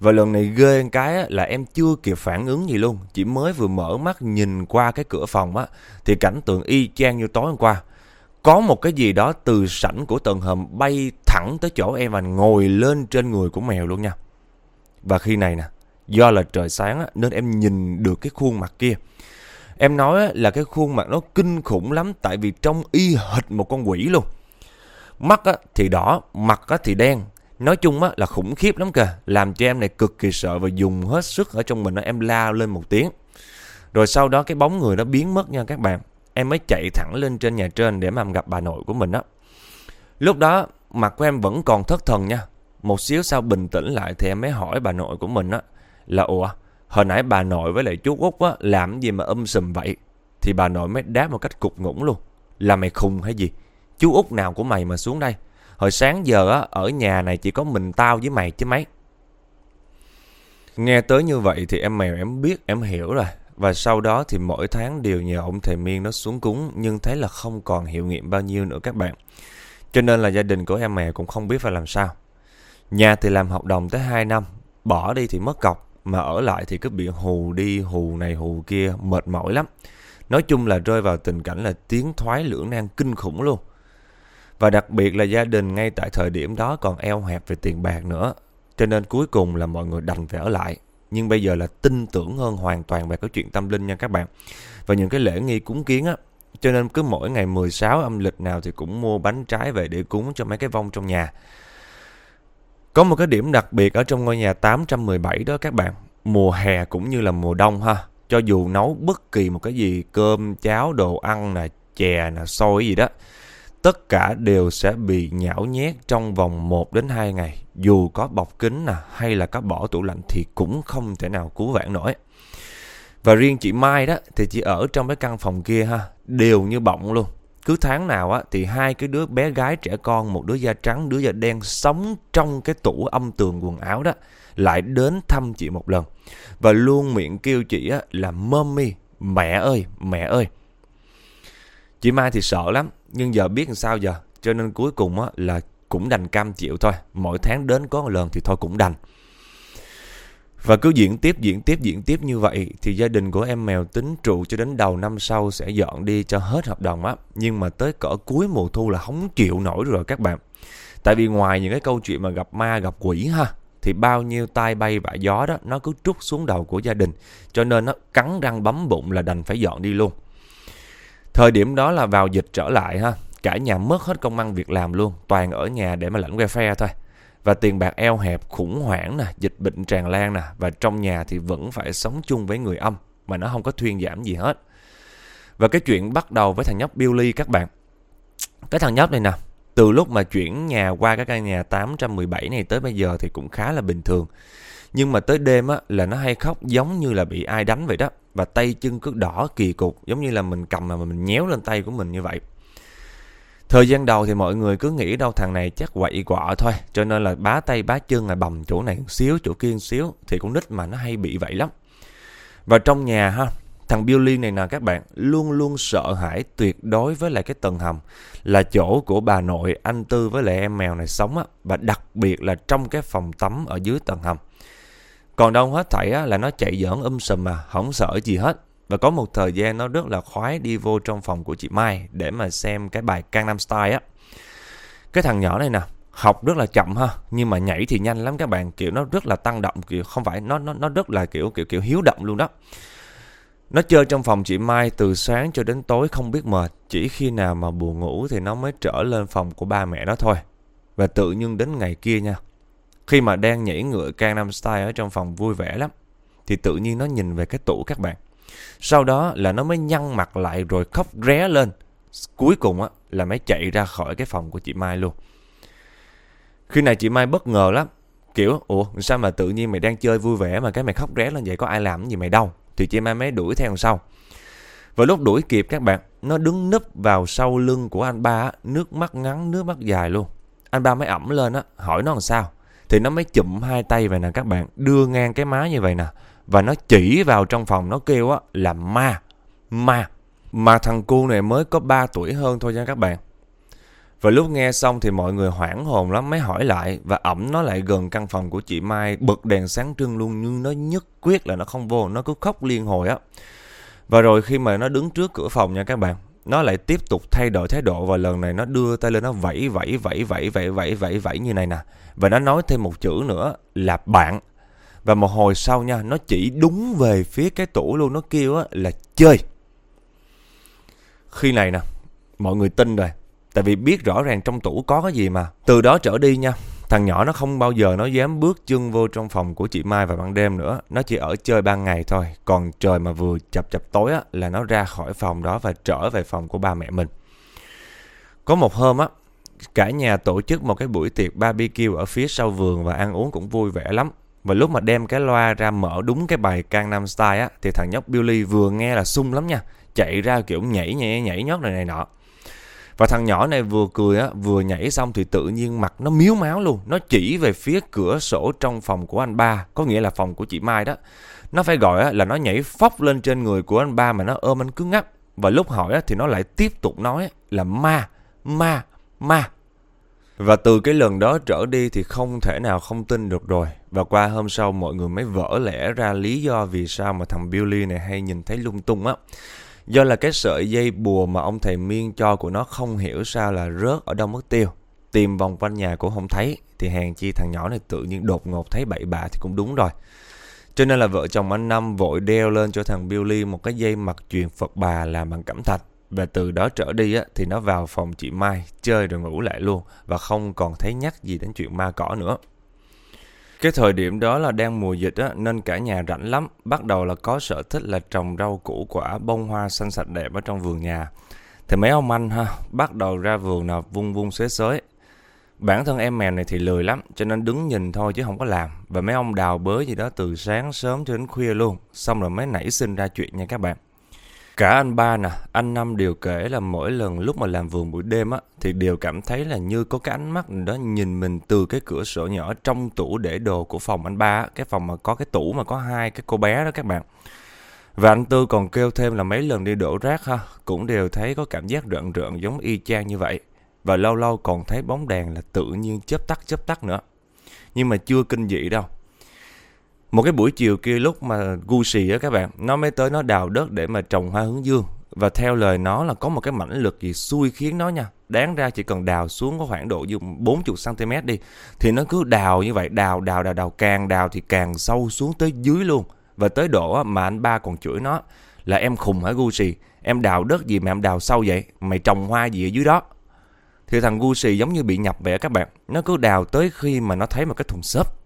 Và lần này ghê cái là em chưa kịp phản ứng gì luôn. Chỉ mới vừa mở mắt nhìn qua cái cửa phòng á thì cảnh tượng y chang như tối hôm qua. Có một cái gì đó từ sảnh của tầng hầm bay thẳng tới chỗ em và ngồi lên trên người của mèo luôn nha. Và khi này nè, Do là trời sáng nên em nhìn được cái khuôn mặt kia. Em nói là cái khuôn mặt nó kinh khủng lắm tại vì trông y hệt một con quỷ luôn. Mắt thì đỏ, mặt thì đen. Nói chung là khủng khiếp lắm kìa. Làm cho em này cực kỳ sợ và dùng hết sức ở trong mình em la lên một tiếng. Rồi sau đó cái bóng người nó biến mất nha các bạn. Em mới chạy thẳng lên trên nhà trên để mà gặp bà nội của mình đó. Lúc đó mặt của em vẫn còn thất thần nha. Một xíu sau bình tĩnh lại thì em mới hỏi bà nội của mình á là, ủa, hồi nãy bà nội với lại chú út á, làm gì mà âm sùm vậy? Thì bà nội mới đáp một cách cục ngủng luôn. Là mày khùng hay gì? Chú út nào của mày mà xuống đây? Hồi sáng giờ á, ở nhà này chỉ có mình tao với mày chứ mấy. Nghe tới như vậy thì em mèo em biết, em hiểu rồi. Và sau đó thì mỗi tháng đều nhờ ông thầy miên nó xuống cúng, nhưng thấy là không còn hiệu nghiệm bao nhiêu nữa các bạn. Cho nên là gia đình của em mèo cũng không biết phải làm sao. Nhà thì làm hợp đồng tới 2 năm, bỏ đi thì mất cọc mà ở lại thì cứ bị hù đi hù này hù kia mệt mỏi lắm nói chung là rơi vào tình cảnh là tiến thoái lưỡng nan kinh khủng luôn và đặc biệt là gia đình ngay tại thời điểm đó còn eo hẹp về tiền bạc nữa cho nên cuối cùng là mọi người đành phải ở lại nhưng bây giờ là tin tưởng hơn hoàn toàn về cái chuyện tâm linh nha các bạn. Và những cái lễ nghi cúng kiến á, cho nên cứ mỗi ngày 16 âm lịch nào thì cũng mua bánh trái về để cúng cho mấy cái vong trong nhà. Có một cái điểm đặc biệt ở trong ngôi nhà 817 đó các bạn. Mùa hè cũng như là mùa đông ha. Cho dù nấu bất kỳ một cái gì, cơm, cháo, đồ ăn nè, chè nè, xôi gì đó. Tất cả đều sẽ bị nhão nhét trong vòng 1 đến 2 ngày. Dù có bọc kính nè hay là có bỏ tủ lạnh thì cũng không thể nào cứu vãn nổi. Và riêng chị Mai đó thì chị ở trong cái căn phòng kia ha, đều như bọng luôn. Cứ tháng nào á thì hai cái đứa bé gái trẻ con, một đứa da trắng, đứa da đen sống trong cái tủ âm tường quần áo đó lại đến thăm chị một lần. Và luôn miệng kêu chị á là mommy, mẹ ơi, mẹ ơi. Chị Mai thì sợ lắm, nhưng giờ biết làm sao giờ. Cho nên cuối cùng á là cũng đành cam chịu thôi. Mỗi tháng đến có một lần thì thôi cũng đành. Và cứ diễn tiếp, diễn tiếp, diễn tiếp như vậy thì gia đình của em mèo tính trụ cho đến đầu năm sau sẽ dọn đi cho hết hợp đồng á. Nhưng mà tới cỡ cuối mùa thu là không chịu nổi rồi các bạn. Tại vì ngoài những cái câu chuyện mà gặp ma, gặp quỷ ha, thì bao nhiêu tai bay vạ gió đó nó cứ trút xuống đầu của gia đình. Cho nên nó cắn răng bấm bụng là đành phải dọn đi luôn. Thời điểm đó là vào dịch trở lại ha, cả nhà mất hết công ăn việc làm luôn, toàn ở nhà để mà lãnh welfare thôi và tiền bạc eo hẹp, khủng hoảng nè, dịch bệnh tràn lan nè và trong nhà thì vẫn phải sống chung với người âm mà nó không có thuyên giảm gì hết. Và cái chuyện bắt đầu với thằng nhóc Billy các bạn. Cái thằng nhóc này nè, từ lúc mà chuyển nhà qua cái căn nhà 817 này tới bây giờ thì cũng khá là bình thường. Nhưng mà tới đêm á là nó hay khóc giống như là bị ai đánh vậy đó. Và tay chân cứ đỏ kỳ cục giống như là mình cầm mà mình nhéo lên tay của mình như vậy. Thời gian đầu thì mọi người cứ nghĩ đâu thằng này chắc quậy quọ thôi Cho nên là bá tay bá chân là bầm chỗ này xíu chỗ kia xíu Thì con nít mà nó hay bị vậy lắm. Và trong nhà ha Thằng Billy này nè các bạn Luôn luôn sợ hãi tuyệt đối với lại cái tầng hầm Là chỗ của bà nội anh Tư với lại em mèo này sống á Và đặc biệt là trong cái phòng tắm ở dưới tầng hầm. Còn đâu hết thảy á, là nó chạy giỡn um sùm mà Không sợ gì hết và có một thời gian nó rất là khoái đi vô trong phòng của chị Mai để mà xem cái bài Gangnam Style á. Cái thằng nhỏ này nè, học rất là chậm ha, nhưng mà nhảy thì nhanh lắm các bạn, kiểu nó rất là tăng động, kiểu không phải nó nó nó rất là kiểu kiểu kiểu hiếu động luôn đó. Nó chơi trong phòng chị Mai từ sáng cho đến tối không biết mệt, chỉ khi nào mà buồn ngủ thì nó mới trở lên phòng của ba mẹ nó thôi. Và tự nhiên đến ngày kia nha, khi mà đang nhảy ngựa Gangnam Style ở trong phòng vui vẻ lắm, thì tự nhiên nó nhìn về cái tủ các bạn. Sau đó là nó mới nhăn mặt lại rồi khóc ré lên. Cuối cùng á là mới chạy ra khỏi cái phòng của chị Mai luôn. Khi này chị Mai bất ngờ lắm. Kiểu, ủa sao mà tự nhiên mày đang chơi vui vẻ mà cái mày khóc ré lên vậy có ai làm gì mày đâu. Thì chị Mai mới đuổi theo sau. Và lúc đuổi kịp các bạn, nó đứng nấp vào sau lưng của anh ba, nước mắt ngắn, nước mắt dài luôn. Anh ba mới ẩm lên á, hỏi nó làm sao. Thì nó mới chụm hai tay về nè các bạn, đưa ngang cái má như vậy nè và nó chỉ vào trong phòng nó kêu á là ma, ma. Mà thằng cu này mới có 3 tuổi hơn thôi nha các bạn. Và lúc nghe xong thì mọi người hoảng hồn lắm mới hỏi lại và ẩm nó lại gần căn phòng của chị Mai bật đèn sáng trưng luôn nhưng nó nhất quyết là nó không vô, nó cứ khóc liên hồi á. Và rồi khi mà nó đứng trước cửa phòng nha các bạn, nó lại tiếp tục thay đổi thái độ và lần này nó đưa tay lên nó vẫy vẫy vẫy vẫy vẫy vẫy vẫy vẫy như này nè. Và nó nói thêm một chữ nữa là bạn. Và một hồi sau nha, nó chỉ đúng về phía cái tủ luôn, nó kêu á là chơi. Khi này nè, mọi người tin rồi. Tại vì biết rõ ràng trong tủ có cái gì mà. Từ đó trở đi nha, thằng nhỏ nó không bao giờ nó dám bước chân vô trong phòng của chị Mai vào ban đêm nữa. Nó chỉ ở chơi ban ngày thôi. Còn trời mà vừa chập chập tối á, là nó ra khỏi phòng đó và trở về phòng của ba mẹ mình. Có một hôm á, cả nhà tổ chức một cái buổi tiệc barbecue ở phía sau vườn và ăn uống cũng vui vẻ lắm. Và lúc mà đem cái loa ra mở đúng cái bài Gangnam Style á thì thằng nhóc Billy vừa nghe là sung lắm nha. Chạy ra kiểu nhảy nhảy nhảy nhót này này nọ. Và thằng nhỏ này vừa cười á, vừa nhảy xong thì tự nhiên mặt nó miếu máu luôn. Nó chỉ về phía cửa sổ trong phòng của anh ba, có nghĩa là phòng của chị Mai đó. Nó phải gọi á, là nó nhảy phóc lên trên người của anh ba mà nó ôm anh cứ ngắp Và lúc hỏi á, thì nó lại tiếp tục nói là ma, ma, ma. Và từ cái lần đó trở đi thì không thể nào không tin được rồi. Và qua hôm sau mọi người mới vỡ lẽ ra lý do vì sao mà thằng Billy này hay nhìn thấy lung tung á. Do là cái sợi dây bùa mà ông thầy Miên cho của nó không hiểu sao là rớt ở đâu mất tiêu. Tìm vòng quanh nhà cũng không thấy. Thì hàng chi thằng nhỏ này tự nhiên đột ngột thấy bậy bạ thì cũng đúng rồi. Cho nên là vợ chồng anh Năm vội đeo lên cho thằng Billy một cái dây mặt truyền Phật bà làm bằng cẩm thạch. Và từ đó trở đi á, thì nó vào phòng chị Mai chơi rồi ngủ lại luôn và không còn thấy nhắc gì đến chuyện ma cỏ nữa. Cái thời điểm đó là đang mùa dịch á, nên cả nhà rảnh lắm. Bắt đầu là có sở thích là trồng rau củ quả, bông hoa xanh sạch đẹp ở trong vườn nhà. Thì mấy ông anh ha, bắt đầu ra vườn nào vung vung xế xới. Bản thân em mèo này thì lười lắm, cho nên đứng nhìn thôi chứ không có làm. Và mấy ông đào bới gì đó từ sáng sớm cho đến khuya luôn. Xong rồi mới nảy sinh ra chuyện nha các bạn. Cả anh ba nè, anh Năm đều kể là mỗi lần lúc mà làm vườn buổi đêm á, thì đều cảm thấy là như có cái ánh mắt đó nhìn mình từ cái cửa sổ nhỏ trong tủ để đồ của phòng anh ba cái phòng mà có cái tủ mà có hai cái cô bé đó các bạn. Và anh Tư còn kêu thêm là mấy lần đi đổ rác ha, cũng đều thấy có cảm giác rợn rợn giống y chang như vậy. Và lâu lâu còn thấy bóng đèn là tự nhiên chớp tắt chớp tắt nữa. Nhưng mà chưa kinh dị đâu. Một cái buổi chiều kia lúc mà Gucci á các bạn, nó mới tới nó đào đất để mà trồng hoa hướng dương. Và theo lời nó là có một cái mảnh lực gì xui khiến nó nha. Đáng ra chỉ cần đào xuống có khoảng độ dùng 40cm đi. Thì nó cứ đào như vậy, đào, đào, đào, đào. Càng đào thì càng sâu xuống tới dưới luôn. Và tới độ mà anh ba còn chửi nó là em khùng hả Gucci? Em đào đất gì mà em đào sâu vậy? Mày trồng hoa gì ở dưới đó? Thì thằng Gucci giống như bị nhập vậy các bạn. Nó cứ đào tới khi mà nó thấy một cái thùng xốp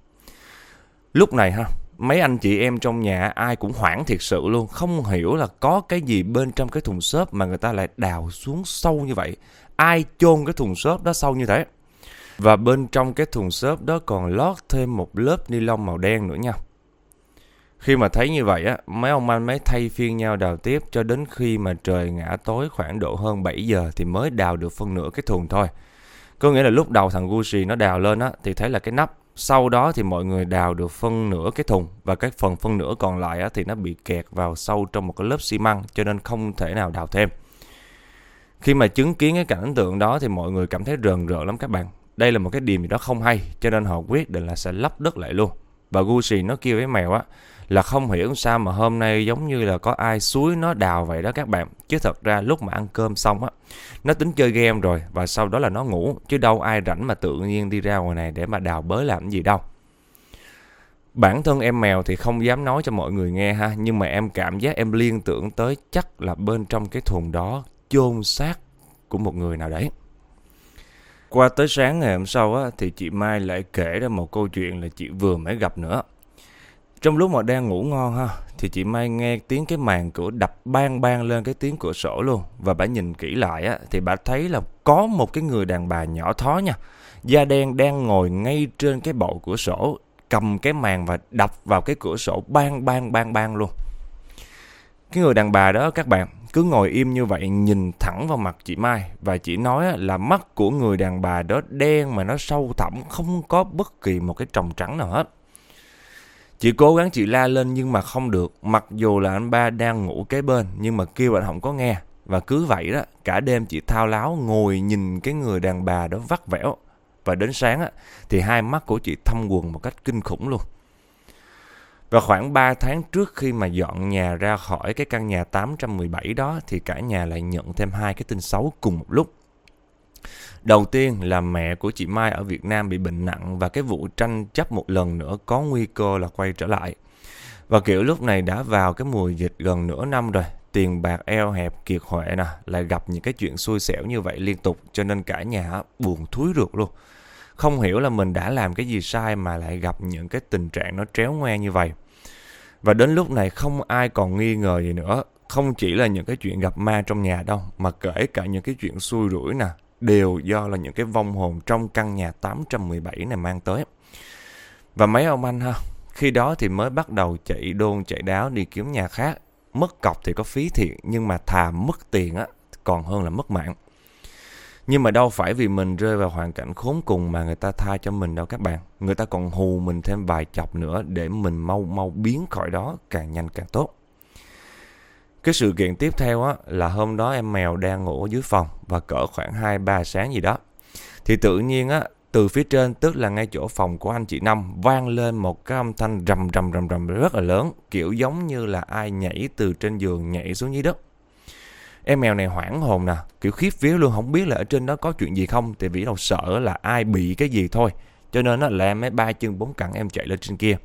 Lúc này ha, mấy anh chị em trong nhà ai cũng hoảng thiệt sự luôn, không hiểu là có cái gì bên trong cái thùng xốp mà người ta lại đào xuống sâu như vậy. Ai chôn cái thùng xốp đó sâu như thế? Và bên trong cái thùng xốp đó còn lót thêm một lớp ni lông màu đen nữa nha. Khi mà thấy như vậy á, mấy ông anh mới thay phiên nhau đào tiếp cho đến khi mà trời ngã tối khoảng độ hơn 7 giờ thì mới đào được phân nửa cái thùng thôi. Có nghĩa là lúc đầu thằng Gucci nó đào lên á thì thấy là cái nắp sau đó thì mọi người đào được phân nửa cái thùng và cái phần phân nửa còn lại á, thì nó bị kẹt vào sâu trong một cái lớp xi măng cho nên không thể nào đào thêm. Khi mà chứng kiến cái cảnh tượng đó thì mọi người cảm thấy rờn rợn lắm các bạn. Đây là một cái điểm gì đó không hay cho nên họ quyết định là sẽ lấp đất lại luôn. Và Gucci nó kêu với mèo á là không hiểu sao mà hôm nay giống như là có ai suối nó đào vậy đó các bạn. Chứ thật ra lúc mà ăn cơm xong á, nó tính chơi game rồi và sau đó là nó ngủ. Chứ đâu ai rảnh mà tự nhiên đi ra ngoài này để mà đào bới làm gì đâu. Bản thân em mèo thì không dám nói cho mọi người nghe ha, nhưng mà em cảm giác em liên tưởng tới chắc là bên trong cái thùng đó chôn xác của một người nào đấy. Qua tới sáng ngày hôm sau á, thì chị Mai lại kể ra một câu chuyện là chị vừa mới gặp nữa. Trong lúc mà đang ngủ ngon ha, thì chị Mai nghe tiếng cái màn cửa đập bang bang lên cái tiếng cửa sổ luôn. Và bà nhìn kỹ lại á, thì bà thấy là có một cái người đàn bà nhỏ thó nha. Da đen đang ngồi ngay trên cái bộ cửa sổ, cầm cái màn và đập vào cái cửa sổ bang bang bang bang luôn. Cái người đàn bà đó các bạn cứ ngồi im như vậy nhìn thẳng vào mặt chị Mai và chị nói là mắt của người đàn bà đó đen mà nó sâu thẳm không có bất kỳ một cái tròng trắng nào hết. Chị cố gắng chị la lên nhưng mà không được, mặc dù là anh ba đang ngủ kế bên nhưng mà kêu anh không có nghe. Và cứ vậy đó, cả đêm chị thao láo ngồi nhìn cái người đàn bà đó vắt vẻo. Và đến sáng á, thì hai mắt của chị thâm quần một cách kinh khủng luôn. Và khoảng 3 tháng trước khi mà dọn nhà ra khỏi cái căn nhà 817 đó thì cả nhà lại nhận thêm hai cái tin xấu cùng một lúc. Đầu tiên là mẹ của chị Mai ở Việt Nam bị bệnh nặng và cái vụ tranh chấp một lần nữa có nguy cơ là quay trở lại. Và kiểu lúc này đã vào cái mùa dịch gần nửa năm rồi, tiền bạc eo hẹp kiệt huệ nè, lại gặp những cái chuyện xui xẻo như vậy liên tục cho nên cả nhà buồn thúi ruột luôn. Không hiểu là mình đã làm cái gì sai mà lại gặp những cái tình trạng nó tréo ngoe như vậy. Và đến lúc này không ai còn nghi ngờ gì nữa. Không chỉ là những cái chuyện gặp ma trong nhà đâu, mà kể cả những cái chuyện xui rủi nè, đều do là những cái vong hồn trong căn nhà 817 này mang tới. Và mấy ông anh ha, khi đó thì mới bắt đầu chạy đôn chạy đáo đi kiếm nhà khác. Mất cọc thì có phí thiệt, nhưng mà thà mất tiền á, còn hơn là mất mạng. Nhưng mà đâu phải vì mình rơi vào hoàn cảnh khốn cùng mà người ta tha cho mình đâu các bạn. Người ta còn hù mình thêm vài chọc nữa để mình mau mau biến khỏi đó càng nhanh càng tốt. Cái sự kiện tiếp theo á, là hôm đó em mèo đang ngủ dưới phòng và cỡ khoảng 2-3 sáng gì đó. Thì tự nhiên á, từ phía trên tức là ngay chỗ phòng của anh chị Năm vang lên một cái âm thanh rầm rầm rầm rầm rất là lớn kiểu giống như là ai nhảy từ trên giường nhảy xuống dưới đất. Em mèo này hoảng hồn nè, kiểu khiếp vía luôn không biết là ở trên đó có chuyện gì không tại vì đâu sợ là ai bị cái gì thôi. Cho nên nó là em mới ba chân bốn cẳng em chạy lên trên kia.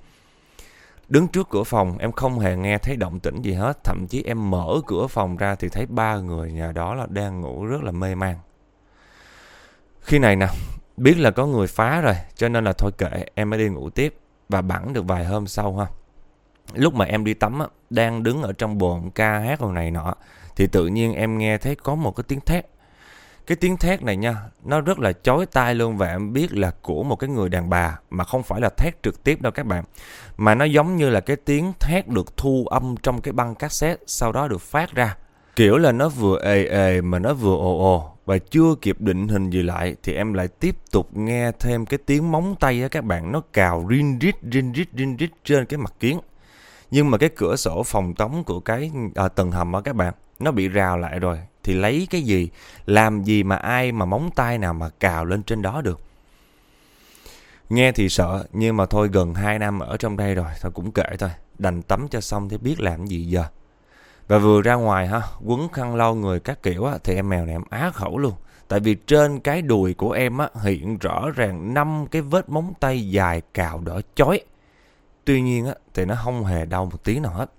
Đứng trước cửa phòng em không hề nghe thấy động tĩnh gì hết. Thậm chí em mở cửa phòng ra thì thấy ba người nhà đó là đang ngủ rất là mê man. Khi này nè Biết là có người phá rồi Cho nên là thôi kệ em mới đi ngủ tiếp Và bẵng được vài hôm sau ha. Lúc mà em đi tắm á, Đang đứng ở trong bồn ca hát hồi này nọ Thì tự nhiên em nghe thấy có một cái tiếng thét cái tiếng thét này nha, nó rất là chói tai luôn và em biết là của một cái người đàn bà mà không phải là thét trực tiếp đâu các bạn. Mà nó giống như là cái tiếng thét được thu âm trong cái băng cassette sau đó được phát ra. Kiểu là nó vừa ề ề mà nó vừa ồ ồ và chưa kịp định hình gì lại thì em lại tiếp tục nghe thêm cái tiếng móng tay á các bạn nó cào rin rít rin rít rin rít trên cái mặt kiến. Nhưng mà cái cửa sổ phòng tống của cái à, tầng hầm á các bạn nó bị rào lại rồi thì lấy cái gì, làm gì mà ai mà móng tay nào mà cào lên trên đó được. Nghe thì sợ, nhưng mà thôi gần 2 năm ở trong đây rồi, thôi cũng kệ thôi, đành tắm cho xong thì biết làm gì giờ. Và vừa ra ngoài ha, quấn khăn lau người các kiểu á, thì em mèo này em á khẩu luôn. Tại vì trên cái đùi của em á, hiện rõ ràng năm cái vết móng tay dài cào đỏ chói. Tuy nhiên á, thì nó không hề đau một tí nào hết.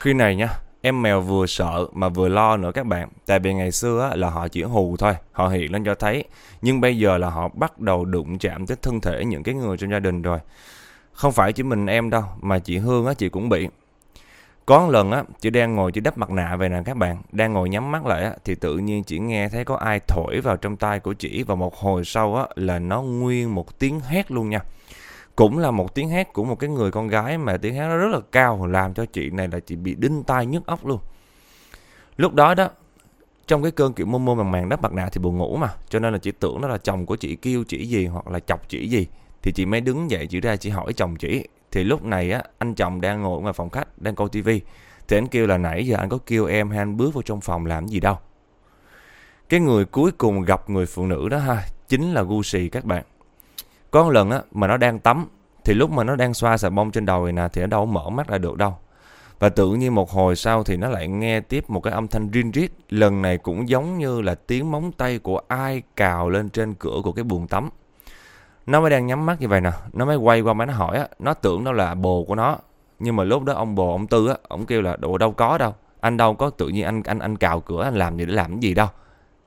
Khi này nha, Em mèo vừa sợ mà vừa lo nữa các bạn. Tại vì ngày xưa là họ chỉ hù thôi, họ hiện lên cho thấy. Nhưng bây giờ là họ bắt đầu đụng chạm tới thân thể những cái người trong gia đình rồi. Không phải chỉ mình em đâu, mà chị Hương á, chị cũng bị. Có một lần á, chị đang ngồi chị đắp mặt nạ về nè các bạn, đang ngồi nhắm mắt lại á, thì tự nhiên chị nghe thấy có ai thổi vào trong tay của chị và một hồi sau á, là nó nguyên một tiếng hét luôn nha cũng là một tiếng hét của một cái người con gái mà tiếng hét nó rất là cao, làm cho chị này là chị bị đinh tai nhức óc luôn. Lúc đó đó, trong cái cơn kiểu mơ mơ màng màng đắp mặt nạ thì buồn ngủ mà, cho nên là chị tưởng đó là chồng của chị kêu chỉ gì hoặc là chọc chỉ gì, thì chị mới đứng dậy chị ra chị hỏi chồng chị. Thì lúc này á, anh chồng đang ngồi ngoài phòng khách, đang coi tivi thì anh kêu là nãy giờ anh có kêu em hay anh bước vào trong phòng làm gì đâu? Cái người cuối cùng gặp người phụ nữ đó ha, chính là Gucci các bạn có một lần á, mà nó đang tắm, thì lúc mà nó đang xoa xà bông trên đầu này nè, thì nó đâu mở mắt ra được đâu. Và tự nhiên một hồi sau thì nó lại nghe tiếp một cái âm thanh rin rít. Lần này cũng giống như là tiếng móng tay của ai cào lên trên cửa của cái buồng tắm. Nó mới đang nhắm mắt như vậy nè. Nó mới quay qua máy nó hỏi á. Nó tưởng đó là bồ của nó. Nhưng mà lúc đó ông bồ, ông Tư á. Ông kêu là đồ đâu có đâu. Anh đâu có tự nhiên anh anh anh cào cửa, anh làm gì để làm cái gì đâu.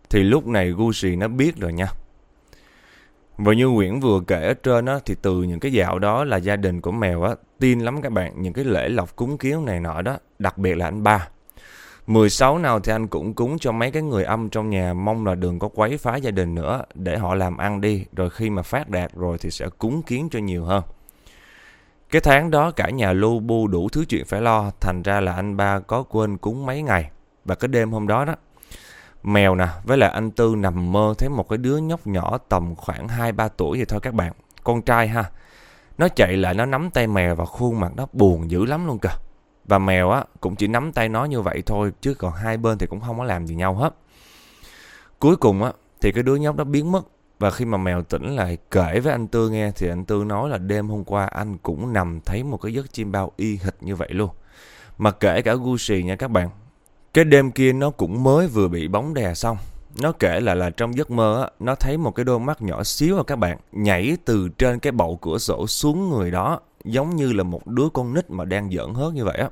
Thì lúc này Gucci nó biết rồi nha. Và như Nguyễn vừa kể ở trên á, thì từ những cái dạo đó là gia đình của mèo á, tin lắm các bạn, những cái lễ lọc cúng kiến này nọ đó, đặc biệt là anh ba. 16 nào thì anh cũng cúng cho mấy cái người âm trong nhà mong là đừng có quấy phá gia đình nữa để họ làm ăn đi, rồi khi mà phát đạt rồi thì sẽ cúng kiến cho nhiều hơn. Cái tháng đó cả nhà lu bu đủ thứ chuyện phải lo, thành ra là anh ba có quên cúng mấy ngày. Và cái đêm hôm đó đó, Mèo nè, với lại anh Tư nằm mơ thấy một cái đứa nhóc nhỏ tầm khoảng 2-3 tuổi vậy thôi các bạn. Con trai ha. Nó chạy lại nó nắm tay mèo và khuôn mặt nó buồn dữ lắm luôn kìa. Và mèo á cũng chỉ nắm tay nó như vậy thôi chứ còn hai bên thì cũng không có làm gì nhau hết. Cuối cùng á thì cái đứa nhóc đó biến mất và khi mà mèo tỉnh lại kể với anh Tư nghe thì anh Tư nói là đêm hôm qua anh cũng nằm thấy một cái giấc chim bao y hệt như vậy luôn. Mà kể cả Gucci nha các bạn, cái đêm kia nó cũng mới vừa bị bóng đè xong. Nó kể là là trong giấc mơ á, nó thấy một cái đôi mắt nhỏ xíu à các bạn, nhảy từ trên cái bậu cửa sổ xuống người đó, giống như là một đứa con nít mà đang giỡn hớt như vậy á.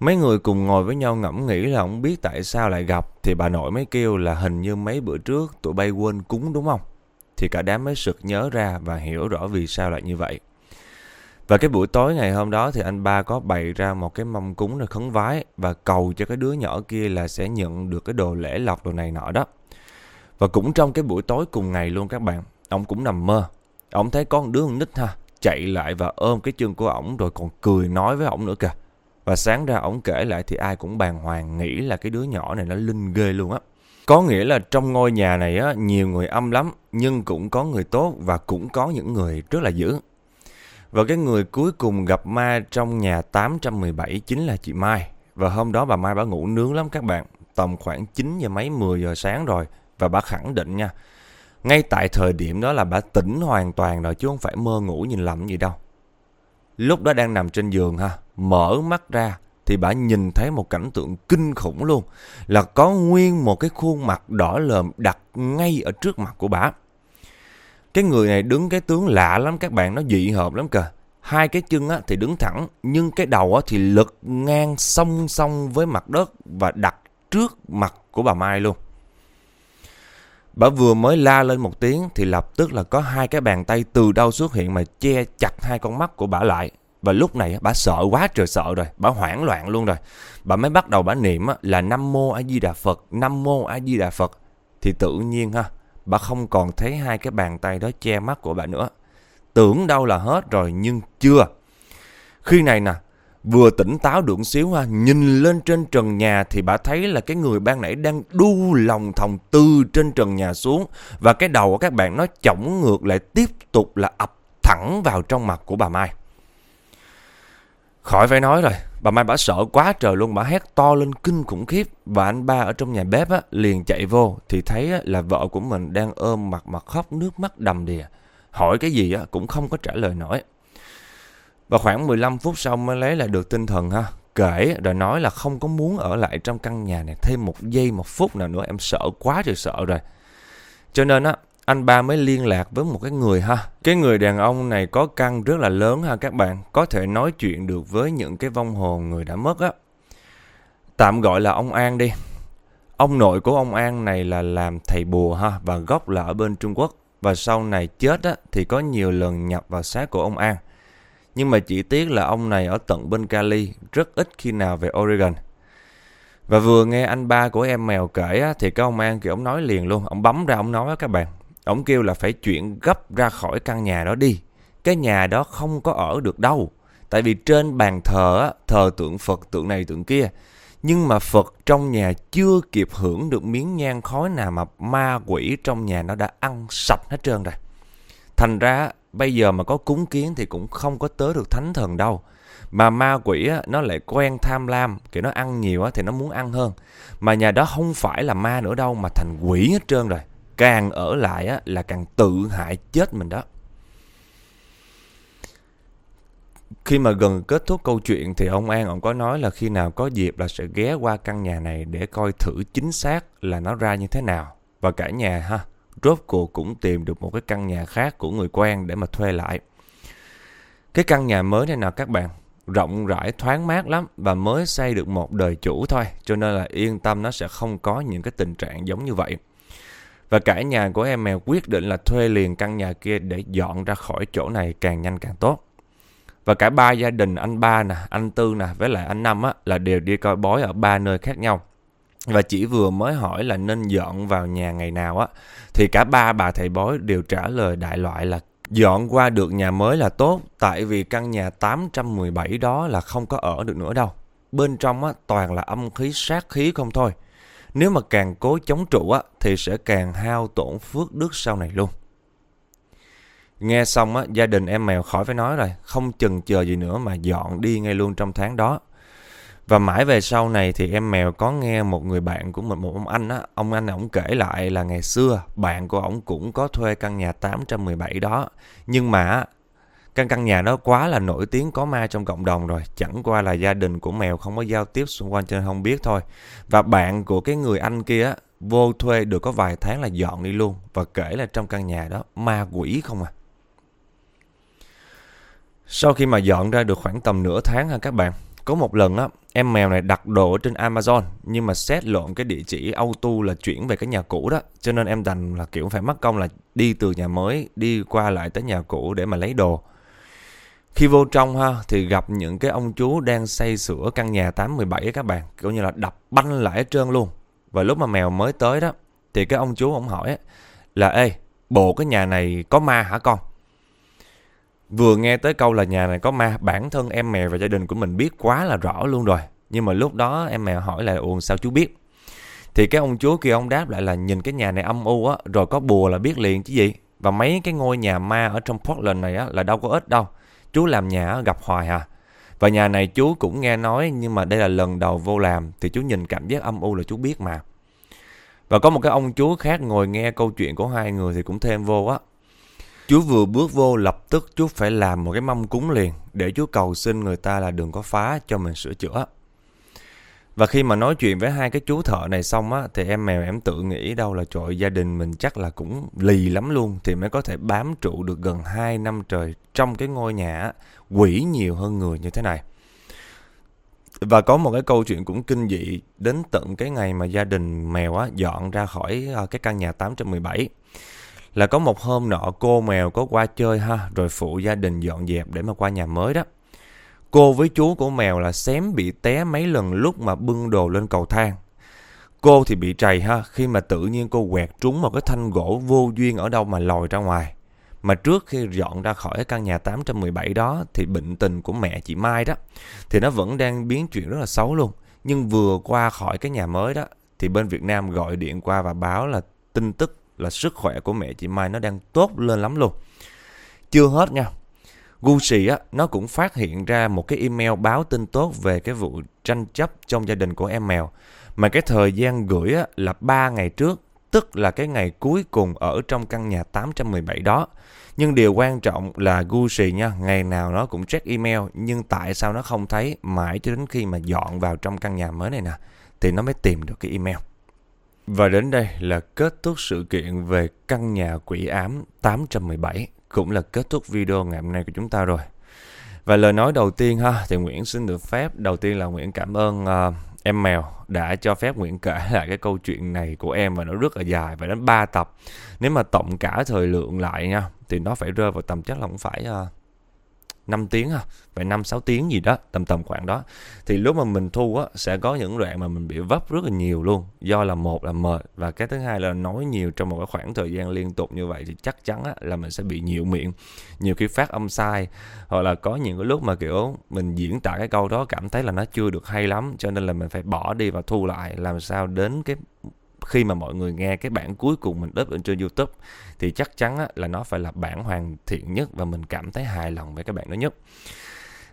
Mấy người cùng ngồi với nhau ngẫm nghĩ là không biết tại sao lại gặp, thì bà nội mới kêu là hình như mấy bữa trước tụi bay quên cúng đúng không? Thì cả đám mới sực nhớ ra và hiểu rõ vì sao lại như vậy. Và cái buổi tối ngày hôm đó thì anh ba có bày ra một cái mâm cúng rồi khấn vái và cầu cho cái đứa nhỏ kia là sẽ nhận được cái đồ lễ lọc đồ này nọ đó. Và cũng trong cái buổi tối cùng ngày luôn các bạn, ông cũng nằm mơ. Ông thấy con đứa con nít ha, chạy lại và ôm cái chân của ổng rồi còn cười nói với ổng nữa kìa. Và sáng ra ổng kể lại thì ai cũng bàng hoàng nghĩ là cái đứa nhỏ này nó linh ghê luôn á. Có nghĩa là trong ngôi nhà này á, nhiều người âm lắm, nhưng cũng có người tốt và cũng có những người rất là dữ. Và cái người cuối cùng gặp ma trong nhà 817 chính là chị Mai. Và hôm đó bà Mai bà ngủ nướng lắm các bạn. Tầm khoảng 9 giờ mấy 10 giờ sáng rồi. Và bà khẳng định nha. Ngay tại thời điểm đó là bà tỉnh hoàn toàn rồi, chứ không phải mơ ngủ nhìn lầm gì đâu. Lúc đó đang nằm trên giường ha. Mở mắt ra thì bà nhìn thấy một cảnh tượng kinh khủng luôn. Là có nguyên một cái khuôn mặt đỏ lờm đặt ngay ở trước mặt của bà. Cái người này đứng cái tướng lạ lắm các bạn, nó dị hợp lắm kìa. hai cái chân á, thì đứng thẳng nhưng cái đầu á, thì lật ngang song song với mặt đất và đặt trước mặt của bà Mai luôn. Bà vừa mới la lên một tiếng thì lập tức là có hai cái bàn tay từ đâu xuất hiện mà che chặt hai con mắt của bà lại. Và lúc này bà sợ quá trời sợ rồi, bà hoảng loạn luôn rồi. Bà mới bắt đầu bà niệm là Nam Mô A Di Đà Phật, Nam Mô A Di Đà Phật. Thì tự nhiên ha, bà không còn thấy hai cái bàn tay đó che mắt của bà nữa. Tưởng đâu là hết rồi nhưng chưa. Khi này nè, vừa tỉnh táo được xíu ha, nhìn lên trên trần nhà thì bà thấy là cái người ban nãy đang đu lòng thòng từ trên trần nhà xuống và cái đầu của các bạn nó chổng ngược lại tiếp tục là ập thẳng vào trong mặt của bà Mai. Khỏi phải nói rồi, bà Mai bà sợ quá trời luôn, bà hét to lên kinh khủng khiếp và anh ba ở trong nhà bếp á, liền chạy vô thì thấy á, là vợ của mình đang ôm mặt mặt khóc nước mắt đầm đìa. Hỏi cái gì á, cũng không có trả lời nổi. Và khoảng 15 phút sau mới lấy lại được tinh thần ha. Kể rồi nói là không có muốn ở lại trong căn nhà này thêm một giây một phút nào nữa em sợ quá trời sợ rồi. Cho nên á anh ba mới liên lạc với một cái người ha. Cái người đàn ông này có căn rất là lớn ha các bạn. Có thể nói chuyện được với những cái vong hồn người đã mất á. Tạm gọi là ông An đi. Ông nội của ông An này là làm thầy bùa ha và gốc là ở bên Trung Quốc. Và sau này chết á, thì có nhiều lần nhập vào xác của ông An. Nhưng mà chỉ tiếc là ông này ở tận bên Cali, rất ít khi nào về Oregon. Và vừa nghe anh ba của em mèo kể á, thì cái ông An kiểu ông nói liền luôn, ông bấm ra ông nói á các bạn. Ông kêu là phải chuyển gấp ra khỏi căn nhà đó đi. Cái nhà đó không có ở được đâu. Tại vì trên bàn thờ thờ tượng Phật tượng này tượng kia. Nhưng mà Phật trong nhà chưa kịp hưởng được miếng nhang khói nào mà ma quỷ trong nhà nó đã ăn sạch hết trơn rồi. Thành ra bây giờ mà có cúng kiến thì cũng không có tới được thánh thần đâu. Mà ma quỷ á, nó lại quen tham lam, kiểu nó ăn nhiều á, thì nó muốn ăn hơn. Mà nhà đó không phải là ma nữa đâu mà thành quỷ hết trơn rồi. Càng ở lại á, là càng tự hại chết mình đó. Khi mà gần kết thúc câu chuyện thì ông An ông có nói là khi nào có dịp là sẽ ghé qua căn nhà này để coi thử chính xác là nó ra như thế nào. Và cả nhà ha, rốt cuộc cũng tìm được một cái căn nhà khác của người quen để mà thuê lại. Cái căn nhà mới này nào các bạn, rộng rãi thoáng mát lắm và mới xây được một đời chủ thôi, cho nên là yên tâm nó sẽ không có những cái tình trạng giống như vậy. Và cả nhà của em mèo quyết định là thuê liền căn nhà kia để dọn ra khỏi chỗ này càng nhanh càng tốt. Và cả ba gia đình anh ba nè, anh Tư nè với lại anh Năm á là đều đi coi bói ở ba nơi khác nhau. Và chỉ vừa mới hỏi là nên dọn vào nhà ngày nào á thì cả ba bà thầy bói đều trả lời đại loại là dọn qua được nhà mới là tốt tại vì căn nhà 817 đó là không có ở được nữa đâu. Bên trong á toàn là âm khí sát khí không thôi. Nếu mà càng cố chống trụ á thì sẽ càng hao tổn phước đức sau này luôn. Nghe xong á, gia đình em mèo khỏi phải nói rồi, không chần chờ gì nữa mà dọn đi ngay luôn trong tháng đó. Và mãi về sau này thì em mèo có nghe một người bạn của mình, một ông anh á, ông anh ổng kể lại là ngày xưa bạn của ổng cũng có thuê căn nhà 817 đó. Nhưng mà căn căn nhà đó quá là nổi tiếng có ma trong cộng đồng rồi, chẳng qua là gia đình của mèo không có giao tiếp xung quanh cho nên không biết thôi. Và bạn của cái người anh kia vô thuê được có vài tháng là dọn đi luôn và kể là trong căn nhà đó ma quỷ không à. Sau khi mà dọn ra được khoảng tầm nửa tháng ha các bạn, có một lần á, em mèo này đặt đồ trên Amazon nhưng mà xét lộn cái địa chỉ auto là chuyển về cái nhà cũ đó. Cho nên em đành là kiểu phải mất công là đi từ nhà mới đi qua lại tới nhà cũ để mà lấy đồ. Khi vô trong ha thì gặp những cái ông chú đang xây sửa căn nhà 817 các bạn, kiểu như là đập banh lại hết trơn luôn. Và lúc mà mèo mới tới đó thì cái ông chú ông hỏi là ê, bộ cái nhà này có ma hả con? Vừa nghe tới câu là nhà này có ma, bản thân em mèo và gia đình của mình biết quá là rõ luôn rồi. Nhưng mà lúc đó em mèo hỏi là ủa sao chú biết? Thì cái ông chú kia ông đáp lại là nhìn cái nhà này âm u á, rồi có bùa là biết liền chứ gì. Và mấy cái ngôi nhà ma ở trong Portland này á là đâu có ít đâu. Chú làm nhà gặp hoài à. Và nhà này chú cũng nghe nói, nhưng mà đây là lần đầu vô làm, thì chú nhìn cảm giác âm u là chú biết mà. Và có một cái ông chú khác ngồi nghe câu chuyện của hai người thì cũng thêm vô á. Chú vừa bước vô, lập tức chú phải làm một cái mâm cúng liền, để chú cầu xin người ta là đừng có phá cho mình sửa chữa. Và khi mà nói chuyện với hai cái chú thợ này xong á, thì em mèo em tự nghĩ đâu là, trời gia đình mình chắc là cũng lì lắm luôn, thì mới có thể bám trụ được gần 2 năm trời trong cái ngôi nhà quỷ nhiều hơn người như thế này. Và có một cái câu chuyện cũng kinh dị, đến tận cái ngày mà gia đình mèo á dọn ra khỏi ờ, cái căn nhà 817 là có một hôm nọ cô mèo có qua chơi ha, rồi phụ gia đình dọn dẹp để mà qua nhà mới đó. Cô với chú của mèo là xém bị té mấy lần lúc mà bưng đồ lên cầu thang. Cô thì bị trầy ha, khi mà tự nhiên cô quẹt trúng một cái thanh gỗ vô duyên ở đâu mà lòi ra ngoài. Mà trước khi dọn ra khỏi căn nhà 817 đó, thì bệnh tình của mẹ chị Mai đó, thì nó vẫn đang biến chuyển rất là xấu luôn. Nhưng vừa qua khỏi cái nhà mới đó, thì bên Việt Nam gọi điện qua và báo là tin tức là sức khỏe của mẹ chị Mai nó đang tốt lên lắm luôn. Chưa hết nha. Gucci á, nó cũng phát hiện ra một cái email báo tin tốt về cái vụ tranh chấp trong gia đình của em mèo. Mà cái thời gian gửi á, là 3 ngày trước, tức là cái ngày cuối cùng ở trong căn nhà 817 đó. Nhưng điều quan trọng là Gucci nha, ngày nào nó cũng check email, nhưng tại sao nó không thấy mãi cho đến khi mà dọn vào trong căn nhà mới này nè, thì nó mới tìm được cái email. Và đến đây là kết thúc sự kiện về căn nhà quỷ ám 817, cũng là kết thúc video ngày hôm nay của chúng ta rồi. Và lời nói đầu tiên ha, thì Nguyễn xin được phép, đầu tiên là Nguyễn cảm ơn uh, em mèo đã cho phép Nguyễn kể lại cái câu chuyện này của em và nó rất là dài và đến 3 tập. Nếu mà tổng cả thời lượng lại nha thì nó phải rơi vào tầm chắc là cũng phải uh, 5 tiếng à, phải 5 6 tiếng gì đó, tầm tầm khoảng đó. Thì lúc mà mình thu á sẽ có những đoạn mà mình bị vấp rất là nhiều luôn, do là một là mệt và cái thứ hai là nói nhiều trong một cái khoảng thời gian liên tục như vậy thì chắc chắn á là mình sẽ bị nhiều miệng. Nhiều khi phát âm sai hoặc là có những cái lúc mà kiểu mình diễn tả cái câu đó cảm thấy là nó chưa được hay lắm cho nên là mình phải bỏ đi và thu lại làm sao đến cái khi mà mọi người nghe cái bản cuối cùng mình up lên trên YouTube thì chắc chắn á, là nó phải là bản hoàn thiện nhất và mình cảm thấy hài lòng với cái bản đó nhất.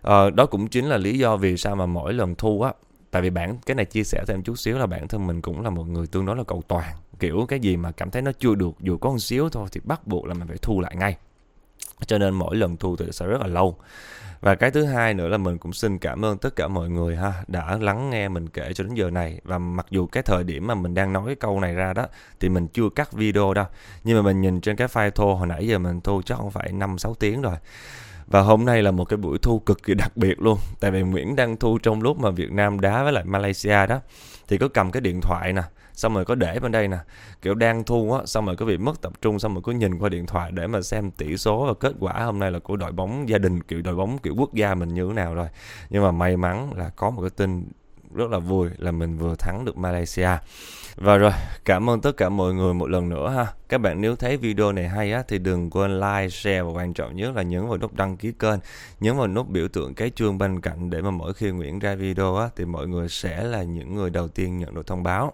Ờ, đó cũng chính là lý do vì sao mà mỗi lần thu á tại vì bản cái này chia sẻ thêm chút xíu là bản thân mình cũng là một người tương đối là cầu toàn kiểu cái gì mà cảm thấy nó chưa được dù có một xíu thôi thì bắt buộc là mình phải thu lại ngay cho nên mỗi lần thu thì sẽ rất là lâu và cái thứ hai nữa là mình cũng xin cảm ơn tất cả mọi người ha, đã lắng nghe mình kể cho đến giờ này. Và mặc dù cái thời điểm mà mình đang nói cái câu này ra đó, thì mình chưa cắt video đâu. Nhưng mà mình nhìn trên cái file thu hồi nãy giờ mình thu chắc không phải 5 6 tiếng rồi. Và hôm nay là một cái buổi thu cực kỳ đặc biệt luôn. Tại vì Nguyễn đang thu trong lúc mà Việt Nam đá với lại Malaysia đó. Thì có cầm cái điện thoại nè xong rồi có để bên đây nè kiểu đang thu á xong rồi có bị mất tập trung xong rồi có nhìn qua điện thoại để mà xem tỷ số và kết quả hôm nay là của đội bóng gia đình kiểu đội bóng kiểu quốc gia mình như thế nào rồi nhưng mà may mắn là có một cái tin rất là vui là mình vừa thắng được Malaysia và rồi, cảm ơn tất cả mọi người một lần nữa ha. Các bạn nếu thấy video này hay á thì đừng quên like, share và quan trọng nhất là nhấn vào nút đăng ký kênh, nhấn vào nút biểu tượng cái chuông bên cạnh để mà mỗi khi Nguyễn ra video á thì mọi người sẽ là những người đầu tiên nhận được thông báo.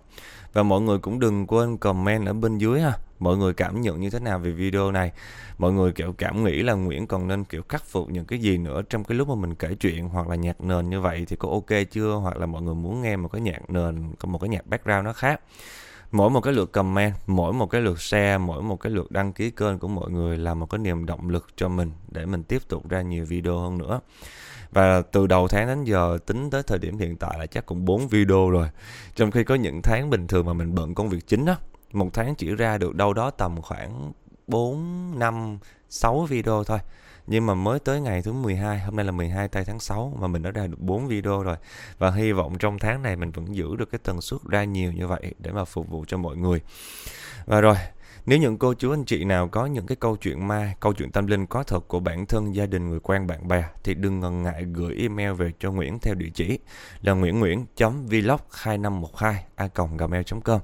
Và mọi người cũng đừng quên comment ở bên dưới ha. Mọi người cảm nhận như thế nào về video này? Mọi người kiểu cảm nghĩ là Nguyễn còn nên kiểu khắc phục những cái gì nữa trong cái lúc mà mình kể chuyện hoặc là nhạc nền như vậy thì có ok chưa? Hoặc là mọi người muốn nghe một cái nhạc nền, có một cái nhạc background nó khác mỗi một cái lượt comment mỗi một cái lượt share mỗi một cái lượt đăng ký kênh của mọi người là một cái niềm động lực cho mình để mình tiếp tục ra nhiều video hơn nữa và từ đầu tháng đến giờ tính tới thời điểm hiện tại là chắc cũng 4 video rồi. Trong khi có những tháng bình thường mà mình bận công việc chính á một tháng chỉ ra được đâu đó tầm khoảng 4, 5, 6 video thôi. Nhưng mà mới tới ngày thứ 12 hôm nay là 12 tây tháng 6 mà mình đã ra được 4 video rồi. Và hy vọng trong tháng này mình vẫn giữ được cái tần suất ra nhiều như vậy để mà phục vụ cho mọi người. Và rồi nếu những cô chú anh chị nào có những cái câu chuyện ma, câu chuyện tâm linh có thật của bản thân, gia đình, người quen, bạn bè thì đừng ngần ngại gửi email về cho Nguyễn theo địa chỉ là nguyễn nguyễn.vlog 2512 a gmail.com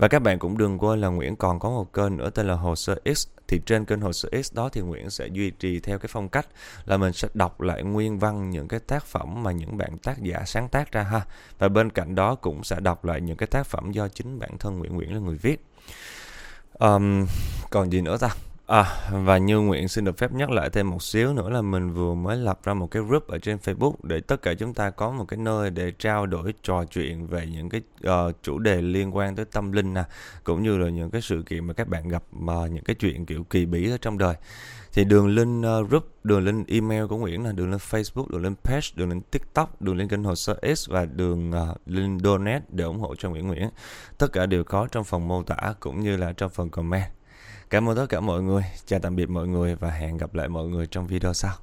và các bạn cũng đừng quên là Nguyễn còn có một kênh nữa tên là Hồ sơ X. Thì trên kênh Hồ sơ X đó thì Nguyễn sẽ duy trì theo cái phong cách là mình sẽ đọc lại nguyên văn những cái tác phẩm mà những bạn tác giả sáng tác ra ha. Và bên cạnh đó cũng sẽ đọc lại những cái tác phẩm do chính bản thân Nguyễn Nguyễn là người viết um, còn gì nữa ta À, và như Nguyện xin được phép nhắc lại thêm một xíu nữa là mình vừa mới lập ra một cái group ở trên Facebook để tất cả chúng ta có một cái nơi để trao đổi trò chuyện về những cái uh, chủ đề liên quan tới tâm linh nè, cũng như là những cái sự kiện mà các bạn gặp mà những cái chuyện kiểu kỳ bí ở trong đời. Thì đường link uh, group, đường link email của Nguyễn là đường link Facebook, đường link page, đường link TikTok, đường link kênh hồ sơ S và đường uh, link donate để ủng hộ cho Nguyễn Nguyễn. Tất cả đều có trong phần mô tả cũng như là trong phần comment. Cảm ơn tất cả mọi người. Chào tạm biệt mọi người và hẹn gặp lại mọi người trong video sau.